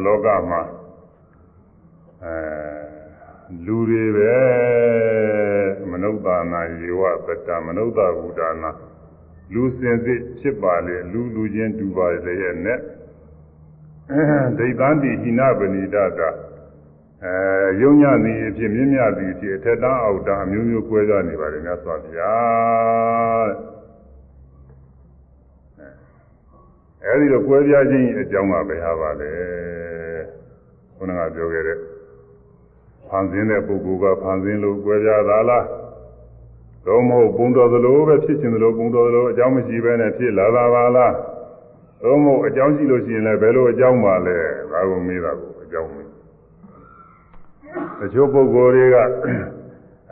လောကမှာအဲ လူတွေပဲမနုဿာနာယေဝပတ္တမနုဿဘုဒ္ဓနာလူစင်စစ်ဖြစ်ပါလေလူလူချင်းတူပါလေရဲ့နဲ့ဒိဋ္ဌာတိဟိနပဏိဒတာအဲယုံညသည်အဖြစ်မြင့်မြတ်သည်အဖြစ်အထက်တန်းအောက်တန်းအမျိုးမျိုးကွဲကြနေပါတယ်မြတ်စွာဘုရားအဲဒီတော့ကွဲပြားခြင်းအကြောင်းကဘယ်ဟာပါလဲခုနကပြောခဲ့တဲ့ ဖန်ဆင်းတဲ့ပုဂ္ဂိုလ်ကဖန်ဆင်းလို့ကွဲပြားတာလားတော့မဟုတ်ပုံတော်သလိုပဲဖြစ်ခြင်းသလိုပုံတော်သလိုအကြောင်းမရှိဘဲနဲ့ဖြစ်လာတာပါလားတော့မဟုတ်အကြောင်းရှိလို့ရှိရင်လည်းဘယ်လိုအကြောင်းပါလဲဒါကိုမေးတာကိုအကြောင်းမေးတချို့ပုဂ္ဂိုလ်တွေက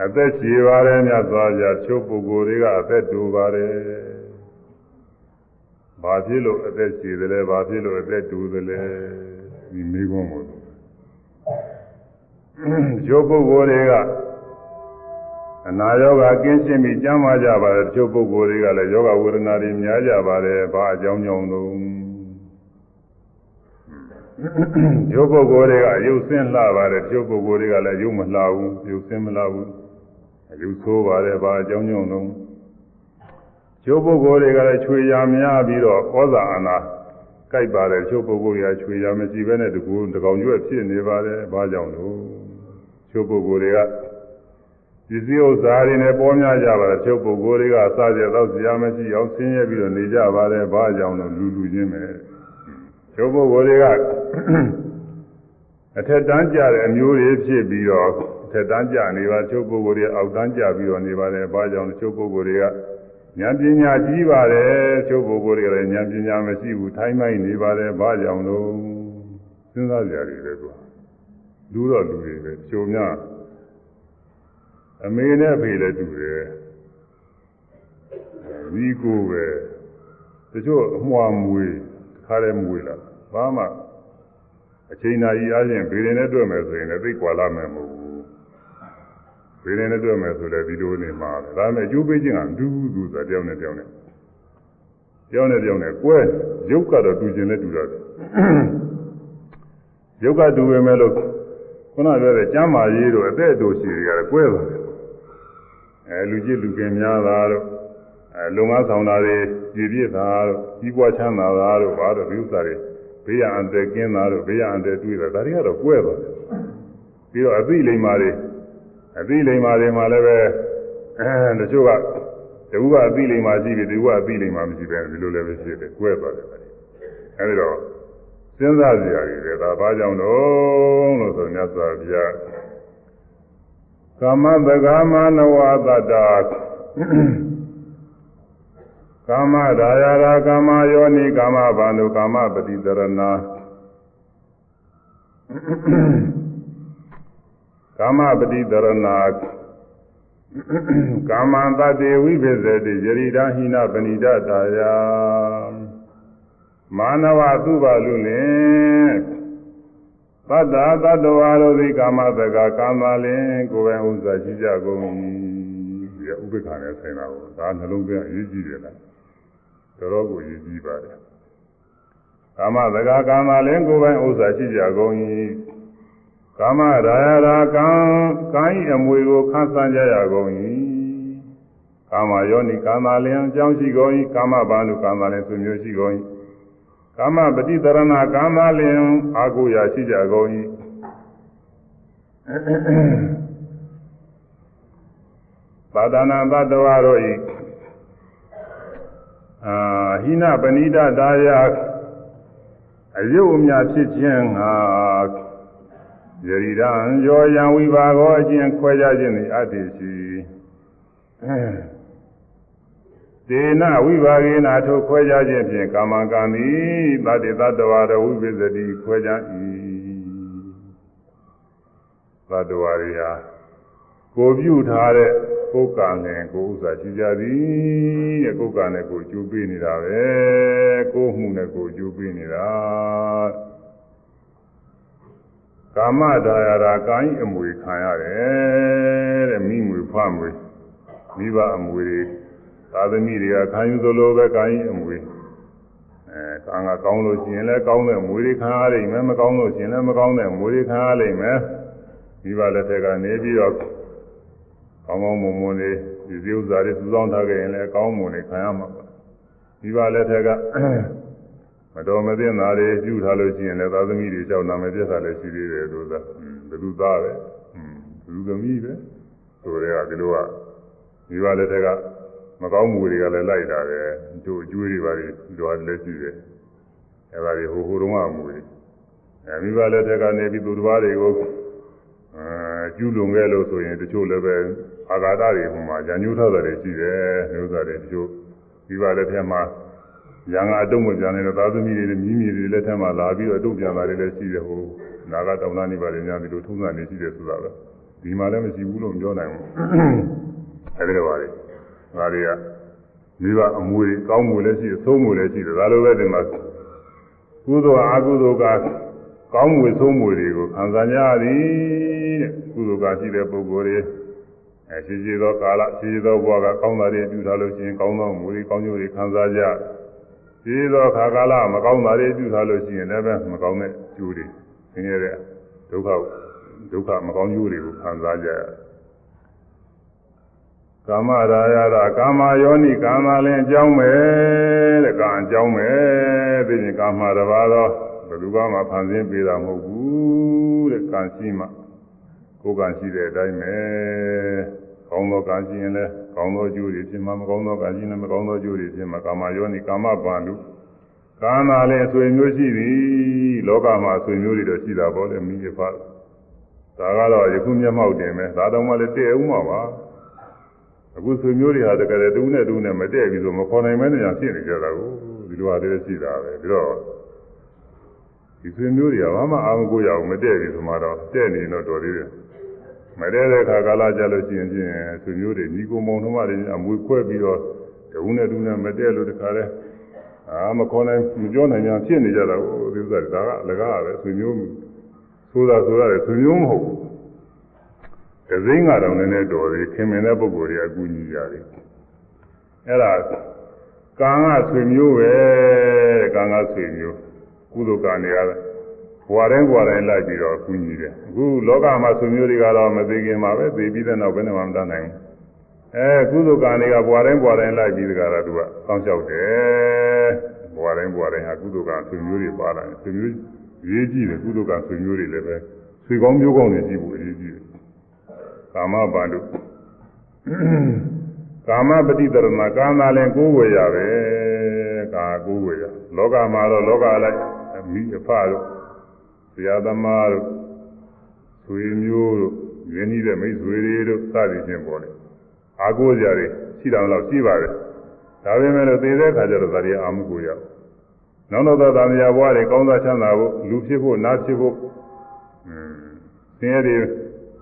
အသက်ရှည်ပါတယ်မြတ်စွာဘုရားတချို့ပုဂ္ဂိုလ်တွေကအသက်တူပါတယ်ဘာဖြစ်လို့အသက်ရှည်တယ်လဲဘာဖြစ်လို့အသက်တူတယ်လဲဒီမိကုန်းကို တချို့ပုဂ္ဂိုလ်တွေကအနာရောဂါကင်းရှင်းပြီးကျမ်းမာကြပါတယ်တချို့ပုဂ္ဂိုလ်တွေကလည်းယောဂဝေဒနာတွေများကြပါတယ်ဘာအကြောင်းကြောင့်လို့ဒီပုဂ္ဂိုလ်တွေကရုပ်ဆင်းလှပါတယ်တချို့ပုဂ္ဂိုလ်တွေကလည်းရုပ်မလှဘူးရုပ်ဆင်းမလှဘူးရုပ်ဆိုးပါတယ်ဘာအကြောင်းကြောင့်လို့ကျိုးပုဂ္ဂိုလ်တွေကလည်းချွေရများပြီးတော့ဩဇာအာဏာကြိုက်ပါတယ်ကျိုးပုဂ္ဂိုလ်တွေကချွေရမရှိဘဲနဲ့တကူတကောင်ကျွတ်ဖြစ်နေပါတယ်ဘာကြောင့်လို့ ကျိုးပုဂ္ဂိုလ်တွေကပစ္စည်းဥစ္စာတွေနဲ့ပေါ်များကြပါတယ်ကျုပ်ပုဂ္ဂိုလ်တွေကစားကြတော့ဇာမရှိအောင်ဆင်းရဲပြီးတော့နေကြပါတယ်ဘာကြောင့်လို့လူလူချင်းပဲကျုပ်ပုဂ္ဂိုလ်တွေကအထက်တန်းကြတဲ့အမျိုးတွေဖြစ်ပြီးတော့အထက်တန်းကြနေပါကျုပ်ပုဂ္ဂိုလ်တွေအောက်တန်းကြပြီးတော့နေပါတယ်ဘာကြောင့်လဲကျုပ်ပုဂ္ဂိုလ်တွေကဉာဏ်ပညာကြီးပါတယ်ကျုပ်ပုဂ္ဂိုလ်တွေကလည်းဉာဏ်ပညာမရှိဘူးထိုင်းမိုင်းနေပါတယ်ဘာကြောင့်လို့စဉ်းစားကြရတယ်ကွာ လူတော့လူတွေပဲကျုံများအမေနဲ့အဖေလည်းတူတယ်ဒီကိုပဲတချို့အမွှာမွေခါရဲမွေလာဘာမှအချိန်နာကြီးအားဖြင့်ဗေဒင်နဲ့တွေ့မယ်ဆိုရင်လည်းသိကွာလာမယ်မဟုတ်ဘူးဗေဒင်နဲ့တွေ့မယ်ဆိုလည်းဒီလိုနေမှာပဲဒါပေမဲ့အကျိုးပေးခြင်းကဒူးဒူးဆိုတာတယောက်နဲ့တယောက်နဲ့တယောက်နဲ့တယောက်နဲ့ကွဲရုပ်ကတော့တူခြင်းနဲ့တူတယ်ရုပ်ကတူပေမဲ့လို့ ခုနပြောတဲ့ကျမ်းမာရေးတို့အသက်အတူရှိတွေကလည်းကွဲသွားတယ်အဲလူကြီးလူကင်များတာတို့အဲလုံငါဆောင်တာတွေကြည်ပြစ်တာတို့ကြီးပွားချမ်းသာတာတို့ဘာတို့ဒီဥစ္စာတွေဘေးရန်အန္တရာယ်ကင်းတာတို့ဘေးရန်အန္တရာယ်တွေ့တာဒါတွေကတော့ကွဲသွားတယ်ပြီးတော့အသိလိမ္မာတွေအသိလိမ္မာတွေမှာလည်းပဲအဲတချို့ကတကူကအသိလိမ္မာရှိပြီတကူကအသိလိမ္မာမရှိပဲဒီလိုလည်းပဲဖြစ်တယ်ကွဲသွားတယ်အဲဒီတော့ စဉ်းစားကြရည်ပဲဒါဘာကြောင့်တော့လို့ဆိုမြတ်စွာဘုရားကာမတက္ကမနဝတတ္တာကာမဒါယရာကာမယောနိကာမဘာနုကာမပတိတရဏကာမပတိတရဏကာမတတ္တေဝိပစ္စတိယရိဒာဟိနပဏိဒတာယ မာနဝသူပါလူလင်သတ္တာတတ္တဝါတို့သည်ကာမတက္ကကာမလင်ကိုယ်ပဲဥစ္စာရှိကြကုန်၏ဒီဥပ္ပခါနဲ့ဆိုင်တာကိုဒါနှလုံးသွင်းအရေးကြီးတယ်လားတော်တော်ကိုအရေးကြီးပါတယ်ကာမတက္ကကာမလင်ကိုယ်ပဲဥစ္စာရှိကြကုန်၏ကာမရာယရာကံကိုင်းအမွေကိုခန်းဆန်းကြရကုန်၏ကာမယောနိကာမလင်အကြောင်းရှိကုန်၏ကာမဘာနုကာမလင်ဆွမျိုးရှိကုန်၏ ကာမပฏิတရဏကာမလင်အာကိုရာရှိကြကုန်၏သာဒနာသတ္တဝါတို့၏အာဟိနပဏိဒတာယအယုတ်အမြဖြစ်ခြင်းငါယရိဒံရောယံဝိပါကောအကျင့်ခွဲခြားခြင်းသည်အတ္တိရှိ ဒေနဝိပါကေနာထိုခွဲခြားခြင်းဖြင့်ကာမကံသည်တတ္တိတတ္တဝါတော်ဝိပစ္စတိခွဲခြား၏တတ္တဝါတွေဟာကိုပြုထားတဲ့ကိုယ်ကံနဲ့ကိုယ်ဥစ္စာရှိကြသည်တဲ့ကိုယ်ကံနဲ့ကိုယ်ကျိုးပေးနေတာပဲကိုယ်မှုနဲ့ကိုယ်ကျိုးပေးနေတာကာမဒါယရာကာယအမွေခံရတယ်တဲ့မိမွေဖွားမွေမိဘအမွေတွေ သာသမီတွေကခံယူသလိုပဲကာယအမွေအဲကံကကောင်းလို့ရှိရင်လည်းကောင်းတဲ့အမွေတွေခံရလိမ့်မယ်မကောင်းလို့ရှိရင်လည်းမကောင်းတဲ့အမွေတွေခံရလိမ့်မယ်မိဘလက်ထက်ကနေပြီးတော့ကောင်းကောင်းမွန်မွန်လေးဒီစည်းဥစ္စာတွေစုဆောင်းထားခဲ့ရင်လည်းကောင်းမွန်နေခံရမှာပါမိဘလက်ထက်ကမတော်မသင့်တာတွေပြုထားလို့ရှိရင်လည်းသာသမီတွေကြောက်နာမည်ပြတ်တာလည်းရှိသေးတယ်လို့သာဘယ်သူသားပဲဘယ်သူသမီးပဲဆိုတဲ့ကဒီလိုကမိဘလက်ထက်က မကောင်းမှုတွေကလည်းလိုက်တာပဲတို့အကျွေးတွေပါတွေတို့လည်းရှိတယ်အဲဒါတွေဟိုဟိုတုန်းကအမှုတွေအဲမိဘလက်ထက်ကနေပြီးသူတစ်ပါးတွေကိုအဲကျူးလွန်ခဲ့လို့ဆိုရင်တချို့လည်းပဲအာဃာတတွေဟိုမှာညာညှိုးထားတာတွေရှိတယ်မျိုးသားတွေတချို့မိဘလက်ထက်မှာရံငါအတုံးမပြန်နေတဲ့သာသမီတွေမြင်းမြည်တွေလက်ထက်မှာလာပြီးတော့အတုံးပြန်လာတယ်လည်းရှိတယ်ဟိုနာဂတောင်သားနေပါလေညာဒီလိုထုံးစံနေရှိတယ်ဆိုတာပဲဒီမှာလည်းမရှိဘူးလို့ပြောနိုင်ဘူးအဲဒီလိုပါလေ ဒါတွေကမိဘအမွေကောင်းမှုလည်းရှိတယ်သုံးမှုလည်းရှိတယ်ဒါလိုပဲဒီမှာကုသိုလ်အကုသိုလ်ကကောင်းမှုသုံးမှုတွေကိုခံစားကြသည်တဲ့ကုသိုလ်ကရှိတဲ့ပုဂ္ဂိုလ်တွေအဲရှိရှိသောကာလရှိရှိသောဘဝကကောင်းတာတွေပြုထားလို့ရှိရင်ကောင်းသောမူတွေကောင်းကျိုးတွေခံစားကြရှိရှိသောခါကာလမကောင်းတာတွေပြုထားလို့ရှိရင်လည်းပဲမကောင်းတဲ့ကျိုးတွေဆင်းရဲတဲ့ဒုက္ခဒုက္ခမကောင်းကျိုးတွေကိုခံစားကြရတယ် ကာမရာယရာကာမယောနိကာမလည်းအကြောင်းပဲတဲ့ကံအကြောင်းပဲသိရင်ကာမတစ်ပါးသောဘယ်သူမှဖန်ဆင်းပေးတာမဟုတ်ဘူးတဲ့ကံရှိမှကိုယ်ကံရှိတဲ့အတိုင်းပဲကောင်းသောကံရှိရင်လည်းကောင်းသောကျိုးတွေဖြစ်မှာမကောင်းသောကံရှိရင်လည်းမကောင်းသောကျိုးတွေဖြစ်မှာကာမယောနိကာမပါဠုကာမလည်းအဆွေမျိုးရှိသည်လောကမှာအဆွေမျိုးတွေတော့ရှိတာပေါ့လေမိဖဒါကတော့ယခုမျက်မှောက်တင်ပဲဒါတော့မှလည်းတည့်အောင်ပါပါ အခုဆွေမျိုးတွေဟာတကယ်တူးနဲ့တူးနဲ့မတည့်ပြီဆိုမခေါ်နိုင်မဲနေရဖြစ်နေကြတာကိုဒီလိုဟာတည်းရှိတာပဲပြီးတော့ဒီဆွေမျိုးတွေကဘာမှအာမကိုရအောင်မတည့်ပြီဆိုမှတော့တည့်နေတော့တော်သေးတယ်မတည့်တဲ့အခါကာလကြလို့ရှိရင်ဖြင့်ဆွေမျိုးတွေညီကိုမောင်နှမတွေအမွေခွဲပြီးတော့တူးနဲ့တူးနဲ့မတည့်လို့တခါလဲအာမခေါ်နိုင်မပြောနိုင်များဖြစ်နေကြတာဟိုဒီဥစ္စာဒါကအလကားပဲဆွေမျိုးဆိုတာဆိုရတယ်ဆွေမျိုးမဟုတ်ဘူး ကစိမ်းကတော့နည်းနည်းတော်သေးခင်မင်တဲ့ပုံကိုယ်တွေအကူညီကြတယ်အဲ့ဒါကံကဆွေမျိုးပဲကံကဆွေမျိုးကုသိုလ်ကံတွေရတယ်ဘဝတိုင်းဘဝတိုင်းလိုက်ပြီးတော့ကူညီတယ်အခုလောကမှာဆွေမျိုးတွေကတော့မသိခင်မှာပဲသိပြီးတဲ့နောက်ဘယ်နဲ့မှမတတ်နိုင်ဘူးအဲကုသိုလ်ကံတွေကဘဝတိုင်းဘဝတိုင်းလိုက်ပြီးတကားတော့သူကစောင့်ရှောက်တယ်ဘဝတိုင်းဘဝတိုင်းဟာကုသိုလ်ကံဆွေမျိုးတွေပါလာတယ်ဆွေမျိုးရေးကြည့်တယ်ကုသိုလ်ကံဆွေမျိုးတွေလည်းပဲဆွေကောင်းမျိုးကောင်းတွေရှိဖို့အရေးကြီးတယ် တယ် ကာမပါဠိကာမပฏิတရဏကာမလည်းကိုယ်ဝေရပဲကာကိုယ်ဝေရလောကမှာတော့လောကလိုက်မိအဖတို့ဆရာသမားတို့ဆွေမျိုးတို့ရင်းနှီးတဲ့မိတ်ဆွေတွေတို့စသည်ဖြင့်ပေါ်တယ်အာကိုးကြတွေရှိတယ်လို့ရှိပါတယ်ဒါပေမဲ့လို့သိတဲ့အခါကျတော့ဒါတွေအာမှုကိုရနောက်တော့သာမယာဘဝတွေကောင်းစားချမ်းသာဖို့လူဖြစ်ဖို့နားဖြစ်ဖို့အင်းသင်ရည်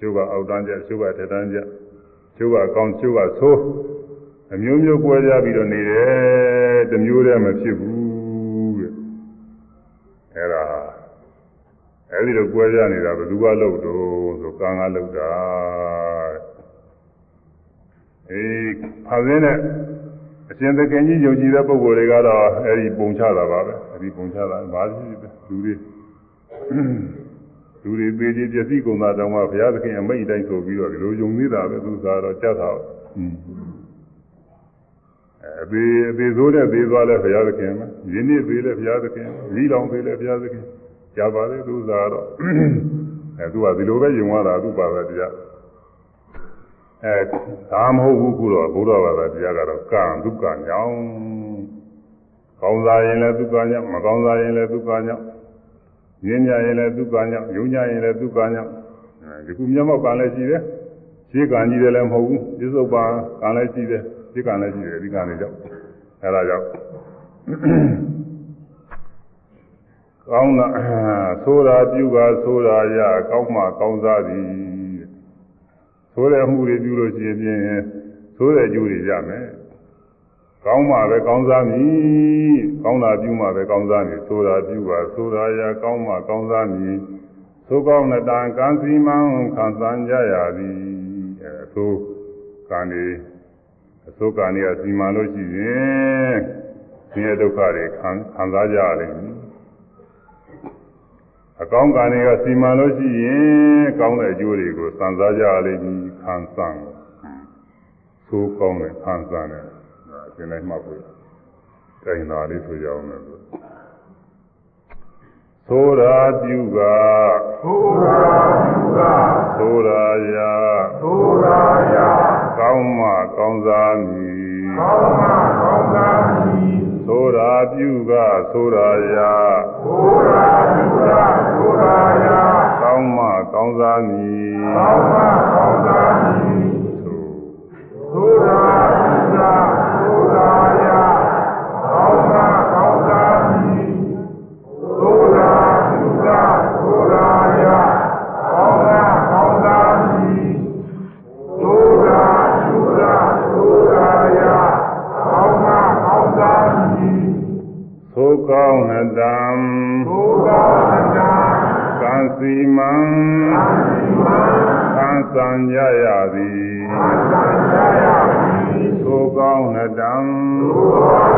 ကျုပ်ကအောက်တန်းကြကျုပ်ကထက်တန်းကြကျုပ်ကကောင်းကျုပ်ကဆိုးအမျိုးမျိုးကွဲကြပြီးတော့နေတယ်တမျိုးတည်းမဖြစ်ဘူးတဲ့အဲ့ဒါအဲဒီလိုကွဲကြနေတာဘယ်သူကလုပ်တော့ဆိုကံကလုပ်တာအေးဖာစင်းနဲ့အရှင်သခင်ကြီးယုံကြည်တဲ့ပုဂ္ဂိုလ်တွေကတော့အဲဒီပုံချတာပါပဲအဲဒီပုံချတာဘာရှိလဲလူတွေ လူတွေသေးသေးပျက်စီးကုန်တာတောင်မှဘုရားသခင်အမိန့်တိုင်းဆိုပြီးတော့ဒီလိုယုံနေတာပဲသူသာတော့ကြက်တာအသေးအသေးဆိုးတဲ့သေးသွားလဲဘုရားသခင်ပဲယင်းနေ့သေးလဲဘုရားသခင်ဤလောင်သေးလဲဘုရားသခင်ကြပါလေသူသာတော့အဲသူကဒီလိုပဲယုံရတာသူပါပဲတရားအဲဒါမဟုတ်ဘူးခုတော့ဘုရားဘာသာတရားကတော့ကံဒုက္ခညောင်းကောင်းစားရင်လည်းဒုက္ခညောင်းမကောင်းစားရင်လည်းဒုက္ခညောင်း ညင်ညာရင်လည်းဒုက္ခညောင်းယုံညာရင်လည်းဒုက္ခညောင်းဒီခုမျက်မှောက်ကံလည်းရှိတယ်ရှင်းကံကြီးတယ်လည်းမဟုတ်ဘူးပြစ္ဆုတ်ပါကံလည်းရှိတယ်ရှင်းကံလည်းရှိတယ်ဒီကံတွေကြောင့်အဲဒါကြောင့်ကောင်းတာသိုးတာပြုကသိုးတာရကောင်းမှကောင်းစားသည်သိုးတဲ့အမှုတွေပြုလို့ရှိရင်ဖြင့်သိုးတဲ့ကျိုးတွေရမယ် ကောင်းမှပဲကောင်းစားမည်ကောင်းတာပြုမှပဲကောင်းစားမည်သိုးတာပြုကသိုးတာရကောင်းမှကောင်းစားမည်သိုးကောင်းတဲ့တန်ကံစီမံခံစားကြရသည်အဲသိုးကံတွေအသိုးကံတွေကစီမံလို့ရှိရင်ဆင်းရဲဒုက္ခတွေခံခံစားကြရလိမ့်မယ်အကောင်းကံတွေကစီမံလို့ရှိရင်ကောင်းတဲ့အကျိုးတွေကိုစံစားကြလိမ့်မည်ခံစားသိုးကောင်းတဲ့ခံစားတ ယ်အရှင်လိုက်မှတ်ဖို့တိုင်သာလေးဆိုကြအောင်လို့သိုးရာပြုကသိုးရာပြုကသိုးရာယသိုးရာယကောင်းမှကောင်းစားမည်ကောင်းမှကောင်းစားမည်သိုးရာပြုကသိုးရာယသိုးရာပြုကသိုးရာယကောင်းမှကောင်းစားမည်ကောင်းမှကောင်းစားမည်သိုးရာ ကောင်းမှကောင်း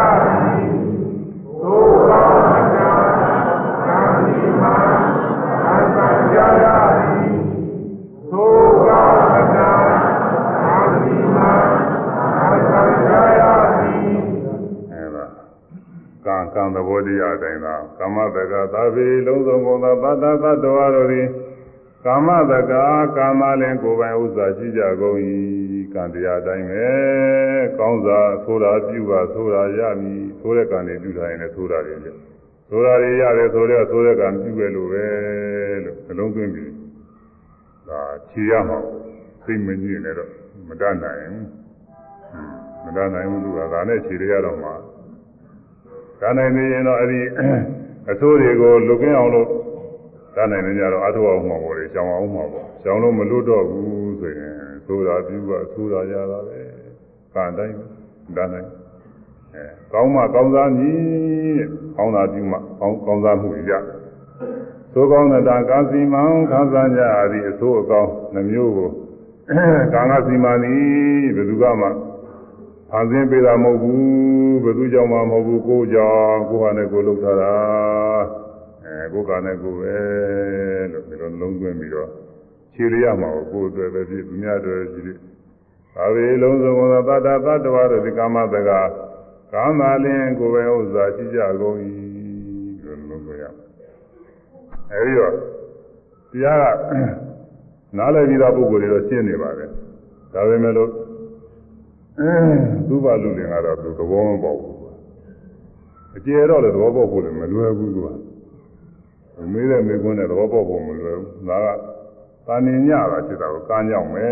ကြရသည်အဲဒါကံကံသဘောတရားအတိုင်းသာကံဗေလုံးစုံကုန်သောသတ္တသတ္တဝါတို့သည်ကာမတကာကာမလင်ကိုယ်ပိုင်ဥစ္စာရှိကြကုန်၏ကံတရားတိုင်းပဲကောင်းစွာဆိုတာပြုပါဆိုတာရမည်ဆိုတဲ့ကံတွေပြုထားရင်လည်းဆိုတာတွေလေဆိုတာတွေရတယ်ဆိုတော့ဆိုတဲ့ကံပြုပဲလို့ပဲလို့နှလုံးသွင်းပြီးဒါခြေရမှာစိတ်မညစ်နဲ့တော့မတတ်နိုင်ဘူးမတတ်နိုင်ဘူးသူကဒါနဲ့ခြေရရတော့မှာ ဒါနိုင်နေရင်တော့အဲ့ဒီအဆိုးတွေကိုလွတ်ကင်းအောင်လို့ဒါနိုင်နေကြတော့အထောက်အောင်မှာပေါ့လေရှောင်းအောင်မှာပေါ့ရှောင်းလို့မလွတ်တော့ဘူးဆိုရင်ဆိုတာပြုကဆိုတာရတာပဲကံတိုင်းဒါနိုင်အဲကောင်းမှကောင်းစားမည်ကောင်းတာပြုမှကောင်းကောင်းစားမှုရသို့ကောင်းတဲ့တာကာစီမံခံစားကြရသည့်အဆိုးအကောင်းနှမျိုးကိုကာငါစီမံသည်ဘယ်သူကမှ ဖန်ဆင်းပေးတာမဟုတ်ဘူးဘယ်သူကြောင့်မှမဟုတ်ဘူးကိုယ်ကြောင့်ကိုယ်ဟာနဲ့ကိုယ်လုပ်ထားတာအဲကိုယ်ကနဲ့ကိုယ်ပဲလို့ဒီလိုလုံးသွင်းပြီးတော့ခြေရရမှာကိုယ်အတွက်ပဲဖြစ်သူများအတွက်ဖြစ်သာဝေလုံးစုံသောတတ္တသတ္တဝါတို့ဒီကာမတကကာမလင်ကိုယ်ပဲဥစ္စာရှိကြကုန်၏လို့လုံးသွင်းရအဲဒီတော့တရားကနားလည်ပြီးသားပုဂ္ဂိုလ်တွေတော့ရှင်းနေပါတယ်ဒါပေမဲ့လို့ သူ့ဘာလူတွေကတော့သူသဘောမပေါက်ဘူးအကျေတော့လည်းသဘောပေါက်ဖို့လည်းမလွယ်ဘူးသူကမေးတဲ့မေးခွန်းနဲ့သဘောပေါက်ဖို့မလွယ်ဘူးဒါကတာနေညတာဖြစ်တာကိုကမ်းကြောင်းပဲ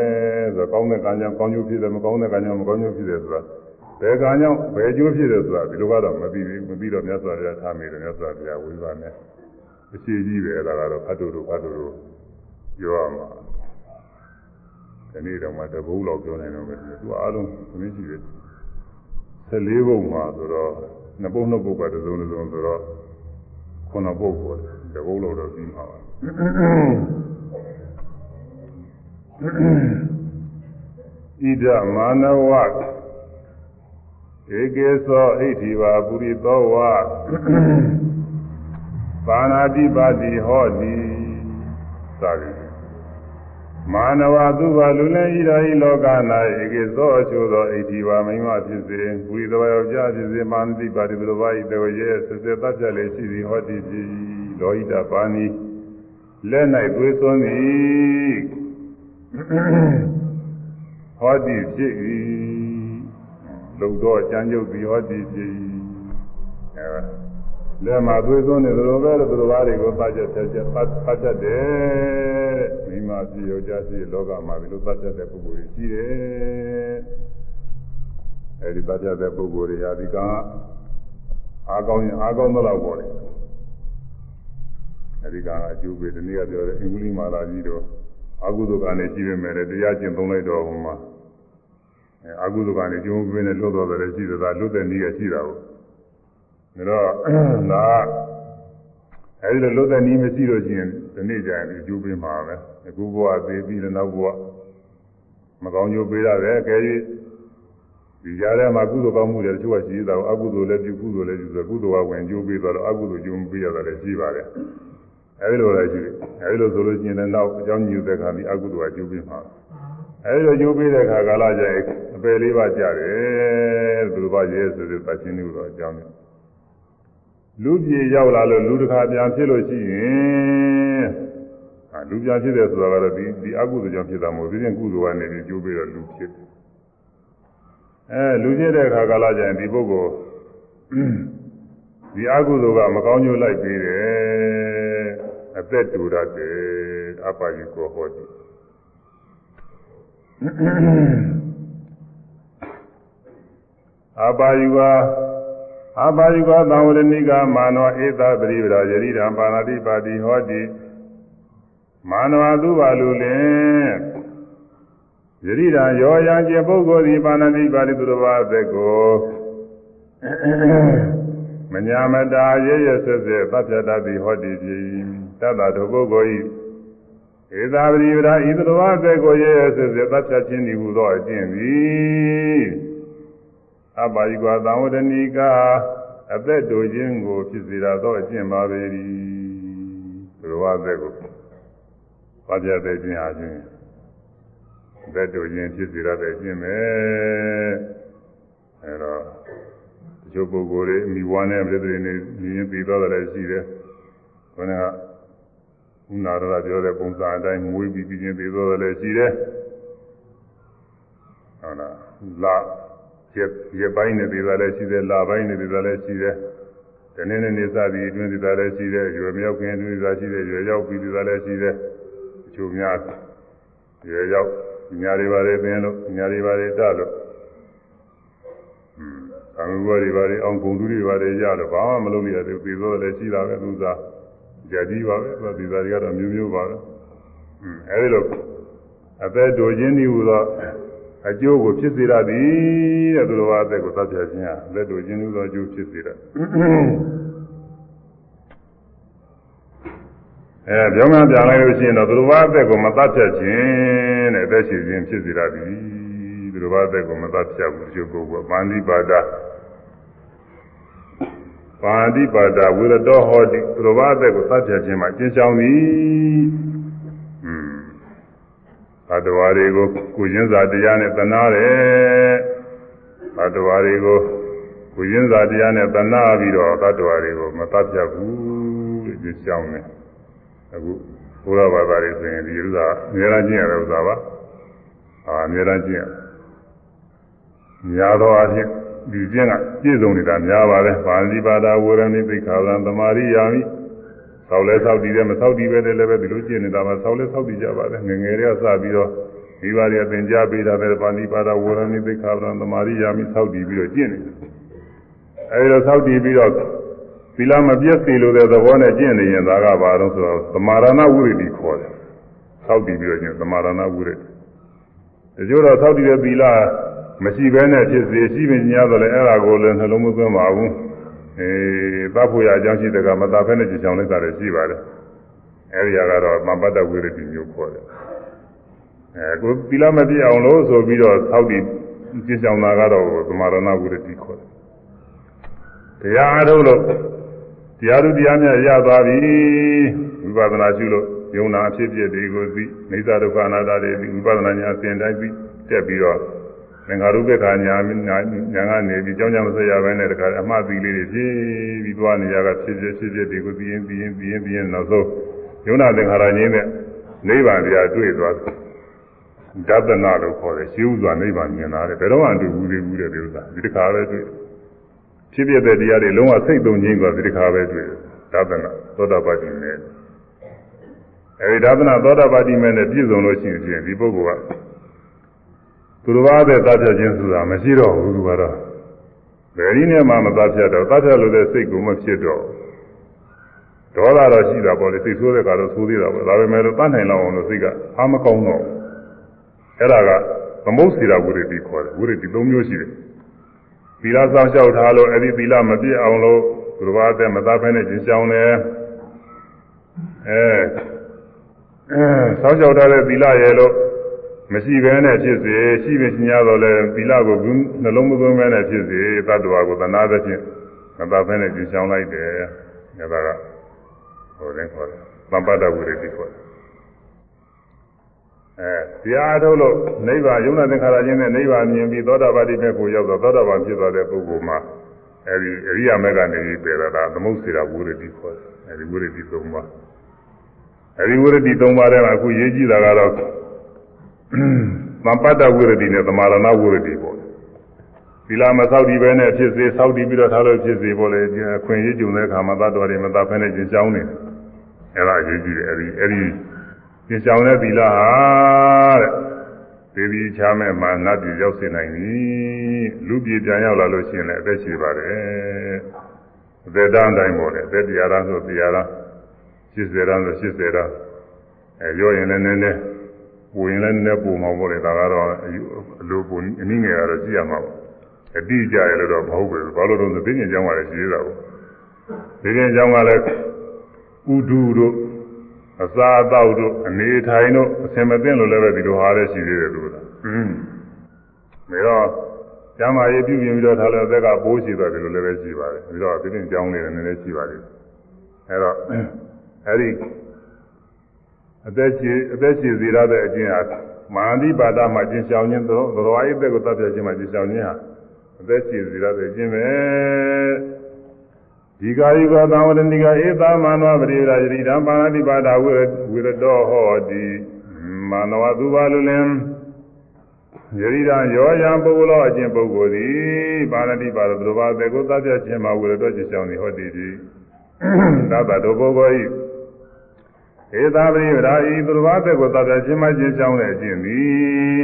ဆိုတော့ကောင်းတဲ့ကမ်းကြောင်းကောင်းကျိုးဖြစ်တယ်မကောင်းတဲ့ကမ်းကြောင်းမကောင်းကျိုးဖြစ်တယ်ဆိုတာဘယ်ကံကြောင့်ဘယ်ကျိုးဖြစ်တယ်ဆိုတာဒီလိုကတော့မသိဘူးမသိတော့မြတ်စွာဘုရားထားမိတယ်မြတ်စွာဘုရားဝိပါနဲ့အရှိကြီးပဲဒါကတော့ဖတ်တူတူဖတ်တူတူပြောရမှာ ဒီနေ့တော့မှတပုတ်လောက်ပြောနိုင်တော့မယ်သူအားလုံးသမင်းရှိတယ်14ဘုံမှာဆိုတော့နှစ်ပုတ်နှစ်ပုတ်ကတစ်စုံတစ်စုံဆိုတော့ခုနှစ်ပုတ်ပေါ်တယ်တပုတ်လောက်တော့ပြီးမှာပါဣဒမာနဝဧကေသောဣတိဝပုရိသောဝပါဏာတိပါတိဟောတိသာရိ မာနဝသူဘာလူလည်းဤတော်ဤလောက၌ဧကေသောအချို့သောဣတိဝမိမဖြစ်စေပုရိသောယောက်ျားဖြစ်စေမာနတိပါတိဘုရားဤတေရဲဆက်ဆက်တတ်ပြလေရှိသည်ဟောတိဖြစ်လောဟိတပါဏိလက်၌သွေးသွန်းသည်ဟောတိဖြစ်၏လုံတော့ကြံကြုတ်ပြီးဟောတိဖြစ်၏အဲ လက်မှာသွေးသွန်းနေသလိုပဲလို့သူတော်ဘာတွေကိုပတ်ချက်ဆက်ချက်ပတ်ပတ်ချက်တယ်မိမဖြစ်ယောက်ျားဖြစ်လောကမှာဒီလိုပတ်ချက်တဲ့ပုဂ္ဂိုလ်ကြီးရှိတယ်အဲဒီပတ်ချက်တဲ့ပုဂ္ဂိုလ်တွေဟာဒီကအားကောင်းရင်အားကောင်းတော့ပေါ့လေအဲဒီကအကျိုးပေးဒီနေ့ကပြောတဲ့အင်္ဂလိပ်မာလာကြီးတို့အကုသိုလ်ကနေရှိပေမဲ့တရားကျင့်သုံးလိုက်တော့ဟိုမှာအဲအကုသိုလ်ကနေကျုံးပြင်းနဲ့လွတ်တော်တယ်ရှိသလားလွတ်တဲ့နည်းကရှိတာကို ဒါတော့ဒါအဲဒီလိုလွတ်တဲ့နည်းမရှိလို့ရှိရင်ဒီနေ့ကျရင်အကျိုးပေးမှာပဲအခုဘဝသေးပြီးတဲ့နောက်ဘဝမကောင်းကျိုးပေးရတယ်အကယ်၍ဒီကြားထဲမှာကုသိုလ်ကောင်းမှုတွေတချို့ကရှိသေးတာကိုအကုသိုလ်လည်းပြုကုသိုလ်လည်းပြုဆိုကုသိုလ်ကဝင်ကျိုးပေးသွားတော့အကုသိုလ်ကျိုးမပေးရတာလည်းရှိပါတယ်အဲဒီလိုလည်းရှိတယ်အဲဒီလိုဆိုလို့ရှိရင်လည်းနောက်အကြောင်းညွှန်တဲ့ခါဒီအကုသိုလ်ကကျိုးပေးမှာအဲဒီလိုကျိုးပေးတဲ့ခါကာလကျရင်အပယ်လေးပါးကြတယ်သူတို့ဘာရဲဆိုတဲ့သတ်ချင်းလို့တော့အကြောင်းနဲ့ လူပြေရောက်လာလို့လူတစ်ခါပြန်ဖြစ်လို့ရှိရင်အာလူပြန်ဖြစ်တယ်ဆိုတာကတော့ဒီဒီအကုသိုလ်ကြောင့်ဖြစ်တာမဟုတ်ဘူးဒီကုသိုလ်ကနေပြီးကျိုးပေးတော့လူဖြစ်တယ်အဲလူဖြစ်တဲ့အခါကာလကျရင်ဒီပုဂ္ဂိုလ်ဒီအကုသိုလ်ကမကောင်းကျိုးလိုက်ပေးတယ်အသက်တူတတ်တယ်အပါယကိုဟောတယ်အပါယက အပါယကသံဝရဏိကမာနဝဧသပရိပရာယရိဓမ္ပါဏတိပါတိဟောတိမာနဝသူပါလူလင်ယရိဓာရောရန်ကျပုဂ္ဂိုလ်ဒီပါဏတိပါတိသူတော်ဘာသက်ကိုမညာမတာရရဆက်ဆက်သတ်ဖြတ်တတ်သည်ဟောတိပြီတတ္တတို့ပုဂ္ဂိုလ်ဤဧသာပရိပရာဤသူတော်ဘာသက်ကိုရရဆက်ဆက်သတ်ဖြတ်ခြင်းဤဟူသောအကျင့်သည် အပါယိကွာသံဝတ္တနိကအသက်တူခြင်းကိုဖြစ်စေရသောအကျင့်ပါပေ၏ဘုရားသက်ကိုဘာပြတဲ့ခြင်းအားဖြင့်အသက်တူခြင်းဖြစ်စေရတဲ့အကျင့်ပဲအဲတော့ဒီလိုပုဂ္ဂိုလ်တွေမိဘနဲ့ပြည်သူတွေနေရင်းပြီးသွားတယ်ရှိတယ်ဘခဏကဥနာရပြောတဲ့ပုံစံအတိုင်းမွေးပြီးပြီးချင်းသေးသောလည်းရှိတယ်ဟုတ်လားလာ ရက်ရက်ပိုင်းနဲ့သေးတာလည်းရှိတယ်လာပိုင်းနဲ့သေးတာလည်းရှိတယ်တနေ့နေ့နေစသည်အတွင်းသေးတာလည်းရှိတယ်ရွယ်မြောက်ခင်အတွင်းသေးတာရှိတယ်ရွယ်ရောက်ပြီးသေးတာလည်းရှိတယ်အချို့များရွယ်ရောက်ညာတွေပါလေပင်လို့ညာတွေပါလေတလို့အင်းကာမဂုဏ်တွေပါလေအောင်ဂုဏ်သူတွေပါလေရတော့ဘာမှမလုပ်ရသေးဘူးသေသောလည်းရှိတာပဲသူစားကြကြီးပါပဲသူဒီစားတွေကတော့မျိုးမျိုးပါပဲအင်းအဲဒီလိုအသက်တော်ခြင်းဒီဟူသော အကျိုးကိုဖြစ်စေရသည်တဲ့သူတော်ဘာအသက်ကိုသတ်ပြခြင်းဟာအသက်တော်ခြင်းဟူသောအကျိုးဖြစ်စေရအဲပြောင်းပြန်လိုက်လို့ရှိရင်တော့သူတော်ဘာအသက်ကိုမသတ်ပြခြင်းတဲ့အသက်ရှင်ခြင်းဖြစ်စေရသည်သူတော်ဘာအသက်ကိုမသတ်ပြဘူးအကျိုးကိုပန္တိပါဒပါတိပါဒဝိရတောဟောတိသူတော်ဘာအသက်ကိုသတ်ပြခြင်းမှာကျင့်ဆောင်သည်อืม ဘတ်တော်တွေကိုကိုရင်းစာတရားနဲ့တနာတယ်ဘတ်တော်တွေကိုကိုရင်းစာတရားနဲ့တနာပြီးတော့ဘတ်တော်တွေကိုမသတ်ပြဘူးလို့ကျင့်ဆောင်တယ်အခုဘုရားဘာသာတွေဆိုရင်ဒီဥစ္စာအများအားကျင့်ရတဲ့ဥစ္စာပါအာအများအားကျင့်ရများသောအားဖြင့်ဒီကျင့်ကပြည့်စုံနေတာများပါတယ်ပါဠိပါဒဝရဏိသိက္ခာသံသမာရိယာမိ ဆောက်လဲဆောက်တည်တယ်မဆောက်တည်ပဲလည်းပဲဒီလိုကျင့်နေတာမှာဆောက်လဲဆောက်တည်ကြပါတယ်ငငယ်တွေကစပြီးတော့ဒီပါးတွေသင်ကြားပေးတာပဲပါဠိပါဒဝရဏိသိက္ခာသံသမာရိယာမိဆောက်တည်ပြီးတော့ကျင့်နေတယ်အဲဒီတော့ဆောက်တည်ပြီးတော့သီလမပြည့်စေလို့တဲ့သဘောနဲ့ကျင့်နေရင်ဒါကဘာလို့ဆိုတော့သမာရဏဝိရတိခေါ်တယ်ဆောက်တည်ပြီးတော့ကျင့်သမာရဏဝိရတိတချို့တော့ဆောက်တည်တဲ့သီလမရှိဘဲနဲ့ဖြစ်စေရှိမညာတော့လည်းအဲ့ဒါကိုလည်းနှလုံးမသွင်းပါဘူး အဲသတ်ဖို့ရအကြောင်းရှိတဲ့ကမသားဖဲနဲ့ကြင်ချောင်းလိုက်တာလည်းရှိပါတယ်အဲဒီကတော့မပတ္တဝိရတိမျိုးခေါ်တယ်အဲကိုသီလမပြည့်အောင်လို့ဆိုပြီးတော့ဆောက်တည်ကြင်ချောင်းတာကတော့သမာရဏဝိရတိခေါ်တယ်တရားအားထုတ်လို့တရားသူတရားမြတ်ရသွားပြီဝိပဿနာရှုလို့ယုံနာအဖြစ်ဖြစ်တွေကိုသိနေသဒုက္ခအနာတ္တတွေဝိပဿနာညာအစဉ်တိုင်းပြီးတက်ပြီးတော့ သင်္ခါရုပ္ပခာညာညာကနေပြီးကြောင်းကြမဆက်ရဘဲနဲ့တခါအမှားသီလေးတွေဖြည်းပြီးသွားနေရတာဖြစ်ဖြစ်ဖြစ်ဖြစ်တွေကိုသိရင်သိရင်သိရင်သိရင်နောက်ဆုံးယုံနာသင်္ခါရငြင်းတဲ့နိဗ္ဗာန်တရားတွေ့သွားတယ်ဒသနာလို့ခေါ်တယ်ရှင်းဥစွာနိဗ္ဗာန်မြင်လာတယ်ဘယ်တော့မှတွေ့ဘူးသေးဘူးတဲ့ဒီဥစ္စာဒီတစ်ခါပဲတွေ့ဖြစ်ဖြစ်တဲ့တရားတွေလုံးဝစိတ်သုံးခြင်းကဒီတစ်ခါပဲတွေ့တယ်ဒသနာသောတာပတိနဲ့အဲဒီဒသနာသောတာပတိမဲ့နဲ့ပြည့်စုံလို့ရှိရင်ဒီပုဂ္ဂိုလ်က သူတော်ဘာတဲ့သတ်ဖြတ်ခြင်းဆိုတာမရှိတော့ဘူးသူကတော့ဘယ်နည်းနဲ့မှမသတ်ဖြတ်တော့သတ်ဖြတ်လို့တဲ့စိတ်ကမဖြစ်တော့ဒေါသတော့ရှိတာပေါ့လေစိတ်ဆိုးတဲ့ကတော့ဆိုးသေးတာပေါ့ဒါပေမဲ့လို့တတ်နိုင်လောက်အောင်လို့စိတ်ကအားမကောင်းတော့အဲ့ဒါကသမုတ်စီရာဝိရတိခေါ်တယ်ဝိရတိ၃မျိုးရှိတယ်သီလစောင့်ရှောက်ထားလို့အဲ့ဒီသီလမပြည့်အောင်လို့သူတော်ဘာတဲ့မသတ်ဖဲနဲ့ကျင့်ဆောင်တယ်အဲအဲစောင့်ရှောက်ထားတဲ့သီလရဲ့လို့ မရှိဘဲနဲ့ဖြစ်စေရှိနေညာတော့လဲသီလကိုနှလုံးမသွင်းဘဲနဲ့ဖြစ်စေတတ္တဝါကိုသနာသဖြင့်မသဘဲနဲ့ကျင်းချောင်းလိုက်တယ်။ဒါကဟိုလည်းခေါ်တယ်။သံပတ္တဝိရတိခေါ်တယ်။အဲတရားထုတ်လို့နိဗ္ဗာန်ယုံနာသင်္ခါရချင်းနဲ့နိဗ္ဗာန်မြင်ပြီးသောတာပတိမေကိုရောက်တော့သောတာပန်ဖြစ်သွားတဲ့ပုဂ္ဂိုလ်မှာအဲဒီအရိယာမေကနေပြီးပြေတာကသမုတ်စေတာဝိရတိခေါ်တယ်။အဲဒီဝိရတိ၃ပါးအဲဒီဝိရတိ၃ပါးထဲမှာအခုရေးကြည့်တာကတော့ သံပတ္တဝိရတိနဲ့သမာရဏဝိရတိပေါ့သီလမသောက်ဒီပဲနဲ့ဖြစ်စေသောက်ဒီပြီးတော့ထားလို့ဖြစ်စေပေါ့လေအခွင့်အရေးကြုံတဲ့အခါမှာသတ္တဝါတွေမသာဖဲနဲ့ကျင်ချောင်းနေအဲ့ဒါအရေးကြီးတယ်အဲ့ဒီအဲ့ဒီကျင်ချောင်းတဲ့သီလဟာတဲ့ဒေဝီချားမဲ့မှာနတ်ပြည်ရောက်စေနိုင်ပြီလူပြည်ပြန်ရောက်လာလို့ရှိရင်လည်းအသက်ရှိပါတယ်အသက်တန်းတိုင်းပေါ့လေအသက်တရားရမ်းဆိုတရားရမ်း80ရမ်းဆို80ရမ်းအဲပြောရင်လည်းနည်းနည်း ပူရင်လည်းနည်းနည်းပူမှာပေါ့လေဒါကတော့အလိုပူအနည်းငယ်ကတော့ကြည့်ရမှာပေါ့အတိအကျရလို့တော့မဟုတ်ဘူးဘာလို့တော့သိဉ္ဇဉ်ကြောင်းကလည်းရှိသေးတာပေါ့သိဉ္ဇဉ်ကြောင်းကလည်းဥဒုတို့အစာအသောက်တို့အနေထိုင်တို့အစင်မသိလို့လည်းပဲဒီလိုဟာလည်းရှိသေးတယ်လို့လားอืมဒါတော့ကျမ်းမာရေးပြုပြင်ပြီးတော့ထားလို့အသက်ကပိုးရှိသွားတယ်လို့လည်းပဲရှိပါတယ်ပြီးတော့သိဉ္ဇဉ်ကြောင်းလေးလည်းနည်းနည်းရှိပါတယ်အဲတော့အဲဒီ အသက်ရှင်အသက်ရှင်စေရတဲ့အကျင့်ဟာမာန္တိပါဒမှာကျင့်ဆောင်ခြင်းသောသရဝါယိသက်ကိုတပ်ပြခြင်းမှာကျင့်ဆောင်ခြင်းဟာအသက်ရှင်စေရတဲ့အကျင့်ပဲဒီကာယကသံဝရဏိကဧသမန္နဝပရိရာယတိဓမ္မာတိပါဒဝိဝိရတောဟောတိမန္နဝသူပါလူလင်ယရိဒံယောယံပုဂ္ဂလောအချင်းပုဂ္ဂိုလ်သည်ပါဏတိပါဒသူဘာတေကိုသတ်ပြခြင်းမှာဝိရတောခြင်းကြောင့်ဟောတိတိသတ္တတောပုဂ္ဂိုလ်ဤ ဧသာပရိရာဤသူဘာတေကိုသတ်ပြခြင်းမှာခြင်းကြောင့်လည်းအချင်းသည်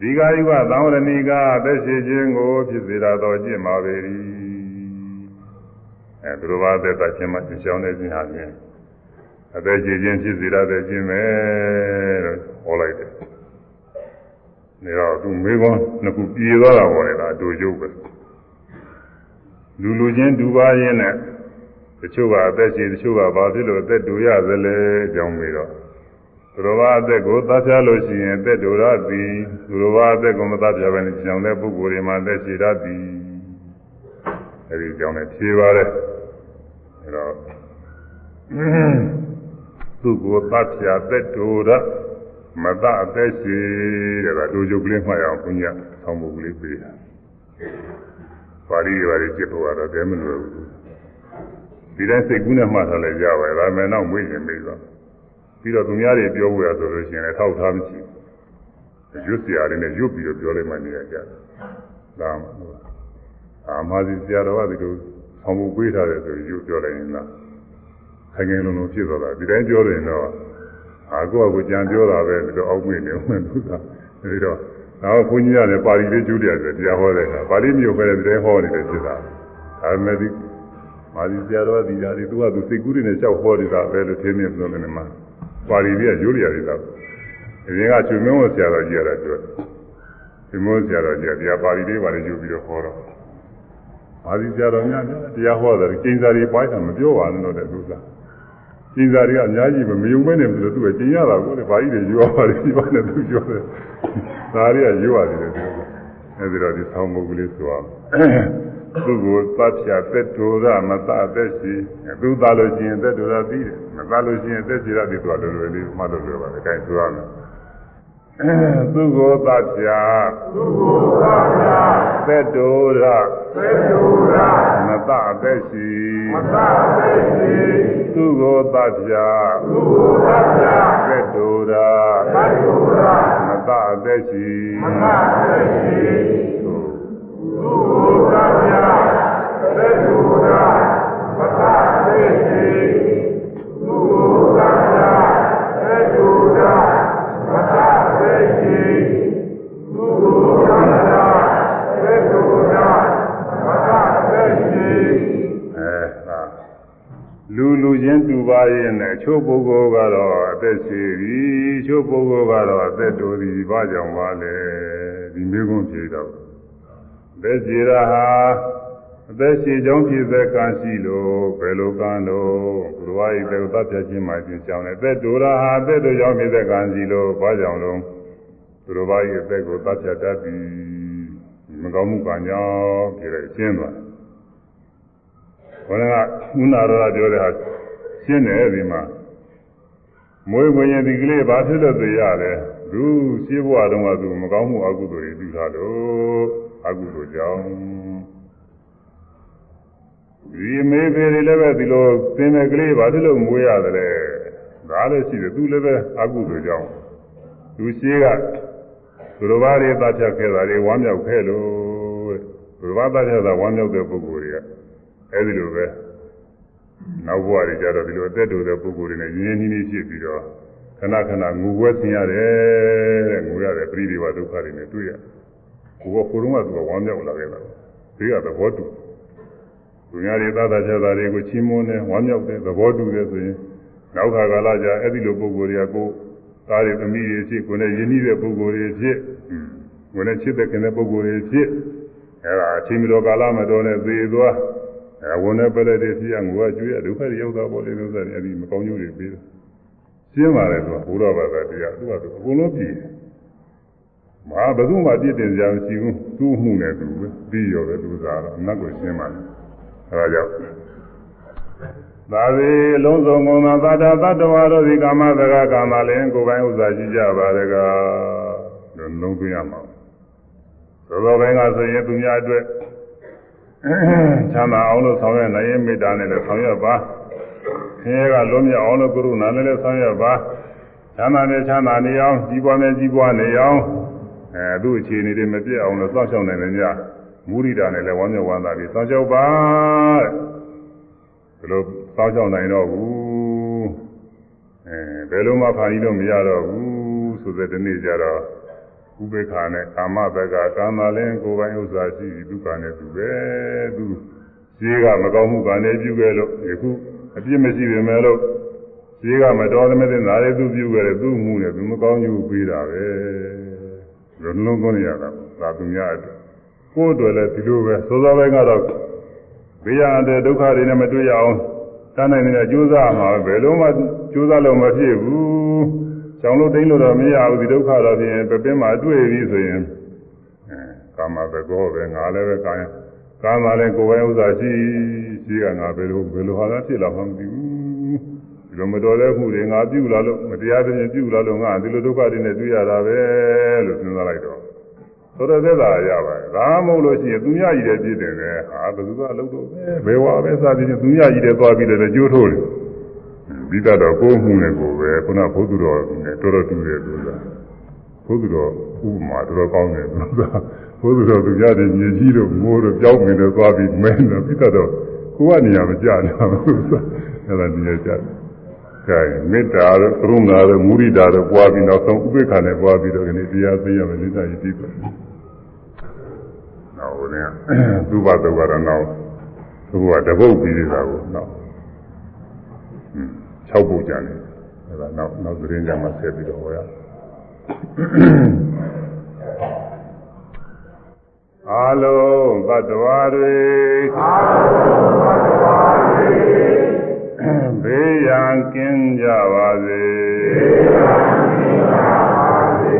ဒီကာယကသံဝရဏိကအသက်ရှိခြင်းကိုဖြစ်စေရသောအကျင့်ပါပေ၏အဲသူတို့ဘာသက်သာခြင်းမှသင်ဆောင်တဲ့ခြင်းဟာဖြင့်အသက်ကြီးခြင်းဖြစ်စေရတဲ့ခြင်းပဲလို့ဟောလိုက်တယ်။ဒါတော့သူမေကွန်းနှစ်ခုပြေသွားတာပေါ်နေတာအတူရုပ်ပဲ။လူလူချင်းဒူပါရင်းနဲ့တ ချို့ကအသက်ရှင်တချို့ကဘာဖြစ်လို့အသက်တူရသလဲအကြောင်းပြီးတော့သူတော်ဘာအသက်ကိုသတ်ပြလို့ရှိရင်အသက်တူရသည်သူတော်ဘာအသက်ကိုမသတ်ပြဘဲနဲ့ကြောင်တဲ့ပုဂ္ဂိုလ်တွေမှာအသက်ရှိရသည်အဲဒီကြောင့်လည်းဖြေပါတယ်အဲတော့သူ့ကိုသတ်ပြသက်တူရမတအသက်ရှိတဲ့ကဒုယုတ်ကလေးမှတ်ရအောင်ဘုညာဆောင်းဖို့ကလေးပေးတာပါဠိတွေပါကြည့်ဖို့ကတော့တဲမလို့ဘူး ဒီတိုင်းစိတ်ကူးနဲ့မှတ်ထားလိုက်ကြပါဒါမှမဟုတ်မွေးရင်မေးသွားပြီးတော့သူများတွေပြောဖို့ရဆိုလို့ရှိရင်ထောက်ထားမရှိဘူးရွတ်စရာတွေနဲ့ရွတ်ပြီးတော့ပြောလိုက်မှနေရကြတယ်ဒါမှအာမာစီဆရာတော်ကဒီလိုဆောင်းဖို့ပေးထားတယ်ဆိုရွတ်ပြောလိုက်ရင်လားခိုင်ခိုင်လုံလုံဖြစ်သွားတာဒီတိုင်းပြောတယ်တော့အာကိုကကိုကြံပြောတာပဲဒီလိုအောက်မေ့နေမှသူကအဲဒီတော့နောက်ဘုန်းကြီးရတယ်ပါဠိလေးကျူးတယ်ဆိုတရားဟောတယ်ပါဠိမျိုးပဲဒီတိုင်းဟောနေတယ်ဖြစ်တာဒါပေမဲ့ဒီ မာဒီဆရာတော်ကဒီဓာတ်ဒီသူကသူစိတ်ကူးတွေနဲ့လျှောက်ဟောနေတာပဲလို့ထင်နေလို့လည်းမှာပါဠိလေးကရိုးရရည်တော့အရင်ကချွေမင်းဝဆရာတော်ကြီးရတာပြောတယ်ချွေမင်းဆရာတော်ကြီးကတရားပါဠိလေးပါလေယူပြီးတော့ဟောတော့မာဒီဆရာတော်များတရားဟောတယ်ကျင်းစာတွေပိုင်းတာမပြောပါနဲ့တော့တဲ့သူကကျင်းစာတွေကအများကြီးမယုံမဲနေဘူးလို့သူကကျင်းရတာကိုလေဘာကြီးတွေယူရပါလိမ့်ဒီပါနဲ့သူပြောတယ်ဒါတွေကယူရတယ်သူကအဲဒီတော့ဒီဆောင်းမုတ်ကလေးဆိုအောင် သူ့ကိုသတ်ဖြာသက်တူရမသအသက်ရှိသူသားလို့ရှိရင်သက်တူရပြီးတယ်မသားလို့ရှိရင်သက်ရှိရသည်သူကလွယ်လွယ်လေးမှတ်လို့လွယ်ပါတယ်အဲဒါဆိုရမယ်သူကိုသတ်ဖြာသူကိုသတ်ဖြာသက်တူရသက်တူရမသအသက်ရှိမသအသက်ရှိသူကိုသတ်ဖြာသူကိုသတ်ဖြာသက်တူရသက်တူရမသအသက်ရှိမသအသက်ရှိ လူလူချင်းတူပါရဲ့နဲ့ချို့ပုဂ္ဂိုလ်ကတော့အသက်ရှိပြီချို့ပုဂ္ဂိုလ်ကတော့အသက်တိုသည်ဘာကြောင့်ပါလဲဒီမိကုံးဖြေတော့ သက်စီရဟာအသက်ရှိကြောင်းဖြစ်တဲ့ကံရှိလို့ဘယ်လိုကံတော့ဘုရားဤတဲ့သတ်ပြခြင်းမှခြင်းကြောင်းနဲ့သက်တူရဟာသက်တို့ကြောင့်ဖြစ်တဲ့ကံရှိလို့ဘာကြောင့်လို့သူတော်ဘာဤအသက်ကိုသတ်ပြတတ်သည်မကောင်းမှုကံကြောင့်ဖြစ်တဲ့ရှင်းသွားဘုရားကဥနာရောပြောတဲ့ဟာရှင်းတယ်ဒီမှာမွေးဝင်ရင်ဒီကလေးဘာဖြစ်လို့သိရတယ်သူရှိဘဝတုန်းကသူမကောင်းမှုအကုသိုလ်တွေပြုထားလို့ အကုသိုလ်ကြောင့်ဒီမေဖေတွေလည်းပဲဒီလိုသင်တဲ့ကလေးဘာလို့မွေးရတယ်ဒါလည်းရှိတယ်သူလည်းပဲအကုသိုလ်ကြောင့်သူရှိကသူတော်ဘာတွေတတ်ဖြတ်ခဲ့တာတွေဝမ်းမြောက်ခဲ့လို့သူတော်ဘာတတ်ဖြတ်တာဝမ်းမြောက်တဲ့ပုဂ္ဂိုလ်တွေကအဲဒီလိုပဲနောက်ဘဝတွေကြတော့ဒီလိုအသက်တူတဲ့ပုဂ္ဂိုလ်တွေနဲ့ရင်းရင်းနှီးနှီးဖြစ်ပြီးတော့ခဏခဏငူဝဲဆင်းရတယ်တဲ့ငူရတယ်ပရိဒီဝဒုက္ခတွေနဲ့တွေ့ရတယ် ကိုယ်ကကိုယ်တော့ကသူကဝမ်းမြောက်လာခဲ့တာဒီကသဘောတူသူများတွေသာသာချာသာတွေကိုချီးမွမ်းတယ်ဝမ်းမြောက်တယ်သဘောတူတယ်ဆိုရင်နောက်ခါကာလကြာအဲ့ဒီလိုပုံကိုယ်တွေကကိုယ်သားတွေသမီးတွေဖြစ်ကိုယ်နဲ့ယဉ်ကျေးတဲ့ပုံကိုယ်တွေဖြစ်ကိုယ်နဲ့ချစ်တဲ့ခင်တဲ့ပုံကိုယ်တွေဖြစ်အဲ့ဒါအချိန်မတော်ကာလမတော်နဲ့သေသွားအဲဝန်နဲ့ပဲလက်တွေဖြစ်ရငိုကကျွေးရဒုက္ခတွေရောက်သွားပေါ်လေလို့ဆိုရင်အဲ့ဒီမကောင်းကျိုးတွေပြီးတယ်ရှင်းပါတယ်သူကဘုရားဘာသာတရားသူကသူအကုန်လုံးပြည်တယ် မဟာဘယ်သူမှပြည့်တင်ကြမရှိဘူးသူ့မှုနဲ့သူပဲပြီးရောပဲသူစားတော့အနတ်ကိုရှင်းပါလေအဲဒါကြောင့်သာဝေအလုံးစုံကုန်သောသတ္တသတ္တဝါတို့ဒီကာမသရကာမလင်ကိုယ်ပိုင်ဥစ္စာရှိကြပါတကားလုံးသွင်းရမှာသောသောပိုင်းကဆိုရင်သူများအတွက် ချမ်းသာအောင်လို့ဆောင်ရွက်နိုင်ရင်မေတ္တာနဲ့လည်းဆောင်ရွက်ပါဆင်းရဲကလွတ်မြောက်အောင်လို့ကရုဏာနဲ့လည်းဆောင်ရွက်ပါချမ်းသာနဲ့ချမ်းသာနေအောင်ကြီးပွားနဲ့ကြီးပွားနေအောင် အဲသူ့အခြေအနေတွေမပြတ်အောင်လို့စောင့်ရှောက်နိုင်တယ်ညမူရိတာနဲ့လည်းဝမ်းမြောက်ဝမ်းသာပြီးစောင့်ရှောက်ပါတဲ့ဒီလိုစောင့်ရှောက်နိုင်တော့ဘူးအဲဘယ်လိုမှဖာကြီးလို့မရတော့ဘူးဆိုတဲ့ဒီနေ့ကျတော့ဥပေက္ခာနဲ့ကာမဘက်ကကာမလင်းကိုယ်ပိုင်ဥစ္စာရှိပြီးဒုက္ခနဲ့သူပဲသူဈေးကမကောင်းမှုကလည်းပြုခဲ့လို့ယခုအပြစ်မရှိပေမဲ့လို့ဈေးကမတော်သမတဲ့နာရီသူပြုခဲ့တယ်သူ့မှုနဲ့သူမကောင်းယူပေးတာပဲ လုံးလုံးကောင်းရတာသာသူများအတွက်ကိုယ်အတွက်လည်းဒီလိုပဲစောစောပိုင်းကတော့ဘေးရတဲ့ဒုက္ခတွေနဲ့မတွေ့ရအောင်တန်းနိုင်နေတဲ့ကြိုးစားမှာဘယ်လိုမှကြိုးစားလို့မဖြစ်ဘူးကြောင်လို့တိမ့်လို့တော့မရဘူးဒီဒုက္ခတော့ဖြင့်ပပင်းမှာတွေ့ပြီဆိုရင်အဲကာမဘကောပဲငါလည်းပဲကာယကာမလည်းကိုယ်ပဲဥစ္စာရှိရှိကငါဘယ်လိုဘယ်လိုဟာသာဖြစ်လာမှမသိဘူး ဒီလိုမတော်တဲ့မှုတွေငါပြုလာလို့မတရားသဖြင့်ပြုလာလို့ငါဒီလိုဒုက္ခတွေနဲ့တွေ့ရတာပဲလို့စဉ်းစားလိုက်တော့သောတော်သက်သာရပါတယ်ဒါမှမဟုတ်လို့ရှိရင်သူများကြီးတဲ့ပြည့်တယ်ပဲဟာဘယ်သူကလုံးတော့ပဲဘယ်ဝါပဲစသည်ဖြင့်သူများကြီးတဲ့သွားပြီးတယ်ကြိုးထိုးတယ်ပြီးတော့ကိုယ်မှုနဲ့ကိုယ်ပဲခုနဘုသူတော်နဲ့တော်တော်တူတယ်သူကဘုသူတော်ဥပမာတော်တော်ကောင်းတယ်သူကဘုသူတော်သူကြတဲ့မြေကြီးတို့မိုးတို့ကြောက်နေတယ်သွားပြီးမဲနေပြီးတော့ကိုကနေရာမကြနိုင်ဘူးအဲ့ဒါဒီရကြတယ် ကဲမေတ္တာတို့ကရုဏာတို့မုရိဒာတို့ပွားပြီးနောက်ဆုံးဥပေက္ခနဲ့ပွားပြီးတော့ဒီနေ့တရားသိရမယ်လိသယတိပဲ။နောက်ဝင်ကသုဘသုဘရဏောသူကတပုတ်ပြီးသေးတာကိုနောက်6ပုတ်ကြတယ်။အဲဒါနောက်နောက်သတင်းကြမှာဆက်ပြီးတော့ဟောရ။အာလုံးဘတ်တော်တွေအာလုံးဘတ်တော် ဘေးရန်ကင်းကြပါစေဘေးရန်ကင်းကြပါစေ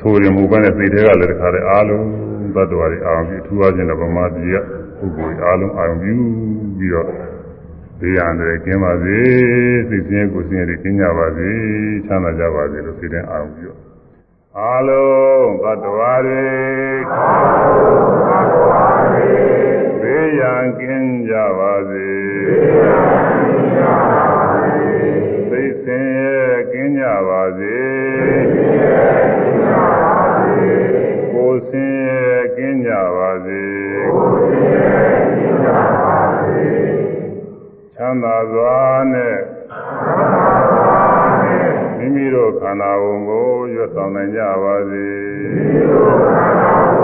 ဆိုရင်မူပန်းတဲ့စိတ်ထဲကလည်းတခါတည်းအာလုံးသတ္တဝါတွေအာရုံပြုထူအားခြင်းနဲ့ဗမာပြည်ကပုဂ္ဂိုလ်အာလုံးအာရုံပြုပြီးတော့ဘေးရန်တွေကင်းပါစေစိတ်ဆင်းရဲကိုယ်ဆင်းရဲတွေကင်းကြပါစေချမ်းသာကြပါစေလို့စိတ်ထဲအာရုံပြုအာလုံးသတ္တဝါတွေအာလုံးသတ္တဝါတွေဘေးရန်ကင်းကြပါစေဘေးရန်ကင်းကြပါ စေစိတ်ဆင်းရဲကင်းကြပါစေစိတ်ဆင်းရဲကင်းကြပါစေကိုယ်ဆင်းရဲကင်းကြပါစေကိုယ်ဆင်းရဲကင်းကြပါစေချမ်းသာစွာနဲ့ချမ်းသာစွာနဲ့မိမိတို့ခန္ဓာဝန်ကိုရွတ်ဆောင်နိုင်ကြပါစေမိမိတို့ခန္ဓာဝန်ကိုရွ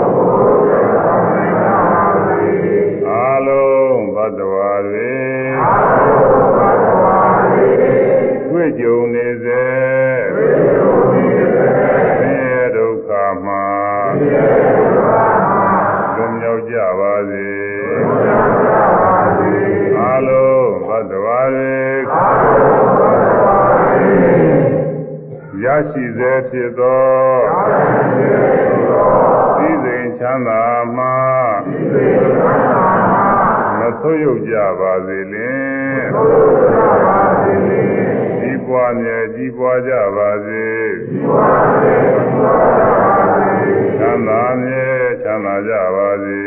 လုံးဘတ်တော်တွေအာလုံးဘတ်တော်တွေတွေ့ကြုံနေစေတွေ့ကြုံနေစေဆင်းရဲဒုက္ခမှာဆင်းရဲဒုက္ခမှာလွန်မြောက်ကြပါစေလွန်မြောက်ကြပါစေအာလုံးဘတ်တော်တွေအာလုံးဘတ်တော်တွေရရှိစေဖြစ်သောသိစိန်ချမ်းသာမှမ ဆုတ်ယုတ်ကြပါစေလင်ကြီးပွားမြဲကြီးပွားကြပါစေချမ်းသာမြဲချမ်းသာကြပါစေ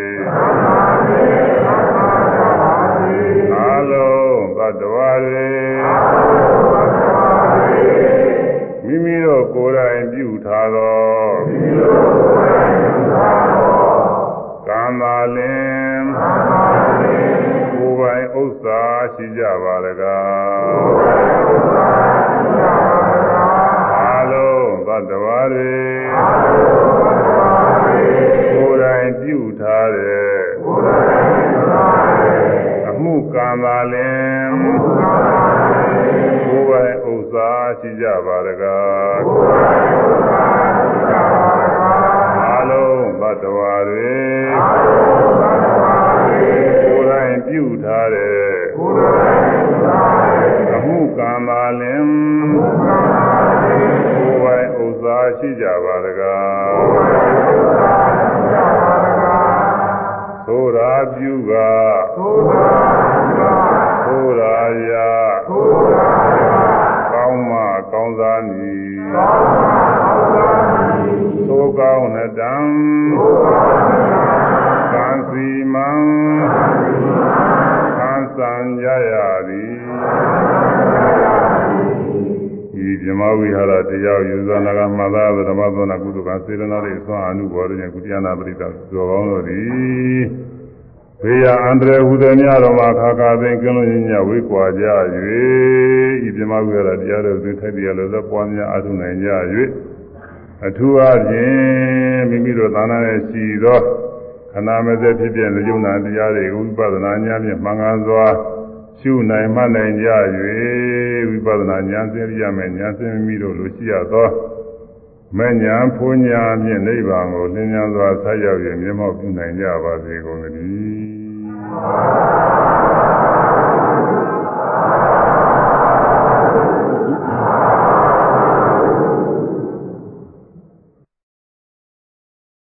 အလုံးသတ္တဝါတွေမိမိတို့ကိုယ်တိုင်ပြုထားသောမိမိတို့ကိုယ်တိုင်ပြုထားသောကံသာလင် ရှိကြပါလကားကိုယ်ပိုင်ဥစ္စာရှိကြပါလကားအလုံးသတ္တဝါတွေအလုံးသတ္တဝါတွေကိုယ်တိုင်ပြုထားတဲ့ကိုယ်တိုင်ပြုထားတဲ့အမှုကံသာလင်အမှုကံသာလင်ကိုယ်ပိုင်ဥစ္စာရှိကြပါလကားကိုယ်ပိုင်ဥစ္စာရှိကြပါလကားအလုံးသတ္တဝါတွေအလုံးသတ္တဝါတွေကိုယ်တိုင်ပြုထားတဲ့ကိုယ်တိုင်ပြုထားတဲ့အ မှုကံသာလင်အမှုကံသာလင်ကိုယ်ပိုင်ဥစ္စာရှိကြပါလကားကိုယ်ပိုင်ဥစ္စာရှိကြပါလကားသို့ရာပြုကသို့ရာ ဝိဟာရတရားယူဇာနာကမသာဓမ္မသောနာကုသကစေရနာ၏သောအနုဘောရဉ္ကုတရားနာပရိသဇောကောင်းတို့သည်ဘေးရအန္တရာယ်ဟူသည်များတော်မှာခါခါသိကင်းလို့ညဝိကွာကြ၍ဤပြမဝိဟာရတရားတို့သိထိုက်တရားလို့သောပွားများအထုနိုင်ကြ၍အထူးအားဖြင့်မိမိတို့သာနာနဲ့ရှိသောခန္ဓာမစက်ဖြစ်တဲ့ယုံနာတရားတွေကိုဝိပဿနာဉာဏ်ဖြင့်မှန်ကန်စွာရှုနိုင်မှနိုင်ကြ၍ဝိ ပဿနာဉာဏ်စင်ရမယ်ဉာဏ်စင်မိမိတို့လိုရှိရသောမဉာဏ်ဖူးညာဖြင့်နိဗ္ဗာန်ကိုလင်းမြန်စွာဆက်ရောက်၍မျက်မှောက်ပြုနိုင်ကြပါစေကုန်သတည်း